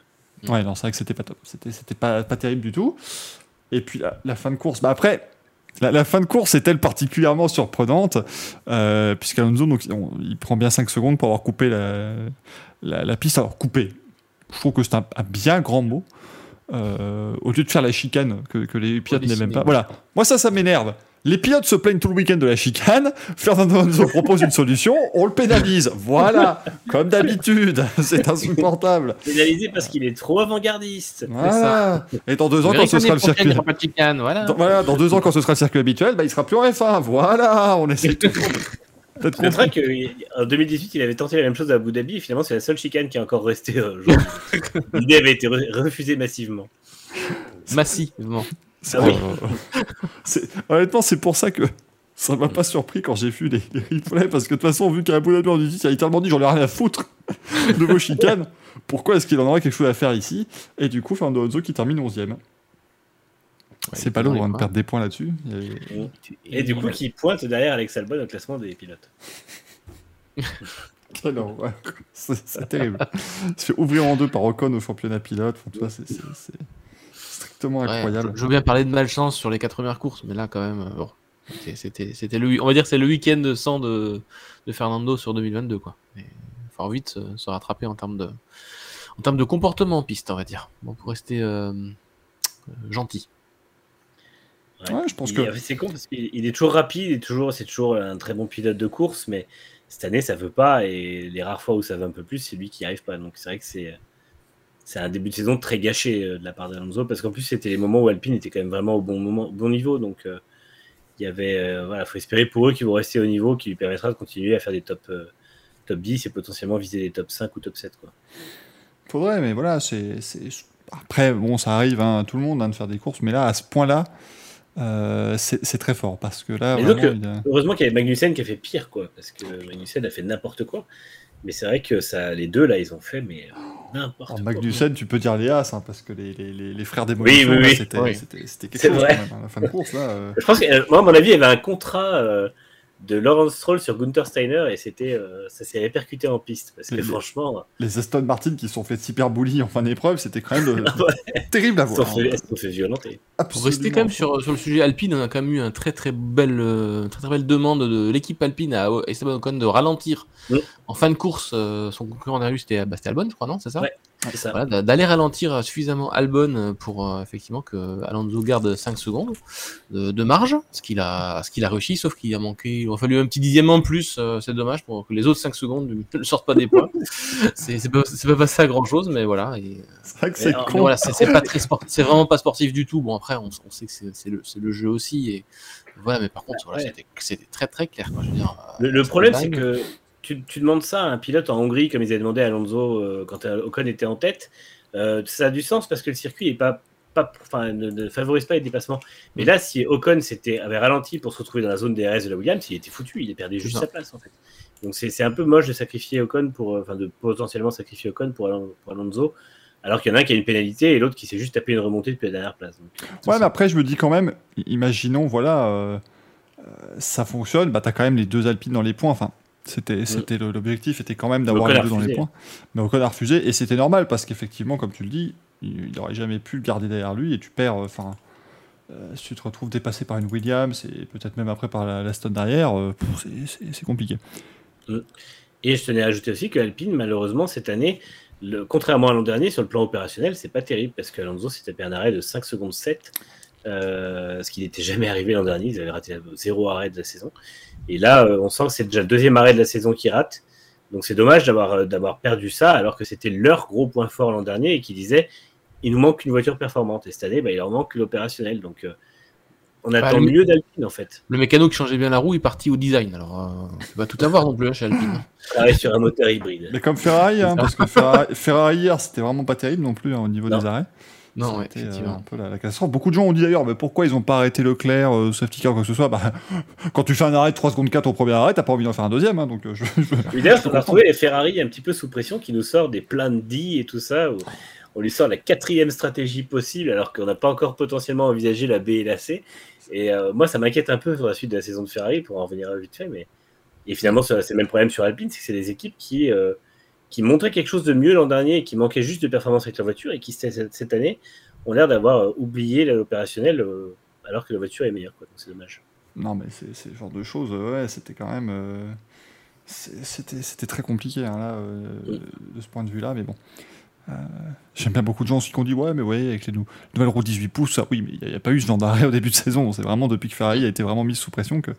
ouais. Ouais, non, c'est vrai que c'était pas top. C'était, c'était pas, pas terrible du tout. Et puis la, la fin de course, bah après, la, la fin de course est-elle particulièrement surprenante? Euh, Puisqu'Alonso, donc, on- il prend bien 5 secondes pour avoir coupé la, la, la piste. Alors, coupé, je trouve que c'est un, un bien grand mot. Euh, au lieu de faire la chicane que, que les pilotes n'aiment même pas. Voilà, moi ça, ça m'énerve. Les pilotes se plaignent tout le week-end de la chicane. Fernando Alonso propose une solution, on le pénalise. Voilà, comme d'habitude, c'est insupportable. Pénalisé parce qu'il est trop avant-gardiste. Voilà. Et dans deux ans, quand ce sera le circuit. Dans, voilà, dans deux ans, quand ce sera le circuit habituel, bah, il sera plus en F1. Voilà, on essaie tout. C'est vrai qu'en 2018, il avait tenté la même chose à Abu Dhabi, et finalement, c'est la seule chicane qui est encore restée euh, aujourd'hui. L'idée avait été re- refusée massivement. Massivement. C'est- Ah oui. c'est- Honnêtement, c'est pour ça que ça m'a pas surpris quand j'ai vu les, les replays, parce que de toute façon, vu qu'à Abu Dhabi, on dit, il a littéralement dit j'en ai rien à foutre de vos chicanes. Pourquoi est-ce qu'il en aurait quelque chose à faire ici? Et du coup, Fernando Alonso qui termine 11ème. C'est pas lourd hein, de perdre des points là-dessus. Et du coup, qui pointe derrière Alex Albon au classement des pilotes. C'est terrible. Il se fait ouvrir en deux par Ocon au championnat pilote. Enfin, c'est- strictement Ouais, incroyable. je, je veux bien parler de malchance sur les quatre premières courses, mais là quand même, euh, bon, c'était- le, on va dire que c'est le week-end sans de, de Fernando sur 2022 quoi. Il falloir vite se, se rattraper en termes de, en termes de comportement en piste, on va dire. Bon, pour rester euh, euh, gentil. Ouais, je pense Il- que- C'est con parce qu'il il est toujours rapide, il est toujours, c'est toujours un très bon pilote de course, mais cette année ça veut pas et les rares fois où ça va un peu plus, c'est lui qui n'y arrive pas. Donc c'est vrai que c'est c'est un début de saison très gâché euh, de la part d'Alonso parce qu'en plus c'était les moments où Alpine était quand même vraiment au bon moment, au bon niveau. Donc euh, il y avait, euh, voilà, faut espérer pour eux qu'ils vont rester au niveau, qui lui permettra de continuer à faire des top euh, top 10 et potentiellement viser les top 5 ou top 7 quoi. Faudrait, mais voilà, c'est. c'est- Après, bon, ça arrive hein, à tout le monde hein, de faire des courses, mais là, à ce point-là, euh, c'est très fort parce que là, vraiment, a- Heureusement qu'il y avait Magnussen qui a fait pire, quoi, parce que Magnussen a fait n'importe quoi. Mais c'est vrai que ça, les deux, là, ils ont fait mais euh, n'importe quoi. Magnussen, tu peux dire les As, hein, parce que les, les, les, les frères des Oui, oui, oui. c'était quelque chose vrai. quand même. hein, La fin de course, là. euh, Je pense que, euh, moi, à mon avis, il y avait un contrat euh, de Lawrence Stroll sur Gunther Steiner et c'était, euh, ça s'est répercuté en piste. Parce que Les- franchement, les Aston Martin qui se sont fait super bully en fin d'épreuve, c'était quand même Ah euh, terrible à voir. fait, ils se sont fait violenter. Pour rester quand même sur, sur le sujet Alpine, on a quand même eu un très très belle, euh, très, très belle demande de l'équipe Alpine à Esteban Ocon de ralentir Oui. en fin de course. euh, son concurrent eu, c'était bah, c'était Albon, je crois, non C'est ça Ouais. D'aller ralentir suffisamment Albon pour effectivement que Alonso garde 5 secondes de, marge, ce qu'il a, ce qu'il a réussi, sauf qu'il a manqué, il a fallu un petit dixième en plus, c'est dommage pour que les autres 5 secondes ne sortent pas des points. c'est pas, pas passé à grand chose, mais voilà. C'est vrai que c'est con. Voilà, c'est pas très c'est vraiment pas sportif du tout. Bon après, on, on sait que c'est le, le, jeu aussi et voilà, mais par contre, voilà, c'était très très clair. Quoi, je veux dire, le, problème, c'est que tu, tu, demandes ça à un pilote en Hongrie, comme ils avaient demandé à Alonso euh, quand Ocon était en tête. Euh, ça a du sens parce que le circuit est pas, pas, enfin, ne, favorise pas les dépassements. Mais là, si Ocon avait ralenti pour se retrouver dans la zone DRS de la Williams, il était foutu, il a perdu juste sa place en fait. Donc c'est un peu moche de sacrifier Ocon pour, euh, enfin de potentiellement sacrifier Ocon pour, pour Alonso alors qu'il y en a un qui a une pénalité et l'autre qui s'est juste tapé une remontée depuis la dernière place. ouais, mais après, je me dis quand même, imaginons, voilà, euh, euh, ça fonctionne, bah, tu as quand même les deux Alpines dans les points. Enfin, c'était, c'était l'objectif était quand même d'avoir les deux dans les points. Mais Ocon a refusé, et c'était normal parce qu'effectivement, comme tu le dis, il n'aurait jamais pu le garder derrière lui et tu perds. Euh, enfin, si tu te retrouves dépassé par une Williams et peut-être même après par la, Stone derrière, c'est, compliqué. Et je tenais à ajouter aussi que Alpine, malheureusement, cette année, contrairement à l'an dernier, sur le plan opérationnel, c'est pas terrible parce qu'Alonso s'est tapé un arrêt de 5 secondes 7, euh, ce qui n'était jamais arrivé l'an dernier. Ils avaient raté zéro arrêt de la saison. Et là, euh, on sent que c'est déjà le deuxième arrêt de la saison qui rate. Donc c'est dommage d'avoir, euh, d'avoir perdu ça alors que c'était leur gros point fort l'an dernier et qui disait il nous manque une voiture performante. Et cette année, bah, il leur manque l'opérationnel. Donc on attend bah, mieux d'Alpine en fait. Le mécano qui changeait bien la roue est parti au design. Alors, euh, on va tout avoir non plus hein, chez Alpine. Arrêt sur un moteur hybride. Mais comme Ferrari, hein, parce que Ferrari, hier, c'était vraiment pas terrible non plus hein, au niveau des arrêts. Non, ouais, effectivement. un peu la, la Beaucoup de gens ont dit d'ailleurs, mais pourquoi ils n'ont pas arrêté Leclerc, euh, safety car, quoi que ce soit? Bah, Quand tu fais un arrêt de 3 secondes 4 au premier arrêt, t'as pas envie d'en faire un deuxième. Hein, donc, euh, je, D'ailleurs, on a retrouvé les Ferrari un petit peu sous pression qui nous sort des plans de D et tout ça. Où on lui sort la quatrième stratégie possible alors qu'on n'a pas encore potentiellement envisagé la B et la C. Et euh, moi, ça m'inquiète un peu pour la suite de la saison de Ferrari, pour en revenir vite fait. Mais... Et finalement, c'est le même problème sur Alpine, c'est que c'est des équipes qui, euh, qui montraient quelque chose de mieux l'an dernier et qui manquaient juste de performance avec la voiture et qui, cette année, ont l'air d'avoir euh, oublié l'opérationnel alors que la voiture est meilleure. C'est dommage. Non, mais c'est le genre de choses, ouais, c'était quand même. c'était très compliqué hein, là, de ce point de vue-là, mais bon. Euh, j'aime bien beaucoup de gens aussi qui ont dit ouais mais ouais avec les nouvelles roues 18 pouces ça, oui mais il n'y a, pas eu ce genre d'arrêt au début de saison c'est vraiment depuis que Ferrari a été vraiment mis sous pression que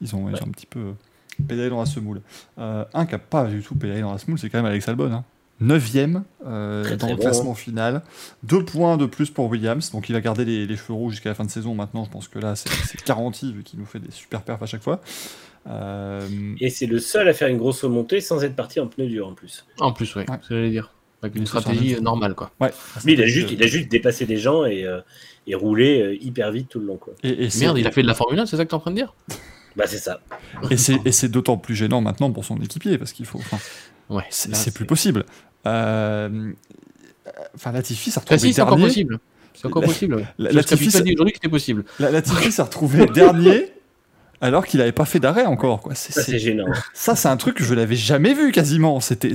ils ont, un petit peu euh, pédalé dans la semoule euh, un qui n'a pas du tout pédalé dans la semoule c'est quand même Alex Albon hein. 9 dans le classement final deux points de plus pour Williams donc il a gardé les, cheveux rouges jusqu'à la fin de saison maintenant je pense que là c'est garanti vu qu'il nous fait des super perfs à chaque fois et c'est le seul à faire une grosse remontée sans être parti en pneu dur en plus en plus oui ouais. j'allais dire avec une stratégie normale, quoi. Ouais. Mais il a juste, il a juste dépassé des gens et, euh, et roulé euh, hyper vite tout le long, quoi. Et, Merde, il a fait de la Formule 1, c'est ça que tu es en train de dire? Bah c'est ça. Et c'est d'autant plus gênant maintenant pour son équipier parce qu'il faut. Ouais. C'est plus possible. Euh... Enfin, Latifi s'est retrouvé dernier. C'est encore possible. C'est encore possible. La, Latifi dit aujourd'hui que c'était possible. La, Latifi s'est retrouvé dernier alors qu'il n'avait pas fait d'arrêt encore. Quoi. Ça, c'est gênant. Ça, c'est un truc que je l'avais jamais vu quasiment. C'était.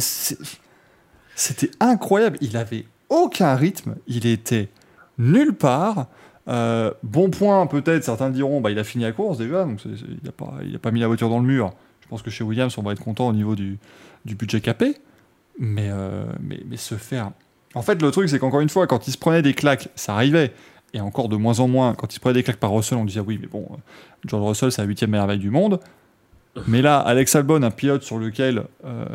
C'était incroyable. Il avait aucun rythme. Il était nulle part. Euh, bon point, peut-être, certains diront, bah, il a fini la course déjà, donc il n'a pas, pas mis la voiture dans le mur. Je pense que chez Williams, on va être content au niveau du, budget capé. Mais, euh, mais, se faire. En fait, le truc, c'est qu'encore une fois, quand il se prenait des claques, ça arrivait. Et encore de moins en moins, quand il se prenait des claques par Russell, on disait oui, mais bon, George Russell, c'est la huitième merveille du monde. Mais là, Alex Albon, un pilote sur lequel euh,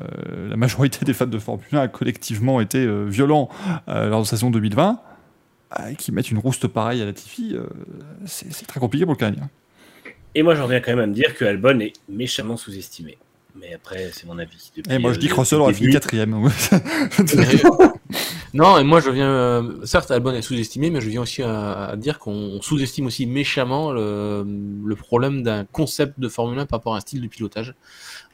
la majorité des fans de Formule 1 a collectivement été euh, violents euh, lors de la saison 2020, qui mettent une rouste pareille à la Tiffy, c'est très compliqué pour le Canadien. Et moi, j'en reviens quand même à me dire que Albon est méchamment sous-estimé. Mais après, c'est mon avis. et eh, moi, je dis que Russell aurait fini quatrième. non, et moi, je viens. Euh, certes, Albon est sous-estimé, mais je viens aussi à, dire qu'on sous-estime aussi méchamment le, problème d'un concept de Formule 1 par rapport à un style de pilotage.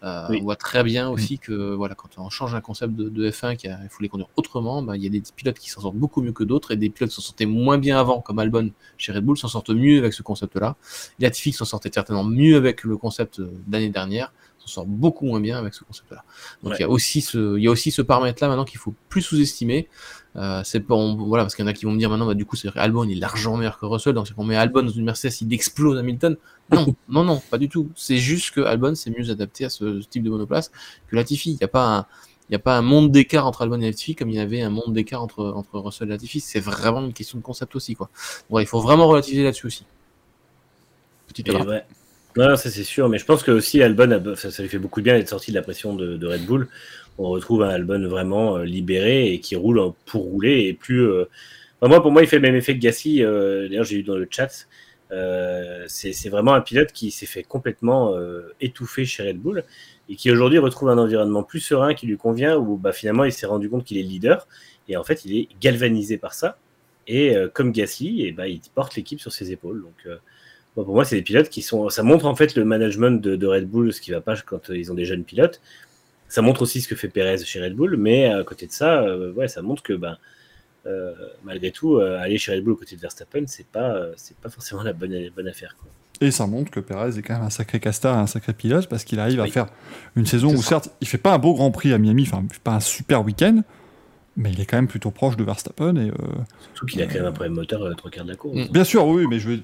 Euh, on voit très bien aussi que voilà, quand on change un concept de, F1 qu'il faut les conduire autrement, bah, il y a des pilotes qui s'en sortent beaucoup mieux que d'autres et des pilotes qui s'en sortaient moins bien avant, comme Albon chez Red Bull, s'en sortent mieux avec ce concept-là. Latifi s'en sortait certainement mieux avec le concept d'année dernière s'en sort beaucoup moins bien avec ce concept-là. Donc il y a aussi ce, il y a aussi ce paramètre-là maintenant qu'il faut plus sous-estimer. Euh, c'est pas, voilà, parce qu'il y en a qui vont me dire maintenant, bah, du coup, c'est Albon, il est largement meilleur que Russell, donc si on met Albon dans une Mercedes, il explose Hamilton. Non, non, non, pas du tout. C'est juste que Albon c'est mieux adapté à ce, type de monoplace que Latifi. Il n'y a pas il n'y a pas un monde d'écart entre Albon et Latifi comme il y avait un monde d'écart entre, entre Russell et Latifi. C'est vraiment une question de concept aussi. Quoi. il faut vraiment relativiser là-dessus aussi. Petite ouais. Non, ça c'est sûr, mais je pense que aussi Albon, ça, lui fait beaucoup de bien d'être sorti de la pression de, Red Bull. On retrouve un Albon vraiment euh, libéré et qui roule pour rouler et plus. Euh, moi, pour moi, il fait le même effet que Gassi. Euh, d'ailleurs, j'ai eu dans le chat. c'est vraiment un pilote qui s'est fait complètement étouffer chez Red Bull et qui aujourd'hui retrouve un environnement plus serein qui lui convient, où bah, finalement il s'est rendu compte qu'il est leader, et en fait il est galvanisé par ça, et comme Gasly, et bah, il porte l'équipe sur ses épaules. Donc pour moi c'est des pilotes qui sont... Ça montre en fait le management de, Red Bull, ce qui va pas quand ils ont des jeunes pilotes. Ça montre aussi ce que fait Perez chez Red Bull, mais à côté de ça, ouais, ça montre que ben, malgré tout, aller chez Red Bull aux côtés de Verstappen, c'est pas, c'est pas forcément la bonne, bonne affaire. Quoi. Et ça montre que Perez est quand même un sacré castar, un sacré pilote, parce qu'il arrive à faire une saison où, certes, il fait pas un beau Grand Prix à Miami, enfin, pas un super week-end, mais il est quand même plutôt proche de Verstappen. Et, euh, Surtout qu'il a quand même un problème moteur euh, trois quarts de la course. Bien sûr, oui, mais je veux,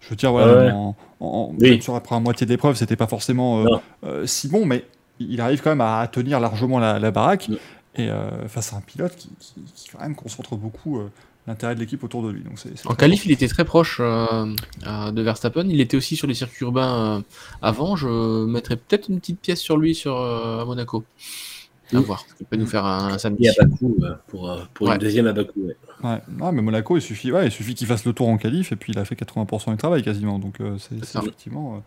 je veux dire, voilà, en, après la moitié d'épreuve, c'était pas forcément euh, si bon, mais il arrive quand même à tenir largement la, baraque. Et face à un pilote qui, qui, quand même concentre beaucoup l'intérêt de l'équipe autour de lui. Donc en qualif, il était très proche euh, de Verstappen. Il était aussi sur les circuits urbains euh, avant. Je mettrais peut-être une petite pièce sur lui sur euh, à Monaco. À voir. Il peut nous faire un, samedi. à Bakou pour, pour une deuxième à Bakou. Ouais. Non, mais Monaco, il suffit, ouais, il suffit qu'il fasse le tour en qualif et puis il a fait 80% du travail quasiment. Donc c'est effectivement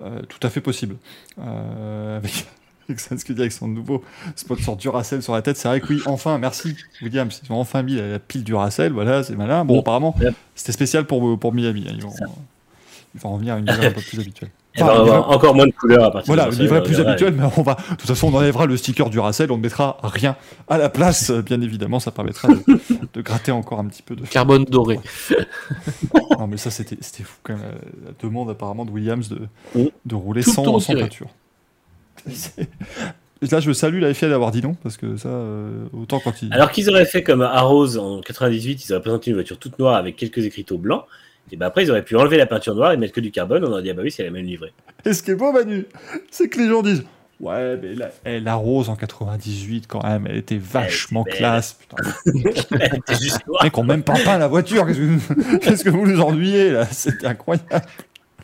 tout à fait possible. avec dit avec son nouveau sponsor Duracell sur la tête. C'est vrai que oui, enfin, merci Williams. Ils ont enfin mis la pile Duracell. Voilà, c'est malin. Bon, apparemment, c'était spécial pour, pour Miami. Hein. Ils vont, ils vont revenir à une livre un peu plus habituelle. encore moins de couleurs à partir voilà, de Voilà, livret plus habituel, mais on va. De toute façon, on enlèvera le sticker Duracell, on ne mettra rien à la place. Bien évidemment, ça permettra de, gratter encore un petit peu de carbone doré. non, mais ça, c'était fou quand même. La, demande apparemment de Williams de, de rouler sans, sans peinture. Là, je salue la FIA d'avoir dit non, parce que ça, euh, autant quand ils. Alors qu'ils auraient fait comme Arrows en 98, ils auraient présenté une voiture toute noire avec quelques écriteaux blancs, et ben après, ils auraient pu enlever la peinture noire et mettre que du carbone, on aurait dit, ah bah oui, c'est la même livrée. Et ce qui est beau, Manu, c'est que les gens disent, ouais, mais la, eh, Rose en 98, quand même, elle était vachement classe, putain. elle était juste noire. Mec, on même pas peint la voiture, qu'est-ce que, vous nous ennuyez, là C'était incroyable.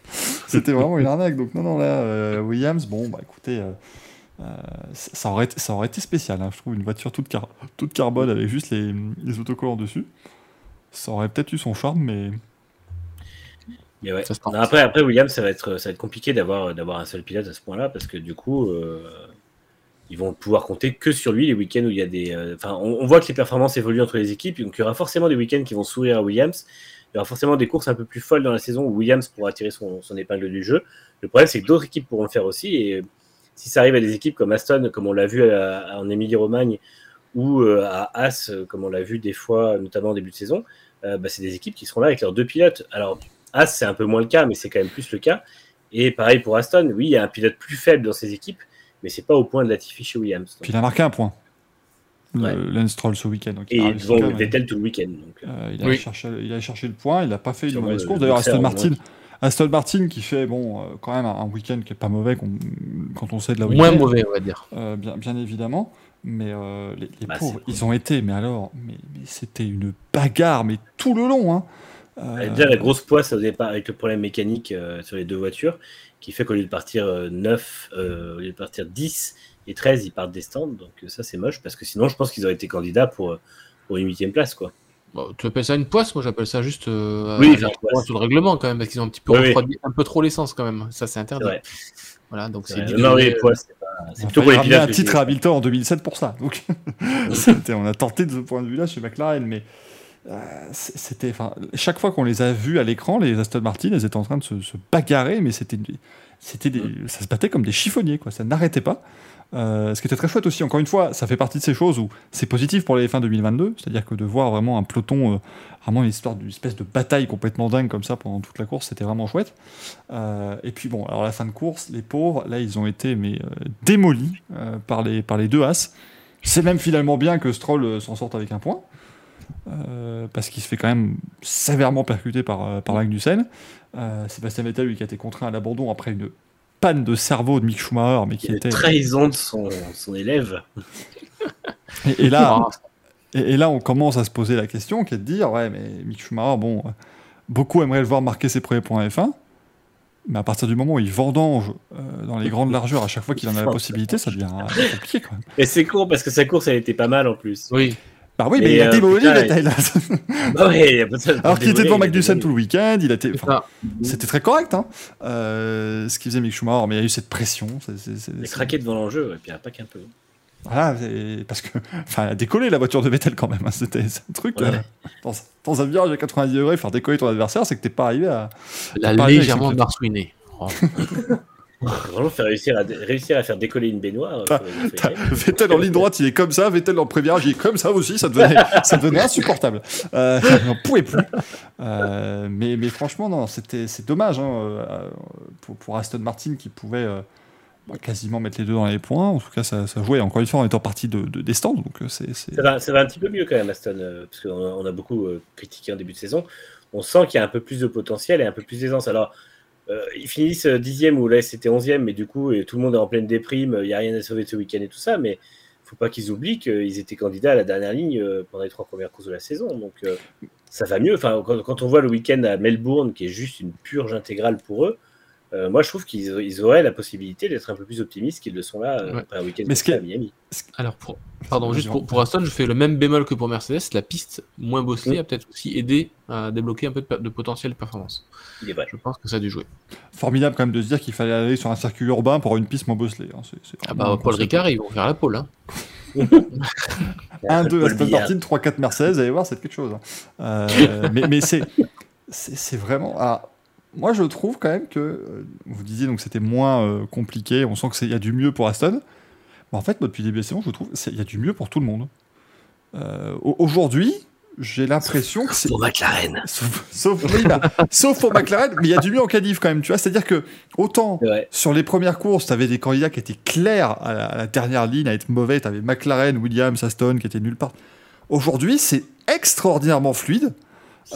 C'était vraiment une arnaque. Donc, non, non, là, euh, Williams, bon, bah écoutez, euh, euh, ça, aurait, ça aurait été spécial, hein, je trouve, une voiture toute, toute carbone avec juste les, les autocollants dessus. Ça aurait peut-être eu son charme, mais. après, après, Williams, ça va être, ça va être compliqué d'avoir, d'avoir un seul pilote à ce point-là, parce que du coup, ils vont pouvoir compter que sur lui les week-ends où il y a des. Enfin, on, on, voit que les performances évoluent entre les équipes, donc il y aura forcément des week-ends qui vont sourire à Williams il y aura forcément des courses un peu plus folles dans la saison où Williams pourra tirer son, épingle du jeu. Le problème, c'est que d'autres équipes pourront le faire aussi. Et si ça arrive à des équipes comme Aston, comme on l'a vu en Émilie-Romagne, ou euh, à As, comme on l'a vu des fois, notamment en début de saison, euh, bah, c'est des équipes qui seront là avec leurs deux pilotes. Alors, As, c'est un peu moins le cas, mais c'est quand même plus le cas. Et pareil pour Aston, oui, il y a un pilote plus faible dans ces équipes, mais c'est pas au point de Latifi chez Williams. Puis il a marqué un point ouais. Stroll ce week-end. Et ils vont Vettel tout le week-end. Euh, il, a cherché, il, a cherché, le point, il n'a pas fait une mauvaise course. D'ailleurs, Aston Martin, Aston Martin qui fait bon, euh, quand même un, week-end qui est pas mauvais quand on sait de la Moins mauvais, on va dire. Euh, bien, bien, évidemment. Mais les, les bah, pauvres, ils ont été, mais alors, mais, c'était une bagarre, mais tout le long. Hein. Déjà, la grosse poisse au départ avec le problème mécanique sur les deux voitures, qui fait qu'au lieu de partir 9, au lieu de partir 10, et 13, ils partent des stands. Donc euh, ça, c'est moche parce que sinon, je pense qu'ils auraient été candidats pour, euh, pour une huitième place. quoi. tu appelles ça une poisse Moi, j'appelle ça juste euh, oui, le règlement quand même parce qu'ils ont un petit peu refroidi un peu trop l'essence quand même. Ça, c'est interdit. Voilà, donc c'est. Non, les poisses, c'est plutôt pour les pilotes. un titre à Hamilton en 2007 pour ça. Donc, on a tenté de ce point de vue-là chez McLaren, mais c'était, enfin, chaque fois qu'on les a vus à l'écran, les Aston Martin, elles étaient en train de se, bagarrer, mais c'était, c'était, mm. ça se battait comme des chiffonniers, quoi. Ça n'arrêtait pas. Euh, ce qui était très chouette aussi, encore une fois, ça fait partie de ces choses où c'est positif pour les F1 2022, c'est-à-dire que de voir vraiment un peloton, euh, vraiment une histoire d'une espèce de bataille complètement dingue comme ça pendant toute la course, c'était vraiment chouette. Euh, et puis bon, alors la fin de course, les pauvres, là ils ont été mais démolis par, les, par les deux As. C'est même finalement bien que Stroll s'en sorte avec un point. parce qu'il se fait quand même sévèrement percuté par, par Magnussen. Sébastien Vettel, lui, qui a été contraint à l'abandon après une panne de cerveau de Mick Schumacher, mais qui était. trahison de son, son élève. Et, et là, Ah, et, et là, on commence à se poser la question, qui est de dire, ouais, mais Mick Schumacher, bon, euh, beaucoup aimeraient le voir marquer ses premiers points F1. Mais à partir du moment où il vendange euh, dans les grandes largeurs à chaque fois qu'il en a la possibilité, ça devient euh, compliqué quand même. Et c'est con parce que sa course, elle était pas mal en plus. oui. Bah oui, mais il a démoli putain, la ouais, a. Alors qu'il était devant Magnussen tout le week-end, il a été. enfin. C'était très correct, hein, euh, ce qu'il faisait Mick Schumacher, mais il y a eu cette pression. c'est- c'est- c'est- Il a c'est- craqué devant l'enjeu, et puis pas qu'un peu. Voilà, parce que, enfin, elle a décollé la voiture de Vettel quand même. hein, C'était c'est un truc. Ouais. euh, dans, dans un virage à 90 degrés, faire décoller ton adversaire, c'est que t'es pas arrivé à. Elle a légèrement marsouiné. Oh. Vraiment, faire réussir, à, réussir à faire décoller une baignoire. Ah, T'as- aller. Vettel en ligne droite, il est comme ça. Vettel en pré-virage, il est comme ça aussi. Ça devenait, ça devenait insupportable. Euh, on n'en pouvait plus. Euh, mais, mais franchement, non, c'était, c'est dommage hein, euh, pour, pour Aston Martin qui pouvait euh, bah, quasiment mettre les deux dans les points. En tout cas, ça, ça jouait. Encore une fois, en étant partie de, de- des stands. Donc euh, c'est, c'est- Ça va, ça va un petit peu mieux quand même, Aston, euh, parce qu'on a, on a beaucoup euh, critiqué en début de saison. On sent qu'il y a un peu plus de potentiel et un peu plus d'aisance. Alors, euh, ils finissent euh, dixième ou là c'était onzième, mais du coup, et tout le monde est en pleine déprime, il n'y a rien à sauver de ce week-end et tout ça, mais faut pas qu'ils oublient qu'ils étaient candidats à la dernière ligne euh, pendant les trois premières courses de la saison. Donc, euh, ça va mieux. Enfin, quand on voit le week-end à Melbourne, qui est juste une purge intégrale pour eux, euh, moi je trouve qu'ils ils auraient la possibilité d'être un peu plus optimistes qu'ils le sont là euh, Ouais. après un week-end Mais ce à Miami. Alors, pour, pardon, juste pour, pour Aston, je fais le même bémol que pour Mercedes. La piste moins bosselée Mm. a peut-être aussi aidé à débloquer un peu de, potentiel de performance. Il est vrai. Je pense que ça a dû jouer. formidable quand même de se dire qu'il fallait aller sur un circuit urbain pour avoir une piste moins bosselée. hein. Ah bah, Paul. Ricard, ils vont faire la pole. Hein. 1, 2 Paul Aston. Martin, 3, 4 Mercedes, vous allez voir, c'est quelque chose. hein. Euh, mais mais c'est, c'est, c'est vraiment. ah, moi, je trouve quand même que. euh, Vous disiez donc c'était moins euh, compliqué, on sent qu'il y a du mieux pour Aston. Mais en fait, moi, depuis le début de saison, je trouve qu'il y a du mieux pour tout le monde. Euh, au- aujourd'hui, j'ai l'impression que c'est. Pour McLaren. Sauf, sauf, oui, bah, sauf pour McLaren, mais il y a du mieux en qualif quand même, tu vois. C'est-à-dire que autant sur les premières courses, tu avais des candidats qui étaient clairs à la, à la dernière ligne, à être mauvais. Tu avais McLaren, Williams, Aston qui étaient nulle part. Aujourd'hui, c'est extraordinairement fluide.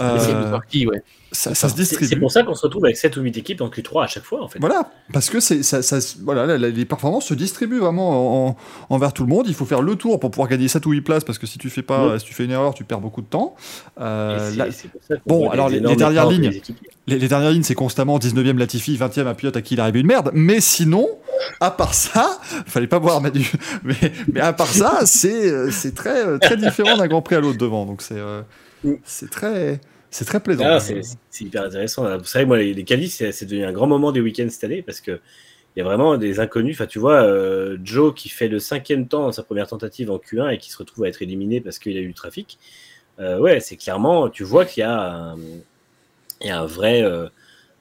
Euh, qui, ouais. ça, ça se C'est c'est distribue. pour ça qu'on se retrouve avec 7 ou 8 équipes en Q3 à chaque fois, en fait. Voilà, parce que c'est ça, ça- voilà, la- la- les performances se distribuent vraiment en- en- envers tout le monde. Il faut faire le tour pour pouvoir gagner 7 ou 8 places, parce que si tu fais pas, Ouais. si tu fais une erreur, tu perds beaucoup de temps. Euh, là- bon, alors, les- dernières lignes. les équipes. Les, les dernières lignes, c'est constamment 19e Latifi, 20e un pilote à qui il arrivait une merde. Mais sinon, à part ça, fallait pas boire Manu. Mais, mais à part ça, c'est euh, c'est très très différent d'un Grand Prix à l'autre devant. Donc c'est euh. C'est très c'est très plaisant. Ah, c'est hyper intéressant. Vous savez, moi, les, qualifs, c'est devenu un grand moment des week-ends cette année parce que il y a vraiment des inconnus. Enfin, tu vois, euh, Joe qui fait le cinquième temps dans sa première tentative en Q1 et qui se retrouve à être éliminé parce qu'il a eu du trafic. Euh, ouais, c'est clairement, tu vois qu'il y a un, il y a un vrai, euh,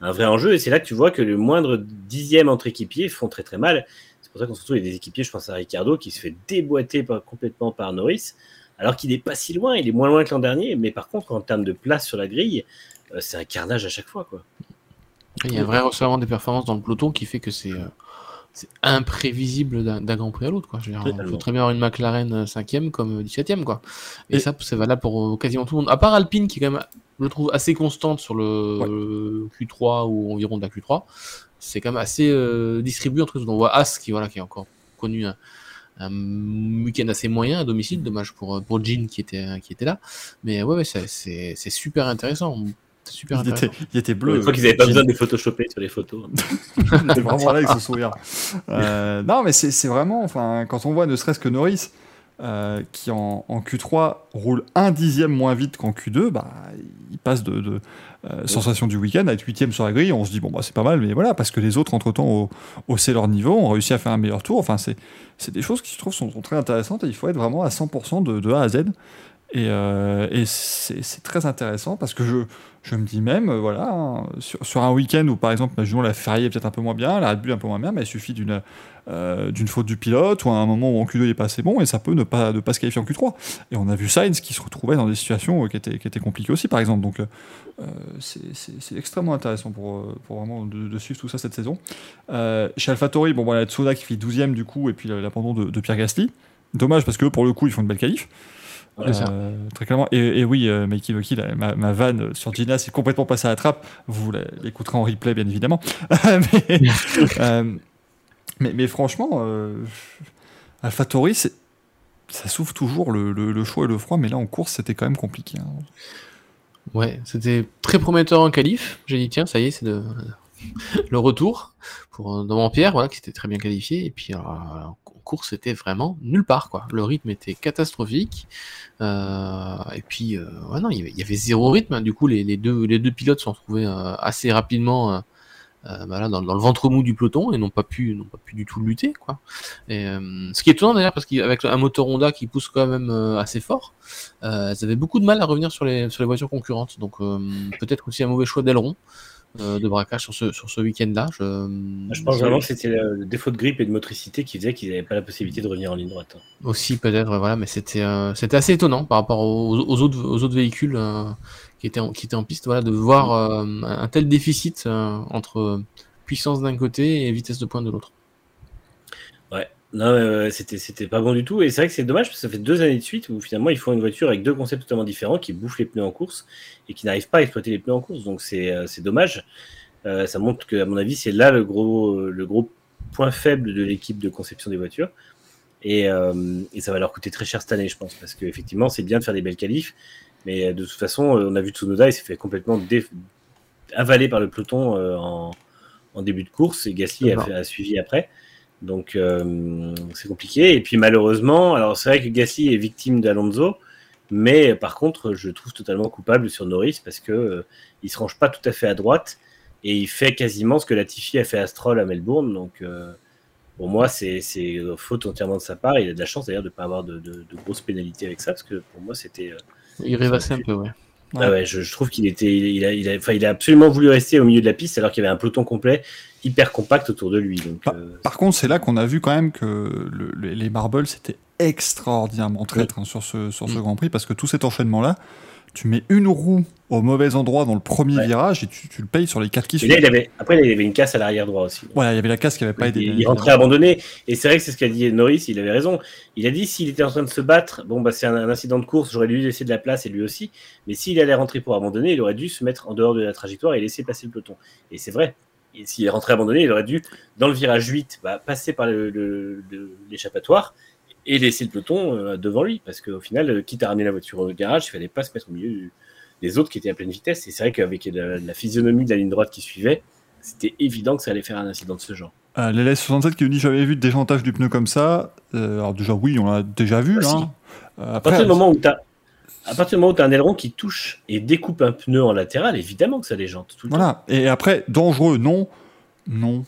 un vrai enjeu et c'est là que tu vois que le moindre dixième entre équipiers font très très mal. C'est pour ça qu'on se retrouve avec des équipiers, je pense à Ricardo, qui se fait déboîter complètement par Norris, alors qu'il n'est pas si loin, il est moins loin que l'an dernier, mais par contre, en termes de place sur la grille, euh, c'est un carnage à chaque fois. Quoi. Il y a un vrai resserrement des performances dans le peloton qui fait que c'est euh, imprévisible d'un Grand Prix à l'autre. Totalement. peut très bien avoir une McLaren 5ème comme 17ème. Quoi. Et, Et- ça, c'est valable pour euh, quasiment tout le monde. À part Alpine, qui est quand même, je le trouve, assez constante sur le Ouais. le Q3 ou environ de la Q3. C'est quand même assez euh, distribué entre eux. On voit As qui, voilà, qui a encore connu un, un week-end assez moyen à domicile. Dommage pour, euh, pour Jean qui était, qui était là. Mais ouais, ouais c'est- c'est c'est super intéressant. C'est super il, intéressant. était, il était bleu. Une fois qu'ils n'avaient pas besoin de les photoshopper sur les photos. Il était vraiment là avec son sourire. Euh, non, mais c'est c'est vraiment, enfin, quand on voit ne serait-ce que Norris, euh, qui en, en Q3 roule un dixième moins vite qu'en Q2, bah, il passe de, de, euh, sensation du week-end à être huitième sur la grille. On se dit, bon, bah, c'est pas mal, mais voilà, parce que les autres, entre-temps, ont haussé leur niveau, ont réussi à faire un meilleur tour. Enfin, c'est c'est des choses qui, je trouve, sont, très intéressantes et il faut être vraiment à 100% de, de A à Z. Et, euh, et c'est c'est très intéressant parce que je, je me dis même, euh, voilà, hein, sur, sur un week-end où par exemple, imaginons la Ferrari est peut-être un peu moins bien, la Red Bull un peu moins bien, mais il suffit d'une d'une faute du pilote ou à un moment où en Q2 il est pas assez bon et ça peut ne pas, ne pas se qualifier en Q3. Et on a vu Sainz qui se retrouvait dans des situations qui étaient, qui étaient compliquées aussi, par exemple. Donc euh, c'est- extrêmement intéressant pour, euh, pour vraiment de, de suivre tout ça cette saison. Euh, chez AlphaTauri, bon, voilà, Tsunoda qui fait 12ème du coup, et puis l'abandon de, de Pierre Gasly. Dommage parce que pour le coup, ils font une belle qualif. très clairement. Et, oui, Mikey Lucky, ma, ma, vanne sur Gina, c'est complètement passé à la trappe. Vous l'écouterez en replay, bien évidemment. mais, mais, franchement, AlphaTauri, ça souffre toujours le, le, chaud et le froid, mais là en course, c'était quand même compliqué. Hein. Ouais, c'était très prometteur en qualif. J'ai dit, tiens, ça y est, c'est de... le retour pour dans Pierre, voilà, qui était très bien qualifié. Et puis, en course, c'était vraiment nulle part, quoi. Le rythme était catastrophique. Euh, et puis, euh, ouais, non, il y, avait, zéro rythme. Du coup, les, deux, les deux pilotes se sont retrouvés euh, assez rapidement euh, bah dans, le ventre mou du peloton et n'ont pas pu n'ont pas pu du tout lutter quoi. Et, euh, ce qui est étonnant d'ailleurs parce qu'avec un moteur Honda qui pousse quand même euh, assez fort, elles avaient beaucoup de mal à revenir sur les sur les voitures concurrentes. Donc peut-être aussi un mauvais choix d'aileron. de braquage sur ce, sur ce week-end-là. Je, je pense vraiment que c'était le défaut de grippe et de motricité qui faisait qu'ils n'avaient pas la possibilité de revenir en ligne droite. Aussi peut-être, voilà, mais c'était c'était assez étonnant par rapport aux, autres, aux autres véhicules qui était en, qui était en piste, voilà, de voir euh, un tel déficit euh, entre puissance d'un côté et vitesse de pointe de l'autre. Ouais, non, c'était, c'était pas bon du tout. Et c'est vrai que c'est dommage parce que ça fait deux années de suite où finalement ils font une voiture avec deux concepts totalement différents qui bouffent les pneus en course et qui n'arrivent pas à exploiter les pneus en course. Donc c'est, euh, c'est dommage. ça montre que, à mon avis, c'est là le gros, le gros point faible de l'équipe de conception des voitures. Et, et, ça va leur coûter très cher cette année, je pense, parce qu'effectivement, c'est bien de faire des belles qualifs, mais euh, de toute façon, euh, on a vu Tsunoda, il s'est fait complètement avaler par le peloton euh, en, début de course et Gasly a, suivi après. Donc c'est compliqué. Et puis malheureusement, alors c'est vrai que Gasly est victime d'Alonso, mais par contre, je trouve totalement coupable sur Norris parce que il se range pas tout à fait à droite et il fait quasiment ce que Latifi a fait à Stroll à Melbourne. Donc pour moi, c'est faute entièrement de sa part. Il a de la chance d'ailleurs de ne pas avoir de, de, grosses pénalités avec ça parce que pour moi, c'était il rêvassait un peu, ouais. Ah ouais, je, trouve qu'il était, il a, il, a, il a absolument voulu rester au milieu de la piste alors qu'il y avait un peloton complet hyper compact autour de lui. Donc, par, euh, par contre, c'est là qu'on a vu quand même que les marbles c'était extraordinairement traître hein, sur ce, sur ce mm. Grand Prix parce que tout cet enchaînement là, tu mets une roue au mauvais endroit dans le premier virage et tu, le payes sur les quatre qui suivent. après, il y avait une casse à l'arrière droit aussi. Voilà, il y avait la casse qui n'avait pas aidé. Il, rentrait abandonné. Et c'est vrai que c'est ce qu'a dit Norris, il avait raison. Il a dit s'il était en train de se battre, bon, bah, c'est un, incident de course, j'aurais dû laisser de la place et lui aussi. Mais s'il allait rentrer pour abandonner, il aurait dû se mettre en dehors de la trajectoire et laisser passer le peloton. Et c'est vrai. S'il est rentré abandonné, il aurait dû, dans le virage 8, bah, passer par l'échappatoire et laisser le peloton euh, devant lui. Parce qu'au final, euh, quitte à ramener la voiture au garage, il fallait pas se mettre au milieu des autres qui étaient à pleine vitesse. Et c'est vrai qu'avec la, physionomie de la ligne droite qui suivait, c'était évident que ça allait faire un incident de ce genre. Euh, LS67 qui nous dit j'avais vu des déjantage du pneu comme ça. Euh, alors déjà oui, on l'a déjà vu. Hein. à partir du moment où tu as à partir du moment où tu as un aileron qui touche et découpe un pneu en latéral, évidemment que ça déjante. Tout voilà. Et après, dangereux, non. Non.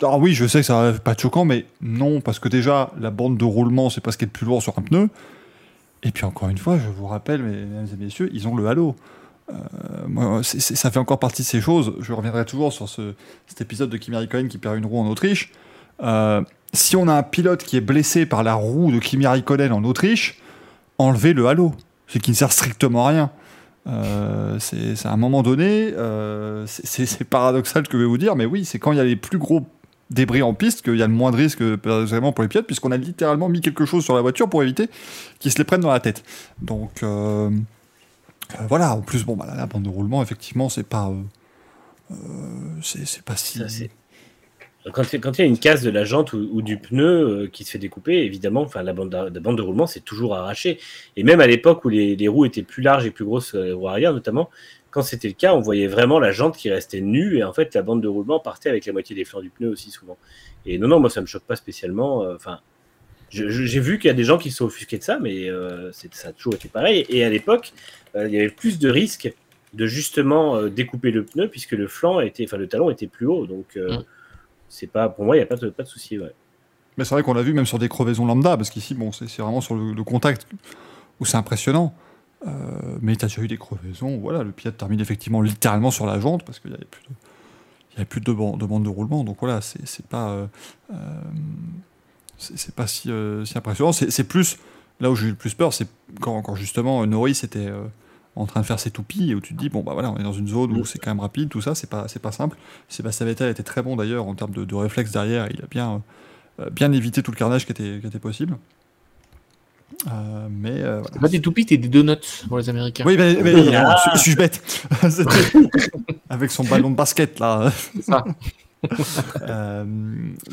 Alors oui, je sais que ça va pas être choquant, mais non, parce que déjà, la bande de roulement, c'est pas ce qui est le plus lourd sur un pneu. Et puis encore une fois, je vous rappelle, mesdames et messieurs, ils ont le halo. Euh, ça fait encore partie de ces choses. Je reviendrai toujours sur ce, cet épisode de Kimi Raikkonen qui perd une roue en Autriche. Euh, si on a un pilote qui est blessé par la roue de Kimi Raikkonen en Autriche, enlevez le halo, ce qui ne sert strictement à rien. Euh, c'est à un moment donné, c'est paradoxal ce que je vais vous dire, mais oui, c'est quand il y a les plus gros débris en piste qu'il y a le moins de risque vraiment pour les pilotes, puisqu'on a littéralement mis quelque chose sur la voiture pour éviter qu'ils se les prennent dans la tête. Donc euh, euh, voilà, en plus, bon, bah, la bande de roulement, effectivement, c'est pas. Euh, c'est pas si. quand, il y a une casse de la jante ou, du pneu qui se fait découper, évidemment, enfin, la, bande de, la bande de roulement, c'est toujours arraché. Et même à l'époque où les, les, roues étaient plus larges et plus grosses, les roues arrière notamment, quand c'était le cas, on voyait vraiment la jante qui restait nue et en fait la bande de roulement partait avec la moitié des flancs du pneu aussi souvent. Et non, non, moi ça me choque pas spécialement. Euh, enfin, j'ai vu qu'il y a des gens qui se sont offusqués de ça, mais euh, ça a toujours été pareil. Et à l'époque, euh, il y avait plus de risques de justement découper le pneu puisque le flanc était, enfin le talon était plus haut. Donc mm. c'est pas, pour moi, il n'y a pas de, pas de souci. Mais c'est vrai qu'on l'a vu même sur des crevaisons lambda, parce qu'ici, bon, c'est vraiment sur le contact où c'est impressionnant. Euh, mais tu as déjà eu des crevaisons. Voilà, le pilote termine effectivement littéralement sur la jante parce qu'il n'y avait plus de, il y avait plus de, bande, de roulement. Donc voilà, c'est pas, euh, euh, c'est pas si, si impressionnant. C'est plus là où j'ai eu le plus peur, c'est quand, quand, justement Norris était en train de faire ses toupies et où tu te dis bon bah voilà on est dans une zone où c'est quand même rapide tout ça c'est pas c'est pas simple Sébastien Vettel était très bon d'ailleurs en termes de, de réflexe derrière il a bien bien évité tout le carnage qui était, qui était possible Euh, mais euh, voilà. Pas des toupies, t'es des donuts pour les Américains. Oui, mais, mais Ah. je, je suis bête. Avec son ballon de basket, là. C'est ça. Euh,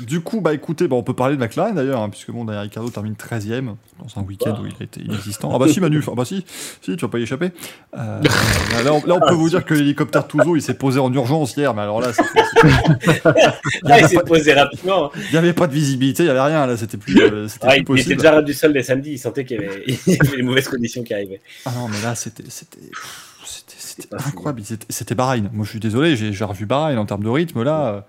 du coup, bah écoutez, bah, on peut parler de McLaren d'ailleurs, hein, puisque bon, Daniel Ricciardo termine 13ème dans un week-end Wow. où il était inexistant. Ah bah si, Manu, ah bah si, si, tu vas pas y échapper. Euh, là, on, là, on peut vous dire que l'hélicoptère Touzo, il s'est posé en urgence hier, mais alors là, c'était- Ah, il s'est posé rapidement. il n'y avait pas de visibilité, il n'y avait rien, là, c'était plus, euh, c'était Ah, plus il était possible. déjà ras du sol dès samedi, il sentait qu'il y avait, il y avait les mauvaises conditions qui arrivaient. Ah non, mais là, c'était, c'était, fou. incroyable. C'était, Bahreïn. Moi, je suis désolé, j'ai revu Bahreïn en termes de rythme, là.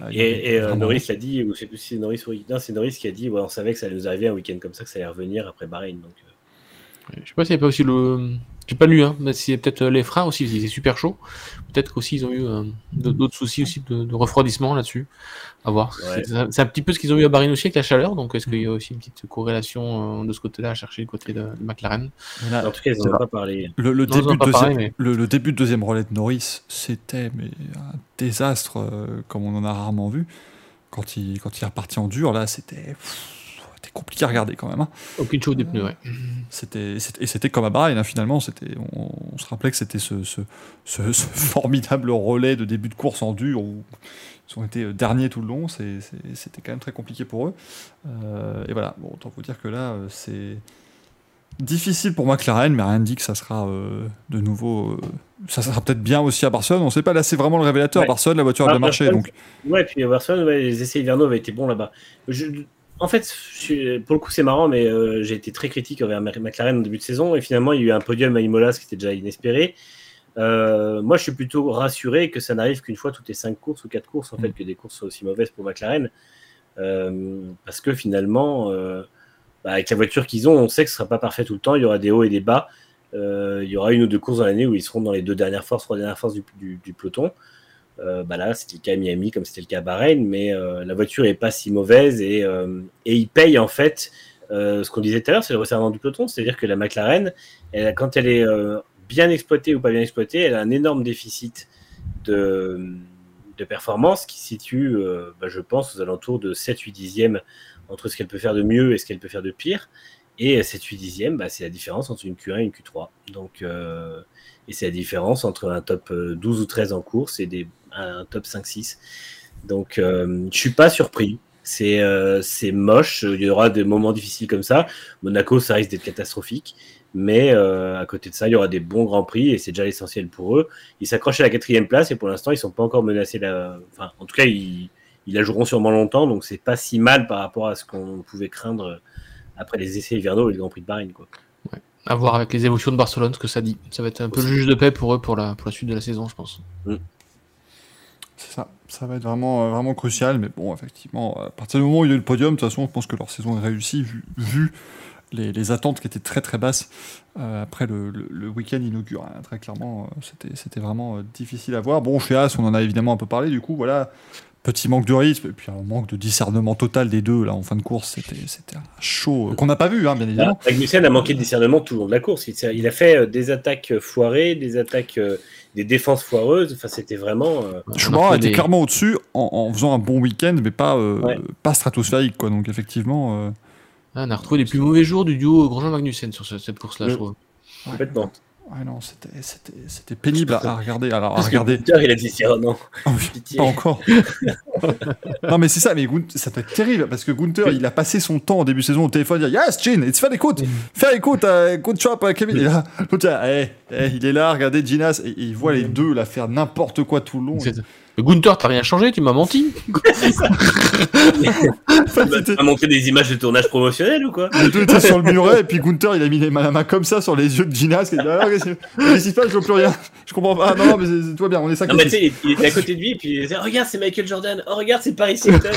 Avait Et, et, euh, Norris l'a dit, ou je sais plus si c'est Norris ou non, c'est Norris qui a dit, ouais, on savait que ça allait nous arriver un week-end comme ça, que ça allait revenir après Bahreïn. Donc, euh, Je sais pas s'il y a pas aussi le. J'ai pas lu, hein, mais a peut-être euh, les freins aussi, c'est super chaud. Peut-être qu'aussi ils ont eu euh, d'autres d'autres soucis aussi de, de refroidissement là-dessus. À voir. Ouais. C'est un petit peu ce qu'ils ont eu à Bahreïn aussi avec la chaleur, donc est-ce qu'il y a aussi une petite corrélation euh, de ce côté-là à chercher du côté de, de McLaren? Là, en tout cas, ils n'en ont pas parlé. le, le Non, ils début de pas deuxième, parlé, mais- le, le début de deuxième relais de Norris, c'était mais, un désastre euh, comme on en a rarement vu. Quand il, quand il est reparti en dur, là, c'était, compliqué à regarder quand même. hein. Aucune chose des pneus, ouais. C'était, et c'était comme à Bahreïn, hein, finalement. C'était, on, on se rappelait que c'était ce, ce, ce- ce formidable relais de début de course en dur où ont été euh, derniers tout le long. C'était quand même très compliqué pour eux. Euh, et voilà, bon, autant vous dire que là, euh, c'est difficile pour McLaren, mais rien ne dit que ça sera euh, de nouveau. euh, ça sera peut-être bien aussi à Barcelone. On ne sait pas, là, c'est vraiment le révélateur. Ouais. Barcelone, la voiture a Ah, bien marché. Barcelone, Donc, Ouais, puis Barcelone, ouais, les essais hivernaux avaient été bons là-bas. Je- En fait, je pour le coup, c'est marrant, mais j'ai été très critique envers McLaren au début de saison, et finalement, il y a eu un podium à Imola, ce qui était déjà inespéré. Euh, moi, je suis plutôt rassuré que ça n'arrive qu'une fois toutes les cinq courses ou quatre courses, en fait, Mm. que des courses soient aussi mauvaises pour McLaren. Euh, parce que finalement, euh, bah, avec la voiture qu'ils ont, on sait que ce sera pas parfait tout le temps. Il y aura des hauts et des bas. Il y aura une ou deux courses dans l'année où ils seront dans les deux dernières forces, trois dernières forces du, du- du peloton. Bah là, c'était le cas à Miami, comme c'était le cas à Bahreïn, mais la voiture est pas si mauvaise et, et ils payent en fait euh, ce qu'on disait tout à l'heure, c'est le resserrement du peloton, c'est-à-dire que la McLaren, elle, quand elle est euh, bien exploitée ou pas bien exploitée, elle a un énorme déficit de, performance qui situe, euh, bah, je pense, aux alentours de 7-8 dixièmes entre ce qu'elle peut faire de mieux et ce qu'elle peut faire de pire. Et 7-8 dixièmes, bah, c'est la différence entre une Q1 et une Q3. Donc, euh, et c'est la différence entre un top euh, 12 ou 13 en course et des, un top 5-6. Donc, euh, je suis pas surpris. C'est euh, c'est moche. Il y aura des moments difficiles comme ça. Monaco, ça risque d'être catastrophique. Mais euh, à côté de ça, il y aura des bons grands prix et c'est déjà l'essentiel pour eux. Ils s'accrochent à la quatrième place et pour l'instant, ils sont pas encore menacés. La... Enfin, en tout cas, ils, ils la joueront sûrement longtemps, donc c'est pas si mal par rapport à ce qu'on pouvait craindre après les essais hivernaux et le Grand Prix de Bahreïn. Quoi. À voir avec les évolutions de Barcelone, ce que ça dit. Ça va être un peu le juge de paix pour eux pour la, pour la suite de la saison, je pense. C'est ça, ça va être vraiment, euh, vraiment crucial, mais bon, effectivement, à partir du moment où il y a eu le podium, de toute façon, je pense que leur saison est réussie, vu, les, attentes qui étaient très très basses euh, après le, week-end inauguré. hein, très clairement, euh, c'était, c'était vraiment euh, difficile à voir. Bon, chez As, on en a évidemment un peu parlé, du coup, voilà, petit manque de rythme, et puis un manque de discernement total des deux, là, en fin de course, c'était, c'était un show euh, qu'on n'a pas vu, hein, bien évidemment. Magnussen a manqué de discernement tout le long de la course. Il, a fait euh, des attaques euh, foirées, des attaques, euh, des défenses foireuses. Enfin, c'était vraiment. euh, Schumacher était des- clairement au-dessus en, en faisant un bon week-end, mais pas, euh, Ouais. pas stratosphérique, quoi. Donc, effectivement. euh, Ah, on a retrouvé les plus mauvais jours du duo Grosjean-Magnussen sur ce- cette course-là, Mm. je trouve. complètement. Ouais, non, c'était, pénible à, à regarder. Alors, à regarder. Gunther, il a dit oh non, Ah pitié. pas encore. non, mais c'est ça, mais Gunther- ça doit être terrible parce que Gunther, il a passé son temps en début de saison au téléphone à dire Yes, Gene, it's very good, very good, uh, good job, uh, Kevin. Et là, l'autre, eh, eh, il est là, regardez Ginas, et, et il voit les deux là faire n'importe quoi tout le long. Gunther, t'as rien changé, tu m'as menti. Tu m'as montré des images de tournage promotionnel ou quoi? Les deux étaient sur le muret, et puis Gunther, il a mis les mains à la main comme ça sur les yeux de Ginas. Il a dit Ah, qu'est-ce qui- qu'est-ce qui se passe, je vois plus rien. Je comprends pas. Ah, non, non, mais tout va bien, on est ça Non, mais tu sais, il, il était à côté de lui et puis il disait Regarde, c'est Michael Jordan. Oh, regarde, c'est Paris Hilton.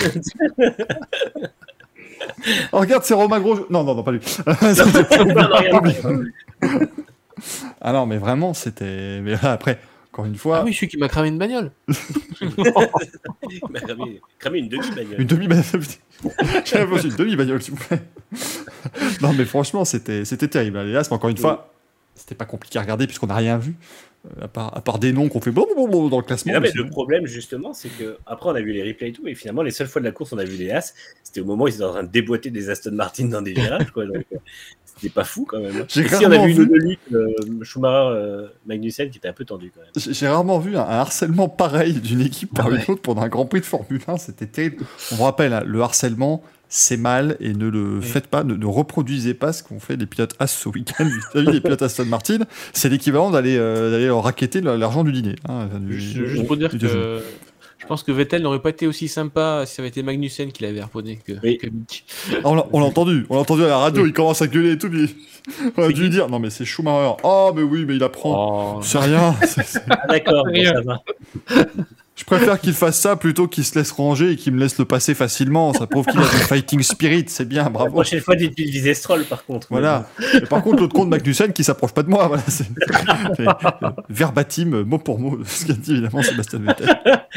Oh, regarde, c'est Romain Gros. Non, non, non, pas lui. Non, non, regarde. ah non, mais vraiment, c'était. Mais là, après, encore une fois, Ah oui, celui qui m'a cramé une bagnole. Il m'a cramé, cramé une demi-bagnole. Une demi-bagnole. J'ai l'impression une demi-bagnole, s'il vous plaît. non, mais franchement, c'était c'était terrible. Hélas, mais encore une fois, c'était pas compliqué à regarder puisqu'on n'a rien vu. À, part, à part des noms qu'on fait dans le classement. Mais le problème, justement, c'est que après on a vu les replays et tout, et finalement, les seules fois de la course, on a vu les As, c'était au moment où ils étaient en train de déboîter des Aston Martin dans des virages, quoi. Donc, euh, c'était pas fou quand même. hein. J'ai si on a rarement vu une vu- de lutte, euh, Schumacher, euh, Magnussen, qui était un peu tendu quand même. J'ai j'ai rarement vu un, harcèlement pareil d'une équipe par Ah une autre pendant un Grand Prix de Formule 1. C'était terrible. On vous rappelle, hein, le harcèlement, c'est mal et ne le faites pas, ne, ne reproduisez pas ce qu'ont fait les pilotes As ce week-end vis-à-vis des pilotes Aston Martin. C'est l'équivalent d'aller euh, d'aller leur raqueter le- l'argent du dîner. hein, du- Juste, juste pour dire que déjeuner. je pense que Vettel n'aurait pas été aussi sympa si ça avait été Magnussen qui l'avait harponné que, Oui. que Mick. Ah, On l'a entendu, on l'a entendu à la radio, il commence à gueuler et tout, puis on a dû lui dire non mais c'est Schumacher. Oh mais oui mais il apprend. Oh. C'est rien. Ah, d'accord, bon, ça va. Je préfère qu'il fasse ça plutôt qu'il se laisse ranger et qu'il me laisse le passer facilement. Ça prouve qu'il a du fighting spirit, c'est bien, La bravo. prochaine fois, dites-lui de viser Stroll, par contre. Voilà. Mais par contre, l'autre compte Magnussen qui s'approche pas de moi. Voilà, c'est c'est, verbatim, mot pour mot, ce qu'a dit évidemment Sébastien Vettel.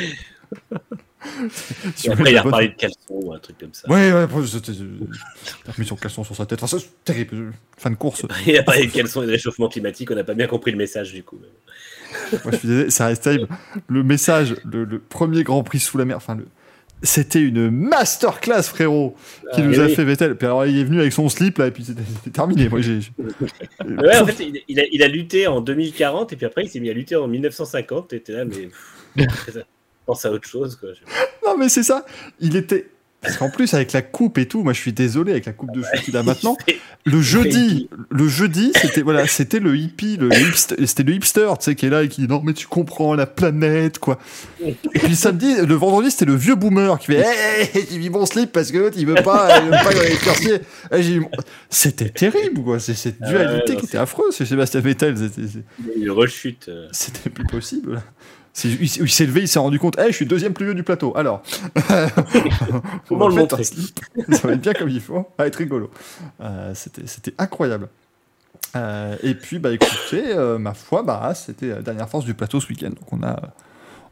Si Et vous après, il la a bonne- reparlé de caleçon ou un truc comme ça. Ouais, ouais, c'était. euh, Il a mis son caleçon sur sa tête. Enfin, c'est terrible. Fin de course. Il a parlé de caleçon et de réchauffement climatique, on n'a pas bien compris le message du coup. Moi, je suis désolé, ça reste terrible. Le message, le, le premier Grand Prix sous la mer, enfin, le... c'était une masterclass, frérot, qui Ah, nous a oui. fait Vettel. Puis alors, il est venu avec son slip, là, et puis c'était terminé. Moi, j'ai. ouais, en fait, il, a, il a lutté en 2040 et puis après, il s'est mis à lutter en 1950. T'étais là, mais. pense à autre chose, quoi. Non, mais c'est ça. Il était. Parce qu'en plus, avec la coupe et tout, moi je suis désolé avec la coupe de cheveux qu'il a maintenant. Le jeudi, le jeudi, c'était voilà, c'était le hippie, le, le hipster, c'était le hipster, tu sais, qui est là et qui dit non mais tu comprends la planète quoi. Et puis samedi, le vendredi, c'était le vieux boomer qui fait hey, j'ai mis mon slip parce que l'autre il veut pas, il veut pas dans les C'était terrible quoi, c'est cette Ah dualité ouais, non, qui était affreuse chez Sébastien Vettel, c'était- Une rechute. euh. c'était plus possible. Il, il s'est levé, il s'est rendu compte, hey, je suis le deuxième plus vieux du plateau. Alors, Comment on le montrer. Ça va être bien comme il faut, ça va être rigolo. Euh, c'était, c'était incroyable. Euh, et puis, bah écoutez, euh, ma foi, bah, c'était la dernière force du plateau ce week-end. Donc on a,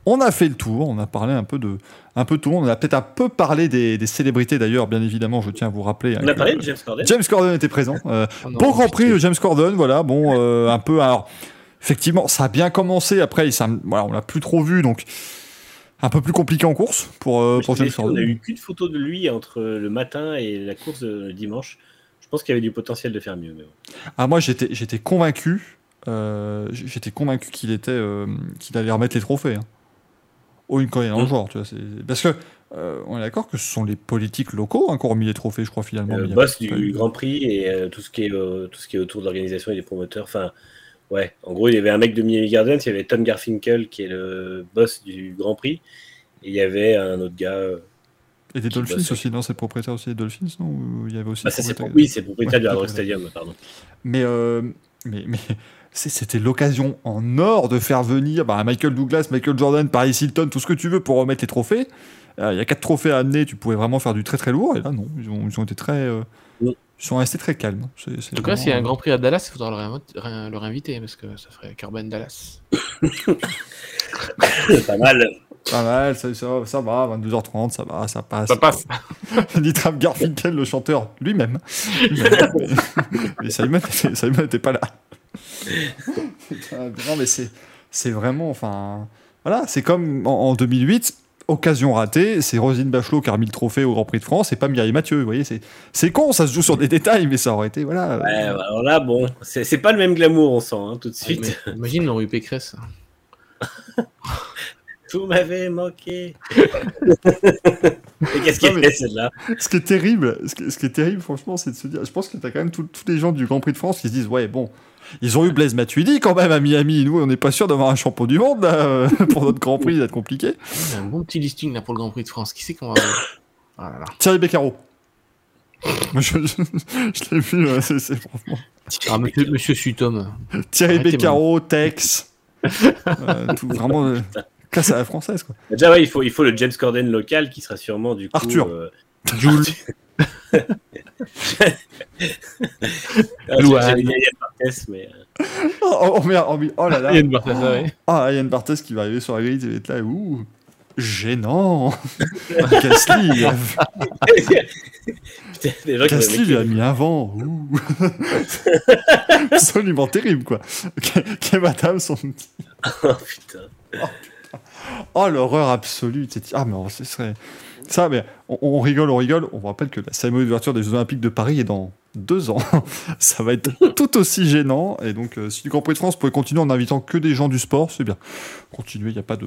on a fait le tour, on a parlé un peu de, un peu de tout. On a peut-être un peu parlé des, des célébrités d'ailleurs, bien évidemment. Je tiens à vous rappeler. hein, On a parlé de James Corden James Corden était présent. Euh, Oh non, Bon Grand Prix James Corden, voilà, bon, euh, un peu. Alors, effectivement, ça a bien commencé. Après, ça, voilà, on l'a plus trop vu, donc un peu plus compliqué en course pour, euh, pour James On a eu qu'une photo de lui entre le matin et la course de dimanche. Je pense qu'il y avait du potentiel de faire mieux. Mais. Ah, moi, j'étais, j'étais convaincu. euh, j'étais convaincu qu'il était, euh, qu'il allait remettre les trophées. Hein. Au une le Mm. genre, tu vois. c'est- Parce que euh, on est d'accord que ce sont les politiques locaux hein, qui ont remis les trophées, je crois finalement. A boss du Grand Prix et euh, tout, ce qui est, euh, tout ce qui est autour de l'organisation et des promoteurs. Enfin, ouais, en gros, il y avait un mec de Miami Gardens, il y avait Tom Garfinkel qui est le boss du Grand Prix, et il y avait un autre gars. euh, Et des Dolphins bosse. aussi, non, c'est le propriétaire aussi des Dolphins, non Ou Il y avait aussi. Bah, oui, c'est le propriétaire Ouais, du Hard Rock. Stadium, pardon. Mais, euh, mais, mais c'était l'occasion en or de faire venir bah, Michael Douglas, Michael Jordan, Paris Hilton, tout ce que tu veux pour remettre les trophées. Euh, Il y a quatre trophées à amener, tu pouvais vraiment faire du très très lourd. Et là, non, ils ont, ils ont été très. euh, Oui. Ils sont restés très calmes. C'est En tout cas, vraiment, s'il y a un Grand Prix à Dallas, il faudra le, réinviter- ré- le réinviter parce que ça ferait Carbon Dallas. pas mal. Pas mal, ça, ça, ça va, 22h30, ça va, ça passe. Ça passe. Dit Trav Garfinkel, le chanteur, lui-même. Mais, mais Simon, était- Simon n'était pas là. Putain, non, mais c'est, c'est vraiment, enfin, voilà, c'est comme en, en 2008, occasion ratée, c'est Rosine Bachelot qui a remis le trophée au Grand Prix de France et pas Mireille Mathieu, vous voyez, c'est, c'est con, ça se joue sur des détails, mais ça aurait été, voilà. Ouais, bah, alors là, bon, c'est c'est pas le même glamour, on sent, hein, tout de suite. Mais Imagine, on aurait eu Pécresse. Tout m'avait manqué. Qu'est-ce qu'il y Non, mais- avait celle-là? Ce qui est terrible, ce qui, ce qui est terrible, franchement, c'est de se dire, je pense que t'as quand même tous les gens du Grand Prix de France qui se disent, ouais, bon, ils ont eu Blaise Matuidi quand même à Miami. Nous, on n'est pas sûr d'avoir un champion du monde là, euh, pour notre Grand Prix, ça va être compliqué. Un bon petit listing là pour le Grand Prix de France. Qui c'est qu'on va avoir Ah là là. Thierry Beccaro. Je, je- je l'ai vu, c'est, c'est franchement. Ah, monsieur, monsieur Sutom. Thierry Arrêtez, Beccaro, Tex, euh, tout, vraiment euh, classe à la française quoi. Déjà, ouais, il faut, il faut le James Corden local qui sera sûrement du coup. Arthur. euh, Jules. Ah, mais euh, Oh, oh, merde, oh, oh là là. Yann Barthès, ouais. Ah, Yann Barthès qui va arriver sur la grille, il va être là, ouh. gênant. Gasly, Gasly lui a mis un vent. Absolument terrible, quoi. Quelle madame son petit. Oh putain. Oh, l'horreur absolue. Ah, mais ce serait. Ça, mais on, rigole, on rigole. On vous rappelle que la cérémonie d'ouverture des Jeux Olympiques de Paris est dans deux ans. ça va être tout aussi gênant. Et donc, euh, si du Grand Prix de France pouvait continuer en invitant que des gens du sport, c'est bien. Continuez, il n'y a pas de,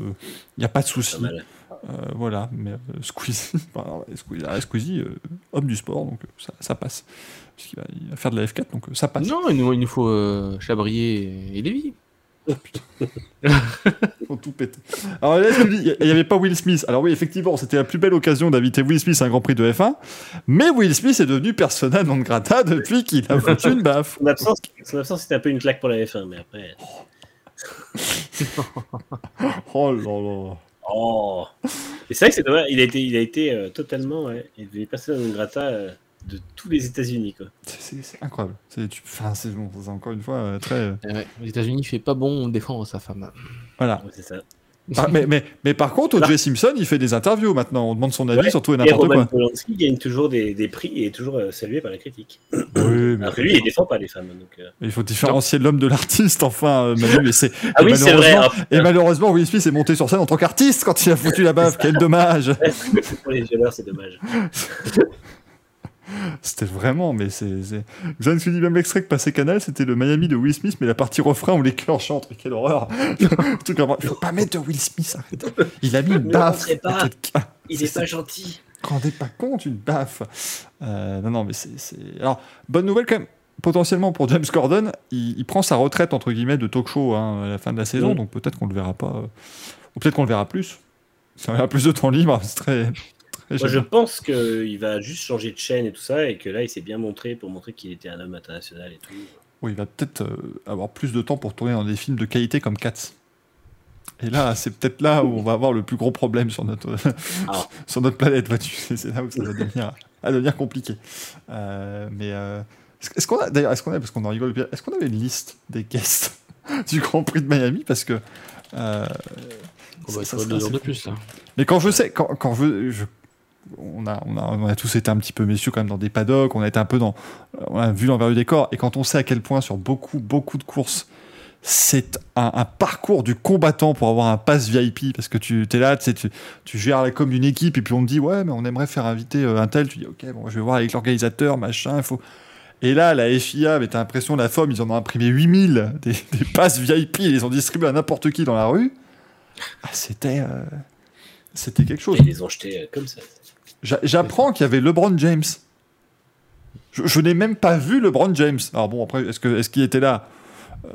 y a pas de souci. Euh, voilà, mais euh, Squeezie, Squeezie, homme du sport, donc ça, ça passe. Parce qu'il va, va, faire de la F4, donc ça passe. Non, il nous, il nous faut Chabrier et Lévy. Oh putain. Tout péter. Alors là, il n'y avait pas Will Smith. Alors oui, effectivement, c'était la plus belle occasion d'inviter Will Smith à un Grand Prix de F1. Mais Will Smith est devenu persona non grata depuis qu'il a foutu une baffe. Son absence, c'était un peu une claque pour la F1, mais après. oh là là. Oh. Et c'est vrai que c'est dommage. Il a été, il a été euh, totalement. Ouais, il devait passer non grata. Euh, de tous les États-Unis. quoi. C'est incroyable. C'est bon, encore une fois euh, très. Euh, les États-Unis, il fait pas bon défendre sa femme. Voilà. ça. Ah, mais, mais, mais, par contre, O.J. Simpson, il fait des interviews maintenant. On demande son avis sur tout et n'importe quoi. Polanski gagne toujours des, des, prix et est toujours euh, salué par la critique. Oui, mais que lui, il défend pas les femmes. Donc, Il faut différencier l'homme de l'artiste, enfin, Manu. Et, c'est, ah oui, c'est vrai. Hein. Et malheureusement, Will Smith est monté sur scène en tant qu'artiste quand il a foutu la baffe. Quel dommage. pour les violeurs, c'est dommage. C'était vraiment, mais c'est. Vous avez dit même l'extrait que passait Canal, c'était le Miami de Will Smith, mais la partie refrain où les chœurs chantent. quelle horreur tout Il faut pas mettre de Will Smith, Il a mis une baffe. Il est pas gentil. Rendez pas compte, une baffe. Euh, non, non, mais c'est. Alors, bonne nouvelle quand même. Potentiellement pour James Gordon, il, prend sa retraite entre guillemets de talk show hein, à la fin de la saison, donc peut-être qu'on le verra pas, euh, ou peut-être qu'on le verra plus. Ça aura plus de temps libre, c'est très, moi, je pense qu'il va juste changer de chaîne et tout ça, et que là, il s'est bien montré pour montrer qu'il était un homme international et tout. Oui, il va peut-être euh, avoir plus de temps pour tourner dans des films de qualité comme Cats. Et là, c'est peut-être là où on va avoir le plus gros problème sur notre, ah. sur notre planète, vois-tu. C'est là où ça va devenir, à devenir compliqué. Euh, mais euh, est-ce qu'on a, d'ailleurs, est-ce qu'on a, parce qu'on en rigole, est-ce qu'on avait une liste des guests du Grand Prix de Miami? Parce que. Euh, on va ça, de plus, là. Mais quand je sais, quand, quand je, je on a, on, a, tous été un petit peu messieurs quand même dans des paddocks, on a été un peu dans. On a vu l'envers du décor, et quand on sait à quel point sur beaucoup, beaucoup de courses, c'est un, parcours du combattant pour avoir un pass VIP, parce que tu es là, tu, tu gères la com d'une équipe, et puis on te dit, ouais, mais on aimerait faire inviter euh, un tel, tu dis, ok, bon, je vais voir avec l'organisateur, machin, il faut. Et là, la FIA, mais t'as l'impression, la FOM, ils en ont imprimé 8000 des, des passes VIP, ils les ont distribués à n'importe qui dans la rue. Ah, c'était. Euh, c'était quelque chose. Ils les ont jetés euh, comme ça. J'apprends qu'il y avait LeBron James. Je, n'ai même pas vu LeBron James. Alors bon, après, est-ce qu'il est était là? Euh,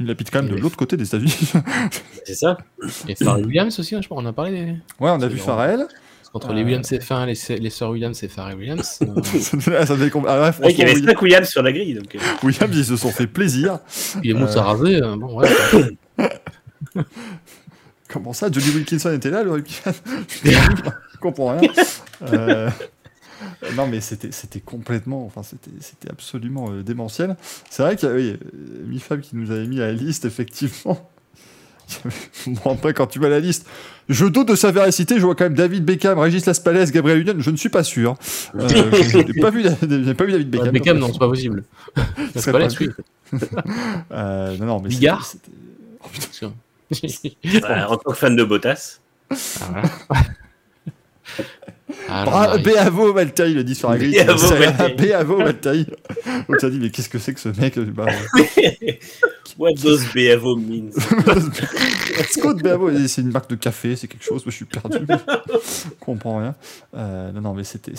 Il habite quand même de l'autre côté des États-Unis. C'est ça. Et Pharrell Williams aussi, hein, je crois, on a parlé. Des... Ouais, on a vu Pharrell. Entre les Williams F1, les, les sœurs Williams et Pharrell Williams. Euh... ça devait ah, ouais, il y avait 5 Williams sur la grille. Donc... Euh. Williams, ils se sont fait plaisir. Il est euh... à raser. Euh, bon, ouais. Comment ça? Johnny Wilkinson était là, le Je comprends rien. Euh, non, mais c'était complètement, enfin, c'était absolument euh, démentiel. C'est vrai qu'il y avait euh, Mifab qui nous avait mis à la liste, effectivement. bon, après, quand tu vois la liste, je doute de sa véracité. Je vois quand même David Beckham, Régis Laspalès, Gabriel Union. Je ne suis pas sûr. je n'ai pas, vu, pas vu David Beckham. Beckham, non, c'est pas possible. Laspalès, oui. non, non, mais Bigard. Oh, putain. en tant que fan de Bottas. Ah, ah, Béavo Maltaï, le dit sur la grille. Béavo Maltaï. On t'a dit, mais qu'est-ce que c'est que ce mec bah, What does Béavo mean? Scott Béavo, c'est une marque de café, c'est quelque chose, je suis perdu. je comprends rien. Euh, non, non, mais c'était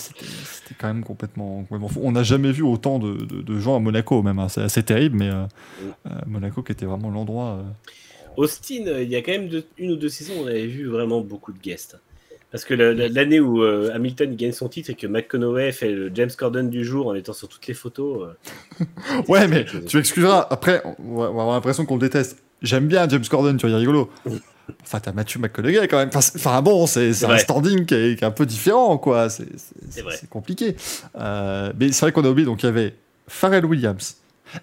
quand même complètement, complètement fou. On n'a jamais vu autant de, de, de, gens à Monaco, même. Hein. C'est assez terrible, mais euh, euh, Monaco qui était vraiment l'endroit. Austin, il y a quand même une ou deux saisons, on avait vu vraiment beaucoup de guests. Parce que l'année où euh, Hamilton gagne son titre et que McConaughey fait le James Corden du jour en étant sur toutes les photos. Euh, ouais, mais tu m'excuseras, après, on va avoir l'impression qu'on le déteste. J'aime bien James Corden, tu vois, il est rigolo. Enfin, t'as Matthew McConaughey quand même. Enfin, bon, c'est un standing qui est, un peu différent, quoi. C'est compliqué. Euh, mais c'est vrai qu'on a oublié, donc il y avait Pharrell Williams,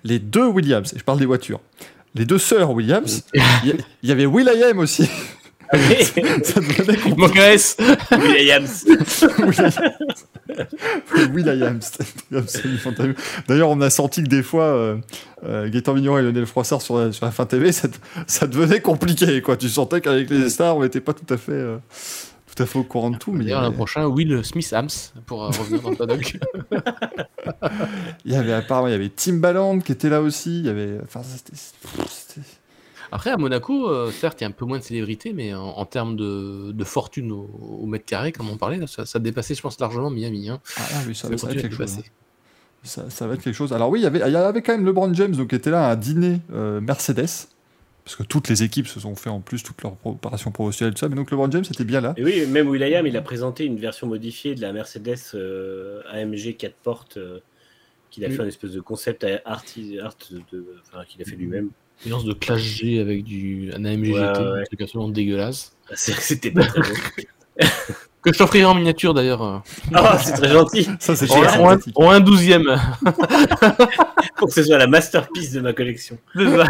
les deux Williams, et je parle des voitures, les deux sœurs Williams, il y, avait Will.i.am aussi. ça devenait compliqué. Mocres Williams. Will.i.am, c'était absolument terrible. D'ailleurs, on a senti que des fois, euh, euh, Gaëtan Vigneron et Lionel Froissart sur la, sur la fin TV, ça, ça devenait compliqué. Quoi. Tu sentais qu'avec les stars, on n'était pas tout à fait. euh, tout à fait au courant de tout, mais il y, D'ailleurs, l'an prochain, Will Smith-Hams pour euh, revenir dans le paddock. il y avait apparemment il y avait Timbaland qui était là aussi. Il y avait, enfin, c'était- Après, à Monaco, euh, certes, il y a un peu moins de célébrité, mais en, en termes de, de fortune au, au mètre carré, comme on parlait, là, ça, ça dépassait, je pense, largement Miami. Hein. Ah, oui, ça, Ça ça va être quelque chose. hein. Ça, ça va être quelque chose. Alors oui, il y avait, il y avait quand même LeBron James donc, qui était là à un dîner euh, Mercedes. Parce que toutes les équipes se sont fait en plus toutes leurs opérations professionnelles, tout ça. Mais donc LeBron James était bien là. Et oui, même Will.i.am, il a présenté une version modifiée de la Mercedes euh, AMG 4 portes euh, qu'il a Oui. fait un espèce de concept art, art de, de- enfin, qu'il a fait lui-même. Mélange de Clash G avec du, un AMG Ouais, GT, ouais. un truc absolument dégueulasse. Ah, C'est vrai que c'était pas très bon. Que je t'offrirai en miniature d'ailleurs. Ah, c'est très gentil. Ça, c'est En, super en un- sympathique. en un douzième. Pour que ce soit la masterpiece de ma collection. C'est ça.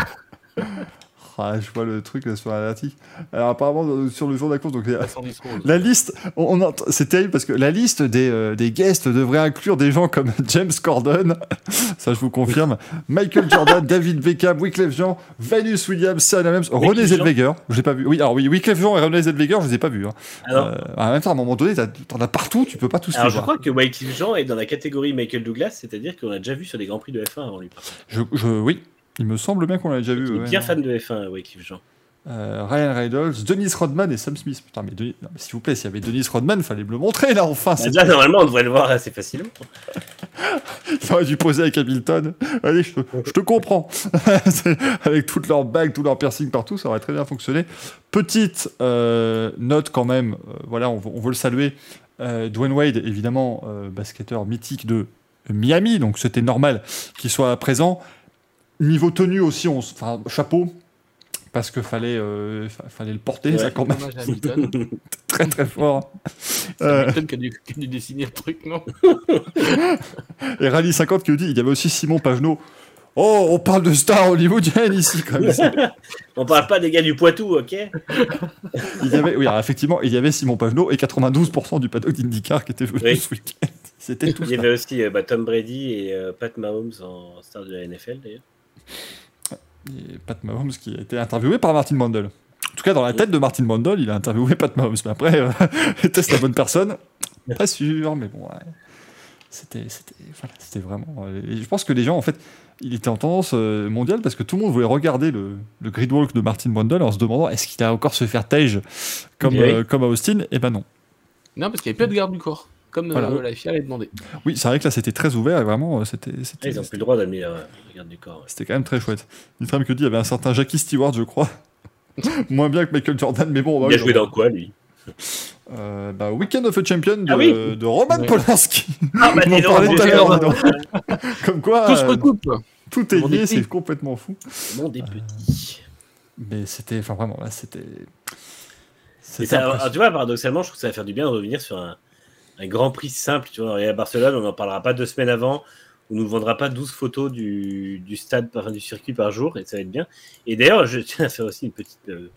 Ah, je vois le truc là, sur l'Atlantique. Alors apparemment, euh, sur le jour de la course, donc, euh, 110 roses. la liste, on, on c'est terrible parce que la liste des, euh, des guests devrait inclure des gens comme James Corden, ça je vous confirme, Michael Jordan, David Beckham, Wyclef Jean, Venus Williams, Serena Williams, René Wyclef Zellweger, je l'ai pas vu. Oui, alors oui, Wyclef Jean et René Zellweger, je les ai pas vus. Hein. Alors, Euh, en même temps, à un moment donné, t'en as partout, tu peux pas tous alors les je voir. crois que Wycliffe Jean est dans la catégorie Michael Douglas, c'est-à-dire qu'on l'a déjà vu sur des Grands Prix de F1 avant lui. je- oui, il me semble bien qu'on l'a déjà vu. Il est ouais. bien fan de F1, Wycliffe Jean. Euh, Ryan Reynolds, Dennis Rodman et Sam Smith. Putain, mais, Denis- s'il vous plaît, s'il y avait Dennis Rodman, fallait me le montrer là, enfin. Bah, déjà, normalement, on devrait le voir assez facilement. Il aurait dû poser avec Hamilton. Allez, je te, je te comprends. Avec toutes leurs bagues, tous leurs piercings partout, ça aurait très bien fonctionné. Petite euh, note quand même, euh, voilà, on, veut- on veut le saluer. Dwayne Wade, évidemment, basketteur mythique de Miami, donc c'était normal qu'il soit présent. Niveau tenue aussi, on, enfin, chapeau, parce que fallait, euh, fa- fallait le porter, Ouais. ça quand même, Hommage à Hamilton. très très fort. C'est Euh, Hamilton qui a, dû, qui a dû dessiner le truc, non Et Rally 50 qui nous dit, il y avait aussi Simon Pagenaud. Oh, on parle de stars hollywoodiennes ici quand même. On parle pas des gars du Poitou, ok Il y avait, oui, alors, effectivement, il y avait Simon Pagenaud et 92% du paddock d'IndyCar qui était venu Oui. ce week-end. C'était tout Il y ça. avait aussi euh, bah, Tom Brady et euh, Pat Mahomes en star de la NFL d'ailleurs. Et Pat Mahomes qui a été interviewé par Martin Mandel. En tout cas, dans la tête de Martin Mandel, il a interviewé Pat Mahomes. Mais après, euh, était-ce la bonne personne Pas sûr, mais bon, ouais. C'était, c'était, voilà, c'était vraiment. euh, et je pense que les gens, en fait, il était en tendance euh, mondiale parce que tout le monde voulait regarder le, le gridwalk de Martin Mandel en se demandant est-ce qu'il a encore se faire tège comme, Oui. euh, comme à Austin? Et ben non. Non, parce qu'il n'y avait pas de garde du corps, comme Voilà. euh, la FIA l'avait demandé. Oui, c'est vrai que là, c'était très ouvert et vraiment, euh, c'était, Ah, ils ont plus le droit d'amener euh, la garde du corps. ouais. C'était quand même très chouette. Nitram que dit, il y avait un certain Jackie Stewart, je crois. Moins bien que Michael Jordan, mais bon. bah Il a joué dans quoi lui? Euh, bah, Weekend of a Champion de, Ah oui de Roman Ouais. Polanski. Ah bah On en parlait tout à l'heure. Comme quoi, Tout se euh, recoupe tout est lié, c'est complètement fou. Le monde est petit. Mais c'était, enfin vraiment, là, c'était. Tu vois, paradoxalement, je trouve que ça va faire du bien de revenir sur un, un grand prix simple. Tu vois, et à Barcelone, on n'en parlera pas deux semaines avant. On ne nous vendra pas 12 photos du, stade, du circuit par jour, et ça va être bien. Et d'ailleurs, je tiens à faire aussi une petite euh,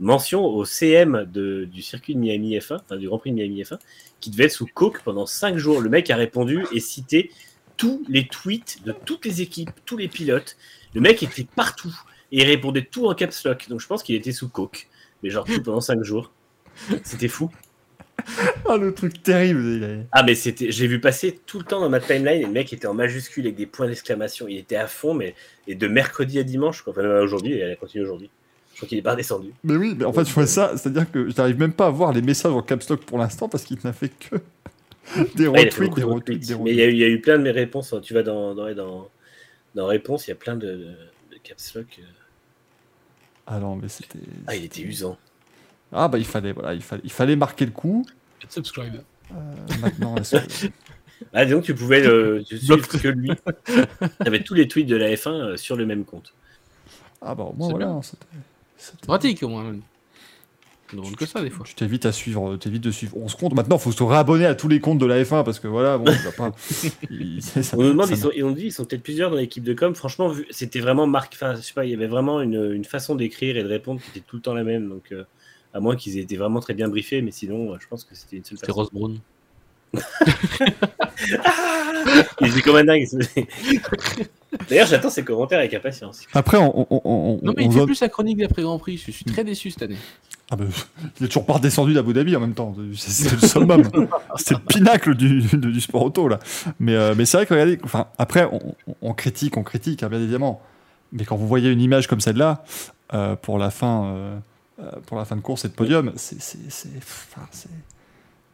mention au CM de, du circuit de Miami F1, enfin du Grand Prix de Miami F1, qui devait être sous coke pendant 5 jours. Le mec a répondu et cité tous les tweets de toutes les équipes, tous les pilotes. Le mec était partout et il répondait tout en caps lock. Donc je pense qu'il était sous coke, mais genre tout pendant 5 jours. C'était fou. Ah, le truc terrible. Ah, mais c'était, j'ai vu passer tout le temps dans ma timeline et le mec était en majuscule avec des points d'exclamation. Il était à fond, mais et de mercredi à dimanche, quoi. Enfin, même aujourd'hui, et elle continue aujourd'hui. Je crois qu'il est pas redescendu. Mais oui, mais en fait, je vois ça, c'est-à-dire que je n'arrive même pas à voir les messages en caps lock pour l'instant parce qu'il n'a fait que des retweets, des de retweets, des Mais il y, a eu, il y a eu plein de mes réponses. Tu vas dans, dans, dans, dans réponses, il y a plein de, de, lock. Ah non, mais c'était. Ah, il était usant. Ah bah il fallait, voilà, il fallait, il fallait marquer le coup. Subscribe. Euh, maintenant, est-ce que- Ah, donc tu pouvais le, tu suivre que lui. Tu avais tous les tweets de la F1 euh, sur le même compte. Ah bah au moins C'est voilà. bien. c'était- Pratique au moins. même. On demande que ça des fois. Tu t'évites à suivre, t'évites de suivre 11 comptes. Maintenant, il faut se réabonner à tous les comptes de la F1 parce que voilà, bon, il va pas. il- ça- On nous demande, ils, sont, ils ont dit, ils sont peut-être plusieurs dans l'équipe de com. Franchement, c'était vraiment marqué. Enfin, je sais pas, il y avait vraiment une, une façon d'écrire et de répondre qui était tout le temps la même. Donc, euh, À moins qu'ils aient été vraiment très bien briefés, mais sinon, je pense que c'était une seule C'est Ross Brown. Il dit comme un dingue. D'ailleurs, j'attends ses commentaires avec impatience. Après, on. on, on non, mais on il fait plus la chronique d'après Grand Prix. Je suis très déçu cette année. Ah bah, il est toujours pas redescendu d'Abu Dhabi en même temps. C'est le summum. C'est le pinacle du, du, du sport auto là. Mais, euh, mais c'est vrai que regardez, enfin, après on, on- on critique, on critique hein, bien évidemment. Mais quand vous voyez une image comme celle-là euh, pour la fin, euh, euh, pour la fin de course et de podium, c'est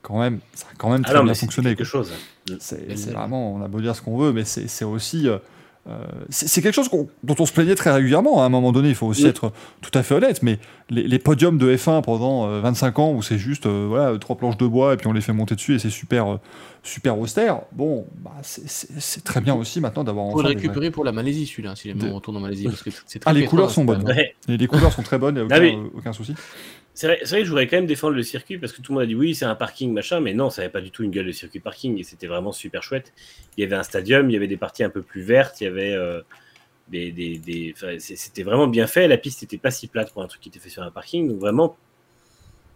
quand même, ça a quand même Ah très non, bien fonctionné. quelque chose. C'est vraiment, on a beau dire ce qu'on veut, mais c'est c'est aussi. Euh, euh, c'est quelque chose dont on se plaignait très régulièrement. hein, À un moment donné, il faut aussi Oui. être tout à fait honnête. Mais les, les podiums de F1 pendant euh, 25 ans, où c'est juste euh, voilà, trois planches de bois et puis on les fait monter dessus et c'est super, euh, super austère. Bon, bah, c'est- très bien aussi maintenant d'avoir Il faut enfin le récupérer pour la Malaisie, celui-là, si jamais De- on retourne en Malaisie. Parce que c'est très Ah, les couleurs sont bonnes. Ouais. les, les couleurs sont très bonnes, il n'y a Ah aucun, oui. euh, aucun souci. C'est vrai, vrai que je voudrais quand même défendre le circuit parce que tout le monde a dit oui, c'est un parking, machin, mais non, ça n'avait pas du tout une gueule de circuit parking et c'était vraiment super chouette. Il y avait un stadium, il y avait des parties un peu plus vertes, il y avait euh, des. des, c'était vraiment bien fait. La piste n'était pas si plate pour un truc qui était fait sur un parking, donc vraiment.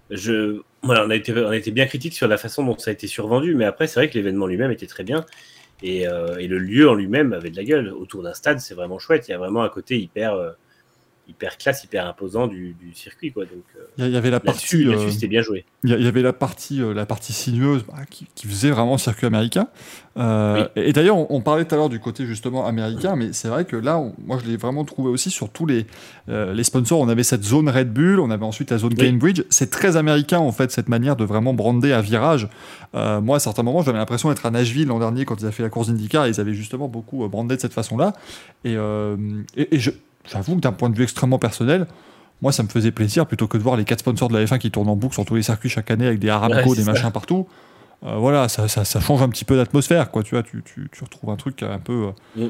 Je, voilà, on, a été, on a été bien critique sur la façon dont ça a été survendu, mais après, c'est vrai que l'événement lui-même était très bien et, euh, le lieu en lui-même avait de la gueule. Autour d'un stade, c'est vraiment chouette. Il y a vraiment un côté hyper, euh, hyper classe, hyper imposant du, du circuit, quoi. Donc, Il y, avait la partie. euh, c'était bien joué. Il y, avait la partie, euh, la partie sinueuse bah, qui, qui faisait vraiment circuit américain. Euh, Et, et d'ailleurs, on, on parlait tout à l'heure du côté justement américain, mais c'est vrai que là, on- moi, je l'ai vraiment trouvé aussi sur tous les, euh, les sponsors. On avait cette zone Red Bull, on avait ensuite la zone Oui. Cambridge. C'est très américain en fait cette manière de vraiment brander un virage. Euh, moi, à certains moments, j'avais l'impression d'être à Nashville l'an dernier quand ils avaient fait la course d'IndyCar. Ils avaient justement beaucoup brandé de cette façon-là. Et, et, et je- j'avoue que d'un point de vue extrêmement personnel. Moi, ça me faisait plaisir plutôt que de voir les quatre sponsors de la F1 qui tournent en boucle sur tous les circuits chaque année avec des Aramco, Ouais, des ça. machins partout. Euh, voilà, ça, ça, ça change un petit peu d'atmosphère, quoi. Tu vois, tu, tu, tu retrouves un truc un peu, euh,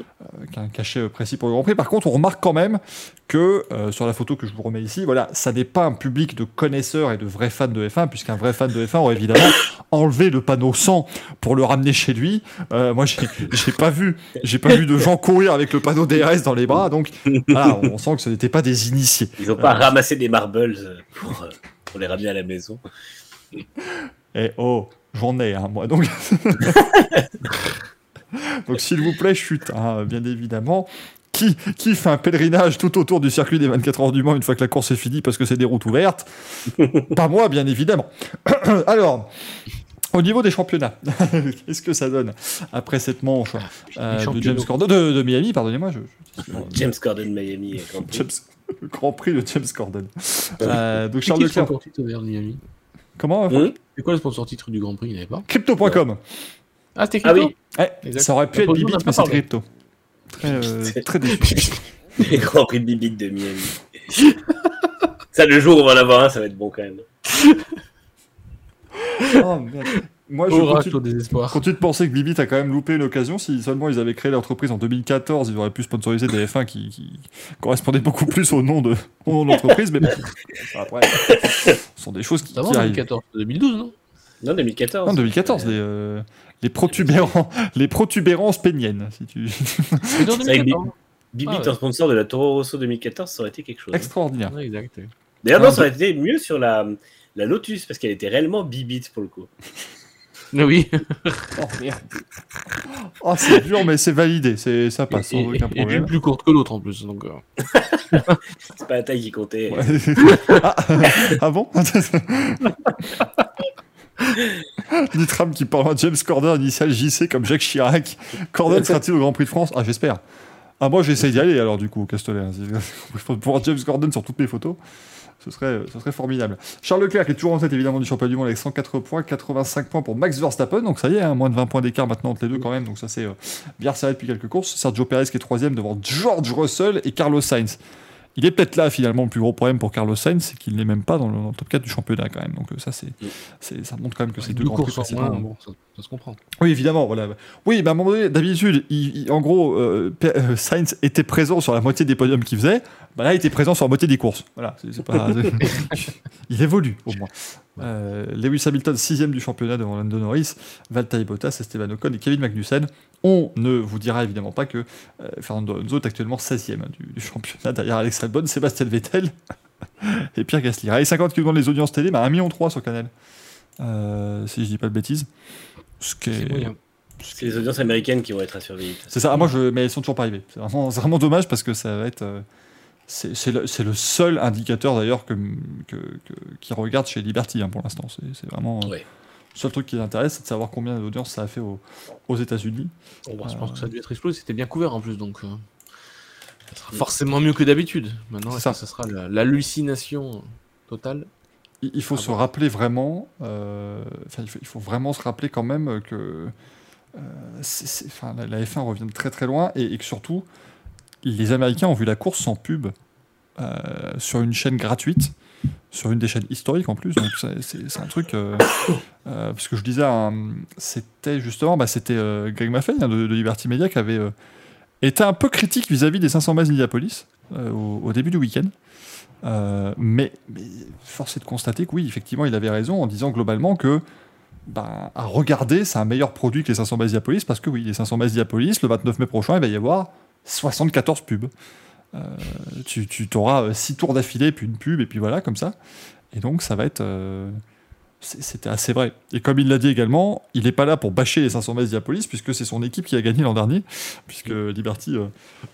qui a un cachet euh, précis pour le Grand Prix. Par contre, on remarque quand même que euh, sur la photo que je vous remets ici, voilà, ça n'est pas un public de connaisseurs et de vrais fans de F1, puisqu'un vrai fan de F1 aurait évidemment enlevé le panneau 100 pour le ramener chez lui. Euh, moi, j'ai pas vu, j'ai pas vu de gens courir avec le panneau DRS dans les bras, donc voilà, on sent que ce n'étaient pas des initiés. Ils n'ont pas ramassé des marbles euh, pour, euh, pour les ramener à la maison. Et oh, j'en ai, hein, moi. Donc, donc s'il vous plaît, chute, hein, bien évidemment. Qui, qui fait un pèlerinage tout autour du circuit des 24 heures du Mans une fois que la course est finie parce que c'est des routes ouvertes? Pas moi, bien évidemment. Alors, au niveau des championnats, qu'est-ce que ça donne après cette manche euh, Les de James. Corden, de, de Miami, pardonnez-moi, je, je- James Corden Miami. euh, Grand Prix. James- le Grand Prix de James Corden. Euh, donc Charles Leclerc, Miami? Comment Hum C'est quoi le sponsor titre du Grand Prix Il n'y avait pas Crypto.com. Ah, c'était Ah Crypto oui, Ouais, Exact. ça aurait pu être Bibit, mais c'est crypto. Très, euh, C'est- très déçu. les Grands Prix de Bibit de Miami. ça, le jour où on va en avoir un, ça va être bon quand même. Oh, merde. Moi, je Oracle continue, au désespoir. continue de penser que Bibit a quand même loupé une occasion. Si seulement ils avaient créé l'entreprise en 2014, ils auraient pu sponsoriser des F1 qui, qui correspondaient beaucoup plus au nom de, au nom de l'entreprise. Mais bon, après, ce sont des choses qui, qui en arrivent. 2014 2012, non? Non, 2014. Non, 2014, les, euh, les protubérances péniennes. Si tu... C'est en C'est avec 2014. Bibit Ah ouais. en sponsor de la Toro Rosso 2014, ça aurait été quelque chose. hein. Extraordinaire. Exact. D'ailleurs, Ah, non, ça aurait été mieux sur la, la Lotus parce qu'elle était réellement Bibit pour le coup. Oui, Oh merde. Oh, c'est dur, mais c'est validé. C'est, ça passe sans et, aucun et problème. plus courte que l'autre en plus. Donc, euh, C'est pas la taille qui comptait. Ouais. ah, ah bon? Nitram qui parle à James Corden, initial JC comme Jacques Chirac. Corden sera-t-il au Grand Prix de France? Ah, j'espère. Ah, moi, j'essaie d'y aller alors, du coup, au Castellet. hein. Je pense pouvoir James Corden sur toutes mes photos. Ce serait, formidable. Charles Leclerc qui est toujours en tête évidemment du championnat du monde avec 104 points, 85 points pour Max Verstappen. Donc ça y est, hein, moins de 20 points d'écart maintenant entre les deux quand même. Donc ça c'est euh, bien serré depuis quelques courses. Sergio Perez qui est troisième devant George Russell et Carlos Sainz. Il est peut-être là finalement le plus gros problème pour Carlos Sainz, c'est qu'il n'est même pas dans le, dans le top 4 du championnat quand même. Donc euh, ça c'est, c'est- ça montre quand même que c'est deux courses moins, bon, ça, ça se comprend. Oui, évidemment, voilà. Oui, mais à un moment donné, d'habitude, en gros, euh, euh, Sainz était présent sur la moitié des podiums qu'il faisait. Bah là, il était présent sur la moitié des courses. Voilà, c'est c'est pas. il évolue au moins. Euh, Lewis Hamilton, sixième du championnat devant Lando Norris, Valtteri Bottas, Esteban Ocon et Kevin Magnussen. On ne vous dira évidemment pas que euh, Fernando Alonso est actuellement 16e du, du championnat derrière Alex Albon, Sébastien Vettel et Pierre Gasly. Rallye 50 qui donne les audiences télé, bah 1,3 million sur Canal. Euh, si je dis pas de bêtises. Ce qui est-. C'est les audiences américaines qui vont être à surveiller. C'est ça, ah, moi je, mais elles sont toujours pas arrivées. C'est vraiment, vraiment dommage parce que ça va être. euh, c'est c'est le, c'est le seul indicateur d'ailleurs que, que, que- qui regarde chez Liberty hein, pour l'instant. C'est c'est vraiment euh, Ouais. Le seul truc qui l'intéresse, c'est de savoir combien d'audience ça a fait aux, aux États-Unis. Bon, bah, je pense que ça a dû être explosé, c'était bien couvert en plus, donc euh, ça sera forcément mieux que d'habitude. Maintenant, ça. que ça sera la- l'hallucination totale? Il, faut Ah se bon. rappeler vraiment, euh, enfin, il, faut, il faut vraiment se rappeler quand même que euh, la, la F1 revient de très très loin et, et que surtout, les Américains ont vu la course sans pub euh, sur une chaîne gratuite, sur une des chaînes historiques en plus. Donc c'est- un truc. euh, euh, parce que je disais, un- c'était justement, bah, c'était euh, Greg Maffei hein, de, Liberty Media qui avait été un peu critique vis-à-vis des 500 miles Minneapolis au, au début du week-end. Mais, mais force est de constater que oui, effectivement, il avait raison en disant globalement que bah, à regarder, c'est un meilleur produit que les 500 bases Diapolis parce que oui, les 500 bases Diapolis, le 29 mai prochain, il va y avoir 74 pubs. Euh, tu tu auras 6 tours d'affilée, puis une pub, et puis voilà, comme ça. Et donc, ça va être. euh, C'était assez vrai. Et comme il l'a dit également, il n'est pas là pour bâcher les 500 bases Diapolis, puisque c'est son équipe qui a gagné l'an dernier, puisque Liberty, euh,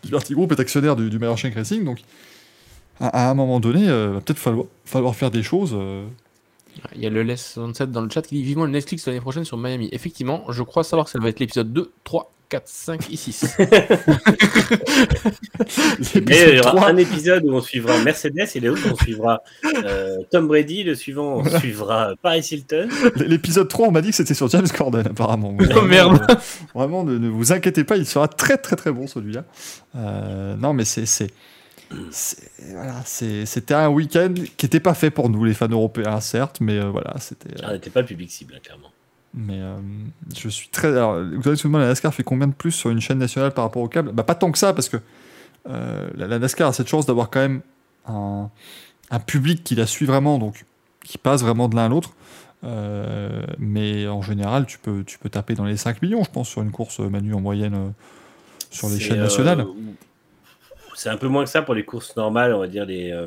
Liberty Group est actionnaire du, du Racing. Donc, à, à un moment donné, euh, va peut-être falloir, falloir faire des choses. euh, Il y a le Les67 dans le chat qui dit vivement le Netflix l'année prochaine sur Miami. Effectivement, je crois savoir que ça va être l'épisode 2, 3, 4, 5 et 6. Et il y aura 3, un épisode où on suivra Mercedes et l'autre où on suivra euh, Tom Brady, le suivant on suivra Paris Hilton. L'épisode 3, on m'a dit que c'était sur James Corden, apparemment. Oh, merde. euh, Vraiment, ne, ne vous inquiétez pas, il sera très très très bon celui-là. Euh, non, mais c'est. Voilà, c'était un week-end qui n'était pas fait pour nous, les fans européens, certes, mais euh, voilà, c'était. euh, Ah, on n'était pas le public cible, hein, clairement. Mais euh, je suis très. Alors, vous se demander, la NASCAR fait combien de plus sur une chaîne nationale par rapport au câble? Bah, pas tant que ça, parce que euh, la, la NASCAR a cette chance d'avoir quand même un, un public qui la suit vraiment, donc qui passe vraiment de l'un à l'autre. Mais en général, tu peux, tu peux taper dans les 5 millions, je pense, sur une course Manu en moyenne sur les chaînes nationales. C'est un peu moins que ça pour les courses normales, on va dire les, euh,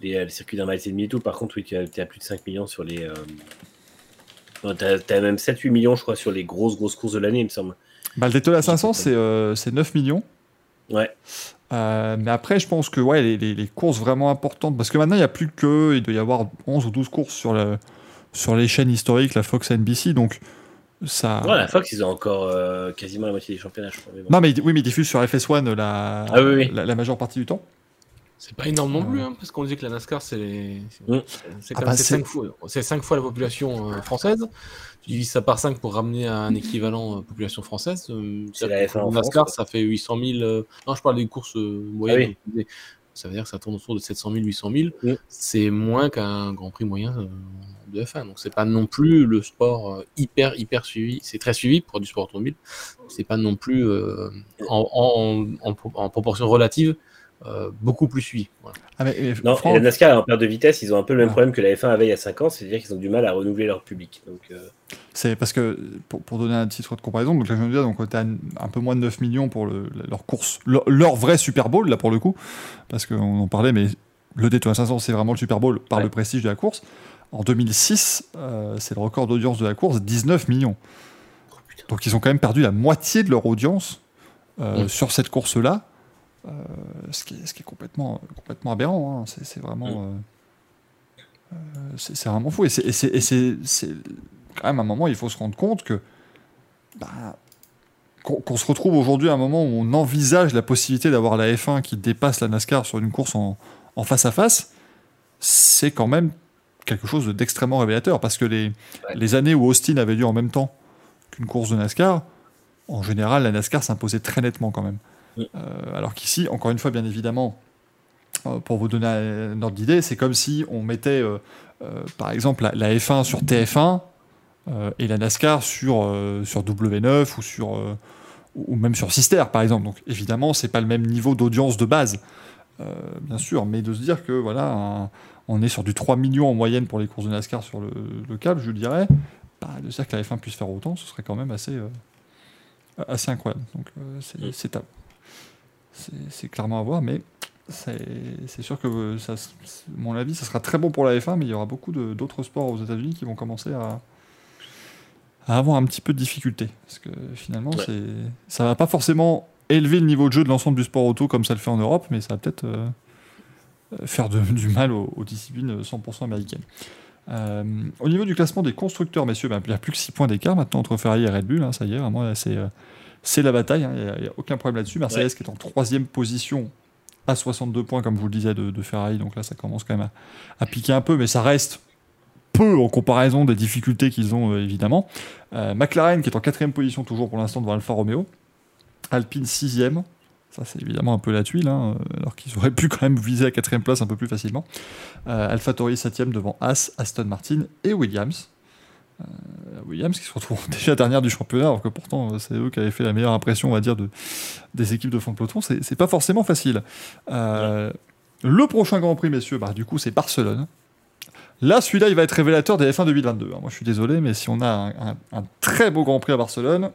les, euh, les circuits d'un mile et demi et tout. Par contre, oui, tu as, tu as plus de 5 millions sur les. Euh... t'as- t'as même 7-8 millions, je crois, sur les grosses, grosses courses de l'année, il me semble. Bah, le Daytona 500, c'est euh, c'est 9 millions. Ouais. Euh, mais après, je pense que ouais, les, les- les courses vraiment importantes, parce que maintenant, il n'y a plus que, il doit y avoir 11 ou 12 courses sur, le, sur les chaînes historiques, la Fox NBC, donc ça... Ouais, la Fox, ils ont encore euh, quasiment la moitié des championnats, je crois. mais bon. Non, mais ils- oui, mais ils diffusent sur FS1 la, Ah oui, oui. la, la majeure partie du temps. C'est pas énorme non plus, hein, parce qu'on dit que la NASCAR, c'est les- c'est- Mm. Ah quand bah, fois, c'est cinq fois la population euh, française. Tu divises ça par 5 pour ramener à un équivalent euh, population française. euh, C'est la F1 en NASCAR, France, ça fait 800 000. euh, Non, je parle des courses euh, moyennes. Ah oui. Ça veut dire que ça tourne autour de 700 000, 800 000. Mm. C'est moins qu'un Grand Prix moyen euh, de F1. Donc c'est pas non plus le sport euh, hyper hyper suivi. C'est très suivi pour du sport automobile. C'est pas non plus euh, en, en- en- en proportion relative euh, beaucoup plus suivi. Voilà. Ah, mais, mais Non, Franck, et la NASCAR en perte de vitesse, ils ont un peu le même Ah. problème que la F1 avait il y a 5 ans, c'est-à-dire qu'ils ont du mal à renouveler leur public. Donc, euh, c'est parce que, pour, pour donner un titre de comparaison, donc là, je viens de dire, donc tu as un peu moins de 9 millions pour le- leur course, leur, leur vrai Super Bowl, là, pour le coup, parce qu'on en parlait, mais le Daytona 500, c'est vraiment le Super Bowl par Ouais. le prestige de la course. En 2006, euh, c'est le record d'audience de la course, 19 millions. oh. Donc ils ont quand même perdu la moitié de leur audience euh, Mm. sur cette course-là, euh, ce, qui est, ce qui est complètement, complètement aberrant. hein. C'est, c'est vraiment, Mm. c'est, c'est vraiment fou. Et, c'est, et c'est- et c'est- c'est quand même un moment, il faut se rendre compte que bah, qu'on, qu'on se retrouve aujourd'hui à un moment où on envisage la possibilité d'avoir la F1 qui dépasse la NASCAR sur une course en, en face à face, c'est quand même quelque chose d'extrêmement révélateur parce que les, Ouais. les années où Austin avait lieu en même temps qu'une course de NASCAR, en général, la NASCAR s'imposait très nettement quand même. Euh, alors qu'ici, encore une fois, bien évidemment, euh, pour vous donner un ordre d'idée, c'est comme si on mettait, euh, par exemple, la, la F1 sur TF1 euh, et la NASCAR sur, sur W9 ou, sur, ou même sur Sister, par exemple. Donc évidemment, c'est pas le même niveau d'audience de base, bien sûr, mais de se dire que voilà, un- on est sur du 3 millions en moyenne pour les courses de NASCAR sur le, le câble, je dirais, bah, de dire que la F1 puisse faire autant, ce serait quand même assez, euh, assez incroyable. Donc euh, c'est, Mm. c'est, c'est- clairement à voir, mais c'est sûr que ça, mon avis, ça sera très bon pour la F1, mais il y aura beaucoup d'autres sports aux États-Unis qui vont commencer à, à, avoir un petit peu de difficulté. Parce que finalement, c'est ça va pas forcément élever le niveau de jeu de l'ensemble du sport auto comme ça le fait en Europe, mais ça va peut-être euh, faire du mal aux, disciplines 100% américaines. Euh, au niveau du classement des constructeurs, messieurs, ben, il n'y a plus que 6 points d'écart maintenant entre Ferrari et Red Bull. Hein, ça y est, vraiment, c'est c'est la bataille, hein, il n'y a, aucun problème là-dessus. Mercedes qui est en troisième position à 62 points, comme je vous le disais, de, Ferrari, donc là ça commence quand même à, piquer un peu, mais ça reste peu en comparaison des difficultés qu'ils ont euh, évidemment. Euh, McLaren qui est en quatrième position toujours pour l'instant devant Alfa Romeo. Alpine sixième, ça c'est évidemment un peu la tuile, hein, alors qu'ils auraient pu quand même viser la quatrième place un peu plus facilement. Euh, Alfa Tauri septième devant As, Aston Martin et Williams. Euh, Williams qui se retrouve déjà dernière du championnat, alors que pourtant euh, c'est eux qui avaient fait la meilleure impression, on va dire, de, des équipes de fond de peloton. C'est pas forcément facile. Euh, le prochain Grand Prix, messieurs, bah, du coup, c'est Barcelone. Là, celui-là, il va être révélateur des F1 2022. moi, je suis désolé, mais si on a un, très beau Grand Prix à Barcelone,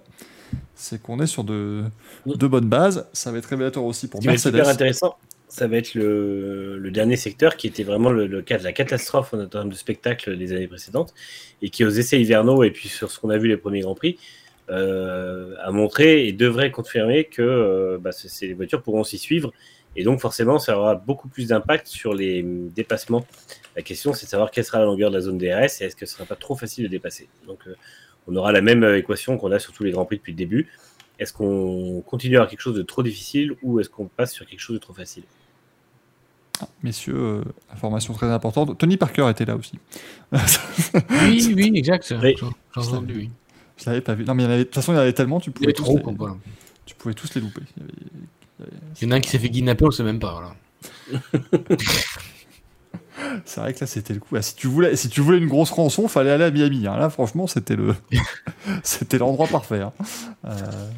c'est qu'on est sur de, de, bonnes bases. Ça va être révélateur aussi pour Mercedes. C'est super intéressant ça va être le, dernier secteur qui était vraiment le, cas de la catastrophe en termes de spectacle des années précédentes et qui, aux essais hivernaux et puis sur ce qu'on a vu les premiers Grands Prix, euh, a montré et devrait confirmer que euh, bah, les voitures pourront s'y suivre et donc forcément ça aura beaucoup plus d'impact sur les dépassements. La question c'est de savoir quelle sera la longueur de la zone DRS et est-ce que ce sera pas trop facile de dépasser. Donc euh, on aura la même équation qu'on a sur tous les Grands Prix depuis le début. Est-ce qu'on continue à quelque chose de trop difficile ou est-ce qu'on passe sur quelque chose de trop facile? Ah, Messieurs, euh, information très importante. Tony Parker était là aussi. oui, oui, exact. Oui. oui. Je l'avais pas vu. Non, mais il y avait, de toute façon, il y en avait tellement, tu pouvais, tous, trop, les... tu pouvais tous les louper. Il y, en a un qui s'est fait kidnapper, on ne sait même pas. C'est vrai que là, c'était le coup. Ah, si, tu voulais, si tu voulais une grosse rançon, fallait aller à Miami. Hein. Là, franchement, c'était le, c'était l'endroit parfait. Hein. Euh,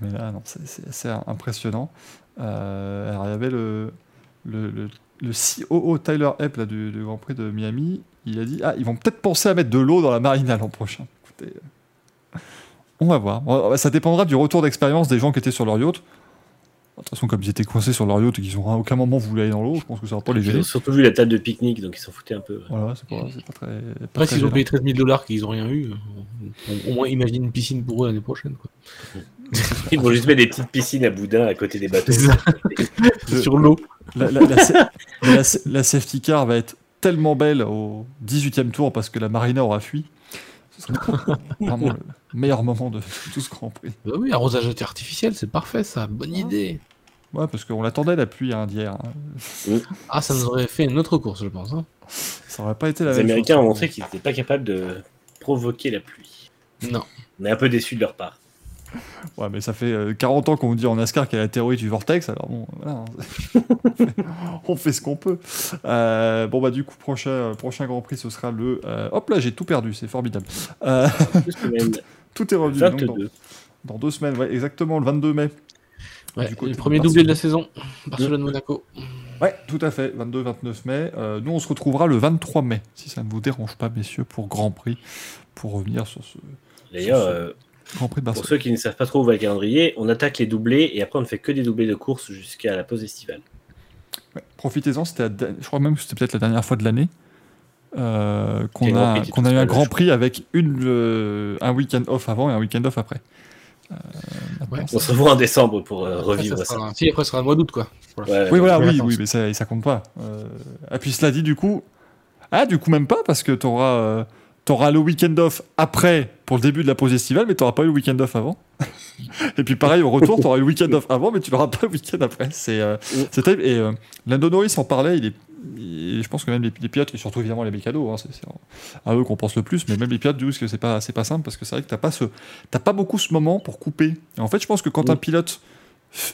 mais là, non, c'est assez impressionnant. Euh, alors, il y avait le, le, le, le COO Tyler Epp là, du, Grand Prix de Miami. Il a dit Ah, ils vont peut-être penser à mettre de l'eau dans la marina l'an prochain. Écoutez, euh, on va voir. Ça dépendra du retour d'expérience des gens qui étaient sur leur yacht. De toute façon, comme ils étaient coincés sur leur yacht et qu'ils n'ont à aucun moment voulu aller dans l'eau, je pense que ça va pas les gêner. Ils ont surtout vu la table de pique-nique, donc ils s'en foutaient un peu. Voilà, c'est pas, pas, très. Après, s'ils ont payé 13 000 dollars qu'ils n'ont rien eu, au moins imagine une piscine pour eux l'année prochaine. Quoi. Ils vont juste mettre des petites piscines à boudin à côté des bateaux. sur l'eau. La, la, la, safety car va être tellement belle au 18e tour parce que la marina aura fui. Ce sera vraiment le meilleur moment de tout ce Grand Prix. Bah oui, arrosage artificiel, c'est parfait ça, bonne idée. Ouais, parce qu'on l'attendait la pluie hein, d'hier. Hein. Ah, ça nous aurait fait une autre course, je pense. Hein. Ça aurait pas été la Les Américains ont montré qu'ils n'étaient pas capables de provoquer la pluie. Non. On est un peu déçus de leur part. Ouais, mais ça fait 40 euh, ans qu'on vous dit en NASCAR qu'il y a la théorie du vortex, alors bon, voilà. Hein. on fait ce qu'on peut. Euh, bon, bah, du coup, prochain, euh, prochain Grand Prix, ce sera le. hop là, j'ai tout perdu, c'est formidable. tout, est revenu. dans, deux semaines, ouais, exactement, le 22 mai. le premier doublé de la saison, Barcelone-Monaco. Ouais, tout à fait, 22-29 mai. nous, on se retrouvera le 23 mai, si ça ne vous dérange pas, messieurs, pour Grand Prix, pour revenir sur ce. D'ailleurs, pour ceux qui ne savent pas trop où va le calendrier, on attaque les doublés et après on ne fait que des doublés de course jusqu'à la pause estivale. Profitez-en, c'était je crois même que c'était peut-être la dernière fois de l'année euh, qu'on a, qu'on a eu un Grand Prix avec une, euh, un week-end off avant et un week-end off après. Euh, on se revoit en décembre pour revivre ça. Si, après ce sera le mois d'août quoi. oui, voilà, oui, oui, mais ça, ça compte pas. et puis cela dit, du coup, ah, du coup même pas parce que tu auras le week-end off après pour le début de la pause estivale, mais tu n'auras pas eu le week-end off avant. et puis pareil, au retour, tu auras eu le week-end off avant, mais tu n'auras pas le week-end après. C'est euh, terrible. Et euh, Lando Norris en parlait, il est, je pense que même les, pilotes, et surtout évidemment les mécanos, hein, c'est à eux qu'on pense le plus, mais même les pilotes disent que c'est pas, pas simple parce que c'est vrai que tu n'as pas, ce, pas beaucoup ce moment pour couper. Et en fait, je pense que quand un pilote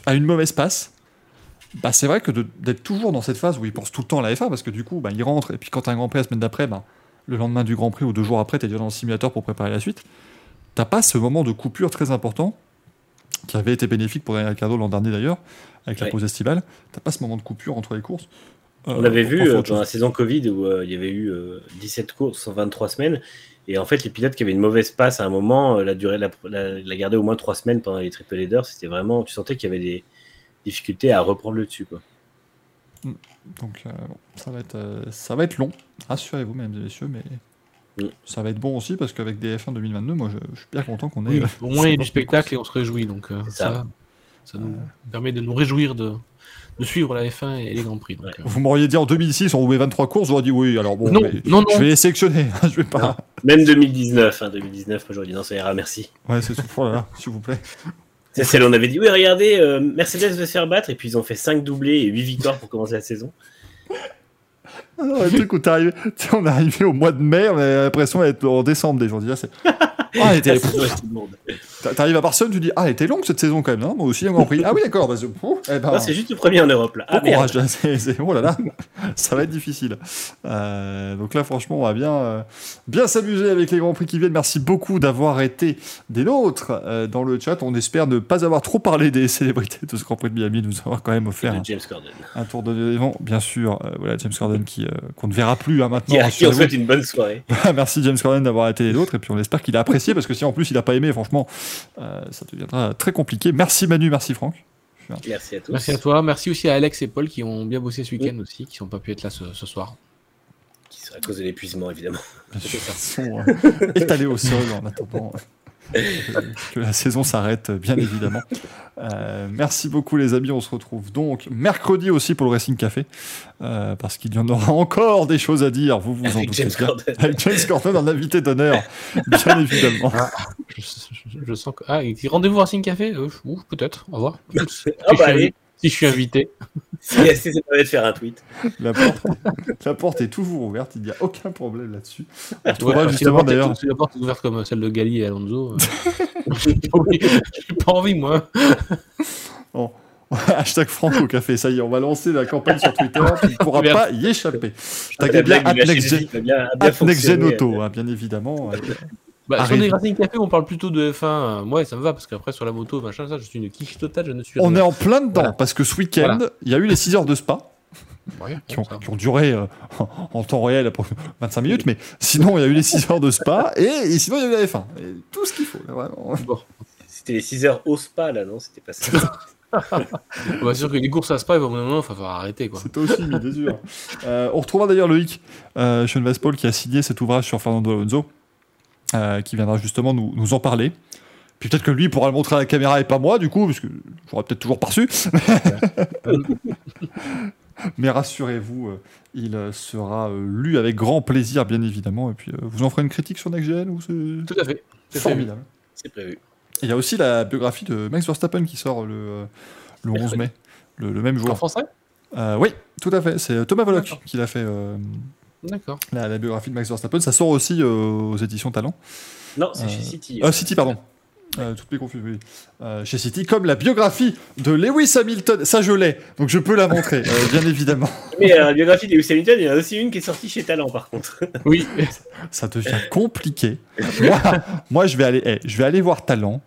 a une mauvaise passe, bah, c'est vrai que d'être toujours dans cette phase où il pense tout le temps à la F1 parce que du coup, bah, il rentre et puis quand tu as un Grand Prix la semaine d'après, bah, le lendemain du Grand Prix ou deux jours après, tu es déjà dans le simulateur pour préparer la suite. T'as pas ce moment de coupure très important qui avait été bénéfique pour Daniel Ricciardo l'an dernier d'ailleurs, avec la pause estivale. T'as pas ce moment de coupure entre les courses. On l'avait vu euh, dans la saison Covid où euh, il y avait eu 17 euh, courses en 23 semaines. Et en fait, les pilotes qui avaient une mauvaise passe à un moment, la durée, la, la, garder au moins 3 semaines pendant les triple leaders, c'était vraiment, tu sentais qu'il y avait des, difficulté à reprendre le dessus. Quoi. Donc euh, bon, ça, va être, euh, ça va être long, rassurez-vous, mesdames et messieurs, mais Mm. ça va être bon aussi parce qu'avec des F1 2022, moi je, je suis bien content qu'on ait. Oui, euh, au moins il y a du spectacle et on se réjouit. Donc euh, ça. ça, ça nous permet de nous réjouir de, de suivre la F1 et les Grands Prix. donc, Ouais. euh, Vous m'auriez dit en 2006, on roulait 23 courses, j'aurais dit oui, alors bon, Non, mais non, non. je vais les sélectionner, je vais pas. Même 2019, hein, 2019, moi j'aurais dit non, ça ira, merci. Ouais, c'est tout, oh là là, s'il vous plaît. C'est celle où on avait dit, oui, regardez, euh, Mercedes veut se faire battre, et puis ils ont fait 5 doublés et 8 victoires pour commencer la saison. Ah non, le truc où t'es arrivé, on est arrivé au mois de mai, on a l'impression d'être en décembre déjà. on dit, ah, c'est- Ah, elle était- T'arrives à Barcelone, tu dis Ah, elle était longue cette saison quand même, non Moi aussi, un Grand Prix. Ah oui, d'accord, bah, c'est- eh ben, c'est juste le premier en Europe là. bon Ah, merde. courage, là, c'est- oh là là, ça va être difficile. Euh, donc là, franchement, on va bien, euh, bien s'amuser avec les Grands Prix qui viennent. Merci beaucoup d'avoir été des nôtres euh, dans le chat. On espère ne pas avoir trop parlé des célébrités de ce Grand Prix de Miami, nous avoir quand même offert de un, tour de l'événement. Bien sûr, voilà, James Corden qui, qu'on ne verra plus hein, maintenant. Qui, on rassurez-vous. souhaite une bonne soirée. Merci James Corden d'avoir été les autres et puis on espère qu'il a apprécié parce que si en plus il a pas aimé, franchement, ça deviendra très compliqué. Merci Manu, merci Franck. Merci à tous. Merci à toi. Merci aussi à Alex et Paul qui ont bien bossé ce week-end aussi, qui n'ont pas pu être là ce, ce soir. Qui sera à cause de l'épuisement, évidemment. Bien sûr, ils sont euh, étalés au sol en attendant euh, que la saison s'arrête, bien évidemment. Euh, merci beaucoup les amis, on se retrouve donc mercredi aussi pour le Racing Café euh, parce qu'il y en aura encore des choses à dire, vous vous en Avec doutez James bien. Avec James Corden en invité d'honneur, bien évidemment. Je, je- je sens que. Ah, rendez-vous à Racing Café Euh, Ouh, Peut-être. Au revoir. Ah si, bah je suis si je suis invité. Si si ça permet de faire un tweet. La porte, la porte est toujours ouverte, il n'y a aucun problème là-dessus. On Ouais, si justement porte est- d'ailleurs. Si la porte est ouverte comme celle de Gali et Alonso. euh, J'ai pas envie- j'ai pas envie, moi. Hashtag Franck au café, ça y est, on va lancer la campagne sur Twitter, tu ne pourras pas y échapper. Taguez bien bien, hein, bien évidemment. Bah, sur des Racing Café, on parle plutôt de F1. euh, Moi, ça me va parce qu'après, sur la moto, machin, ça, je suis une quiche totale. Je ne suis On rien. est en plein dedans, Voilà. parce que ce week-end, il y a eu les 6 heures de spa, Ouais, qui ont, ça. qui ont duré euh, en, temps réel pour 25 minutes, mais sinon, il y a eu les 6 heures de spa, et, et sinon, il y a eu la F1. Et tout ce qu'il faut. Bon. C'était les 6 heures au spa là, non C'était pas ça. Bah, sûr que les courses à Spa, il va moment, il va falloir arrêter. Quoi. C'était aussi des yeux. Euh, on retrouvera d'ailleurs Loïc euh, Schoenwespol qui a signé cet ouvrage sur Fernando Alonso, euh, qui viendra justement nous, nous en parler. Puis peut-être que lui pourra le montrer à la caméra et pas moi, du coup, parce que j'aurais peut-être toujours pas reçu. Mais rassurez-vous, euh, il euh, sera euh, lu avec grand plaisir, bien évidemment. Et puis, euh, vous en ferez une critique sur Next Gen ou Tout à fait. C'est formidable. C'est prévu. Il y a aussi la biographie de Max Verstappen qui sort le, le 11 mai, le, le même En jour. français? Euh, oui, tout à fait. C'est Thomas Volok D'accord. qui l'a fait. D'accord. la, la biographie de Max Verstappen. Ça sort aussi euh, aux éditions Talent. Non, c'est Euh, chez City. Euh, City, pardon. Euh, toutes mes confuses, oui. Euh, chez City, comme la biographie de Lewis Hamilton. Ça, je l'ai, donc je peux la montrer, euh, bien évidemment. Mais euh, la biographie de Lewis Hamilton, il y en a aussi une qui est sortie chez Talent par contre. Oui. Ça devient compliqué. moi, moi, je vais aller, eh, je vais aller voir Talent.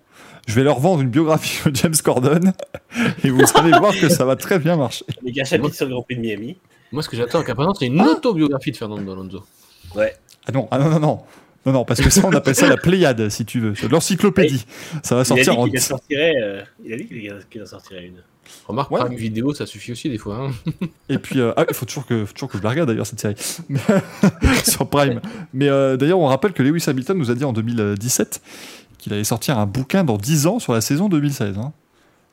Je vais leur vendre une biographie de James Corden et vous allez voir que ça va très bien marcher. A un chapitre sur le Grand Prix de Miami. Moi, ce que j'attends qu'à présent, c'est une autobiographie de Fernando Alonso. Ouais. Ah non, ah non, non, non. Non, non, parce que ça, on appelle ça la Pléiade, si tu veux. C'est l'encyclopédie. Ça va Il a sortir dit en. qu'il en sortirait. euh, Il a dit qu'il en sortirait une. Remarque, Ouais. Prime Vidéo, ça suffit aussi des fois. hein. Et puis, euh, ah, il faut toujours que, faut toujours que je la regarde d'ailleurs cette série sur Prime. Mais euh, d'ailleurs, on rappelle que Lewis Hamilton nous a dit en 2017 qu'il allait sortir un bouquin dans 10 ans sur la saison 2016. hein.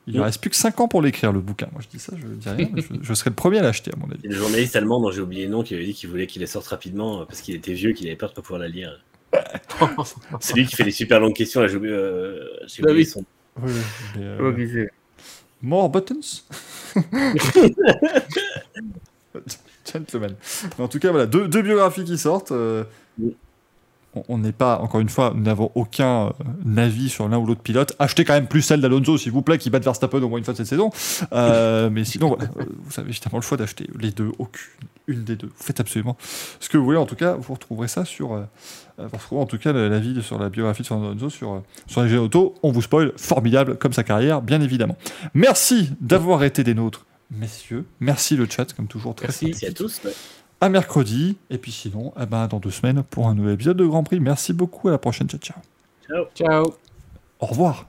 Il ne reste plus que 5 ans pour l'écrire le bouquin. Moi, je dis ça, je dis rien, mais je, je serai le premier à l'acheter à mon avis. Il y a le journaliste allemand dont j'ai oublié le nom qui avait dit qu'il voulait qu'il la sorte rapidement euh, parce qu'il était vieux, qu'il avait peur de pas pouvoir la lire. C'est lui qui fait les super longues questions. Là, j'ai oublié, euh, Ah oublié oui. son. Oui, mais, euh, More buttons? Gentleman. En tout cas, voilà, deux, deux biographies qui sortent. euh, Oui. On- n'est pas, encore une fois, nous n'avons aucun euh, avis sur l'un ou l'autre pilote. Achetez quand même plus celle d'Alonso, s'il vous plaît, qui batte Verstappen au moins une fois cette saison. Euh, mais sinon, voilà, euh, vous avez évidemment le choix d'acheter les deux, aucune, une des deux. Vous faites absolument ce que vous voulez. En tout cas, vous retrouverez ça sur. euh, vous retrouverez en tout cas la- l'avis sur la biographie de Alonso sur, sur les auto. On vous spoil, formidable comme sa carrière, bien évidemment. Merci d'avoir été des nôtres, messieurs. Merci le chat, comme toujours. Très Merci. Merci à tous. ouais à mercredi. Et puis sinon, eh ben, dans deux semaines pour un nouvel épisode de Grand Prix. Merci beaucoup. À la prochaine. Ciao, ciao. Ciao. ciao. Au revoir.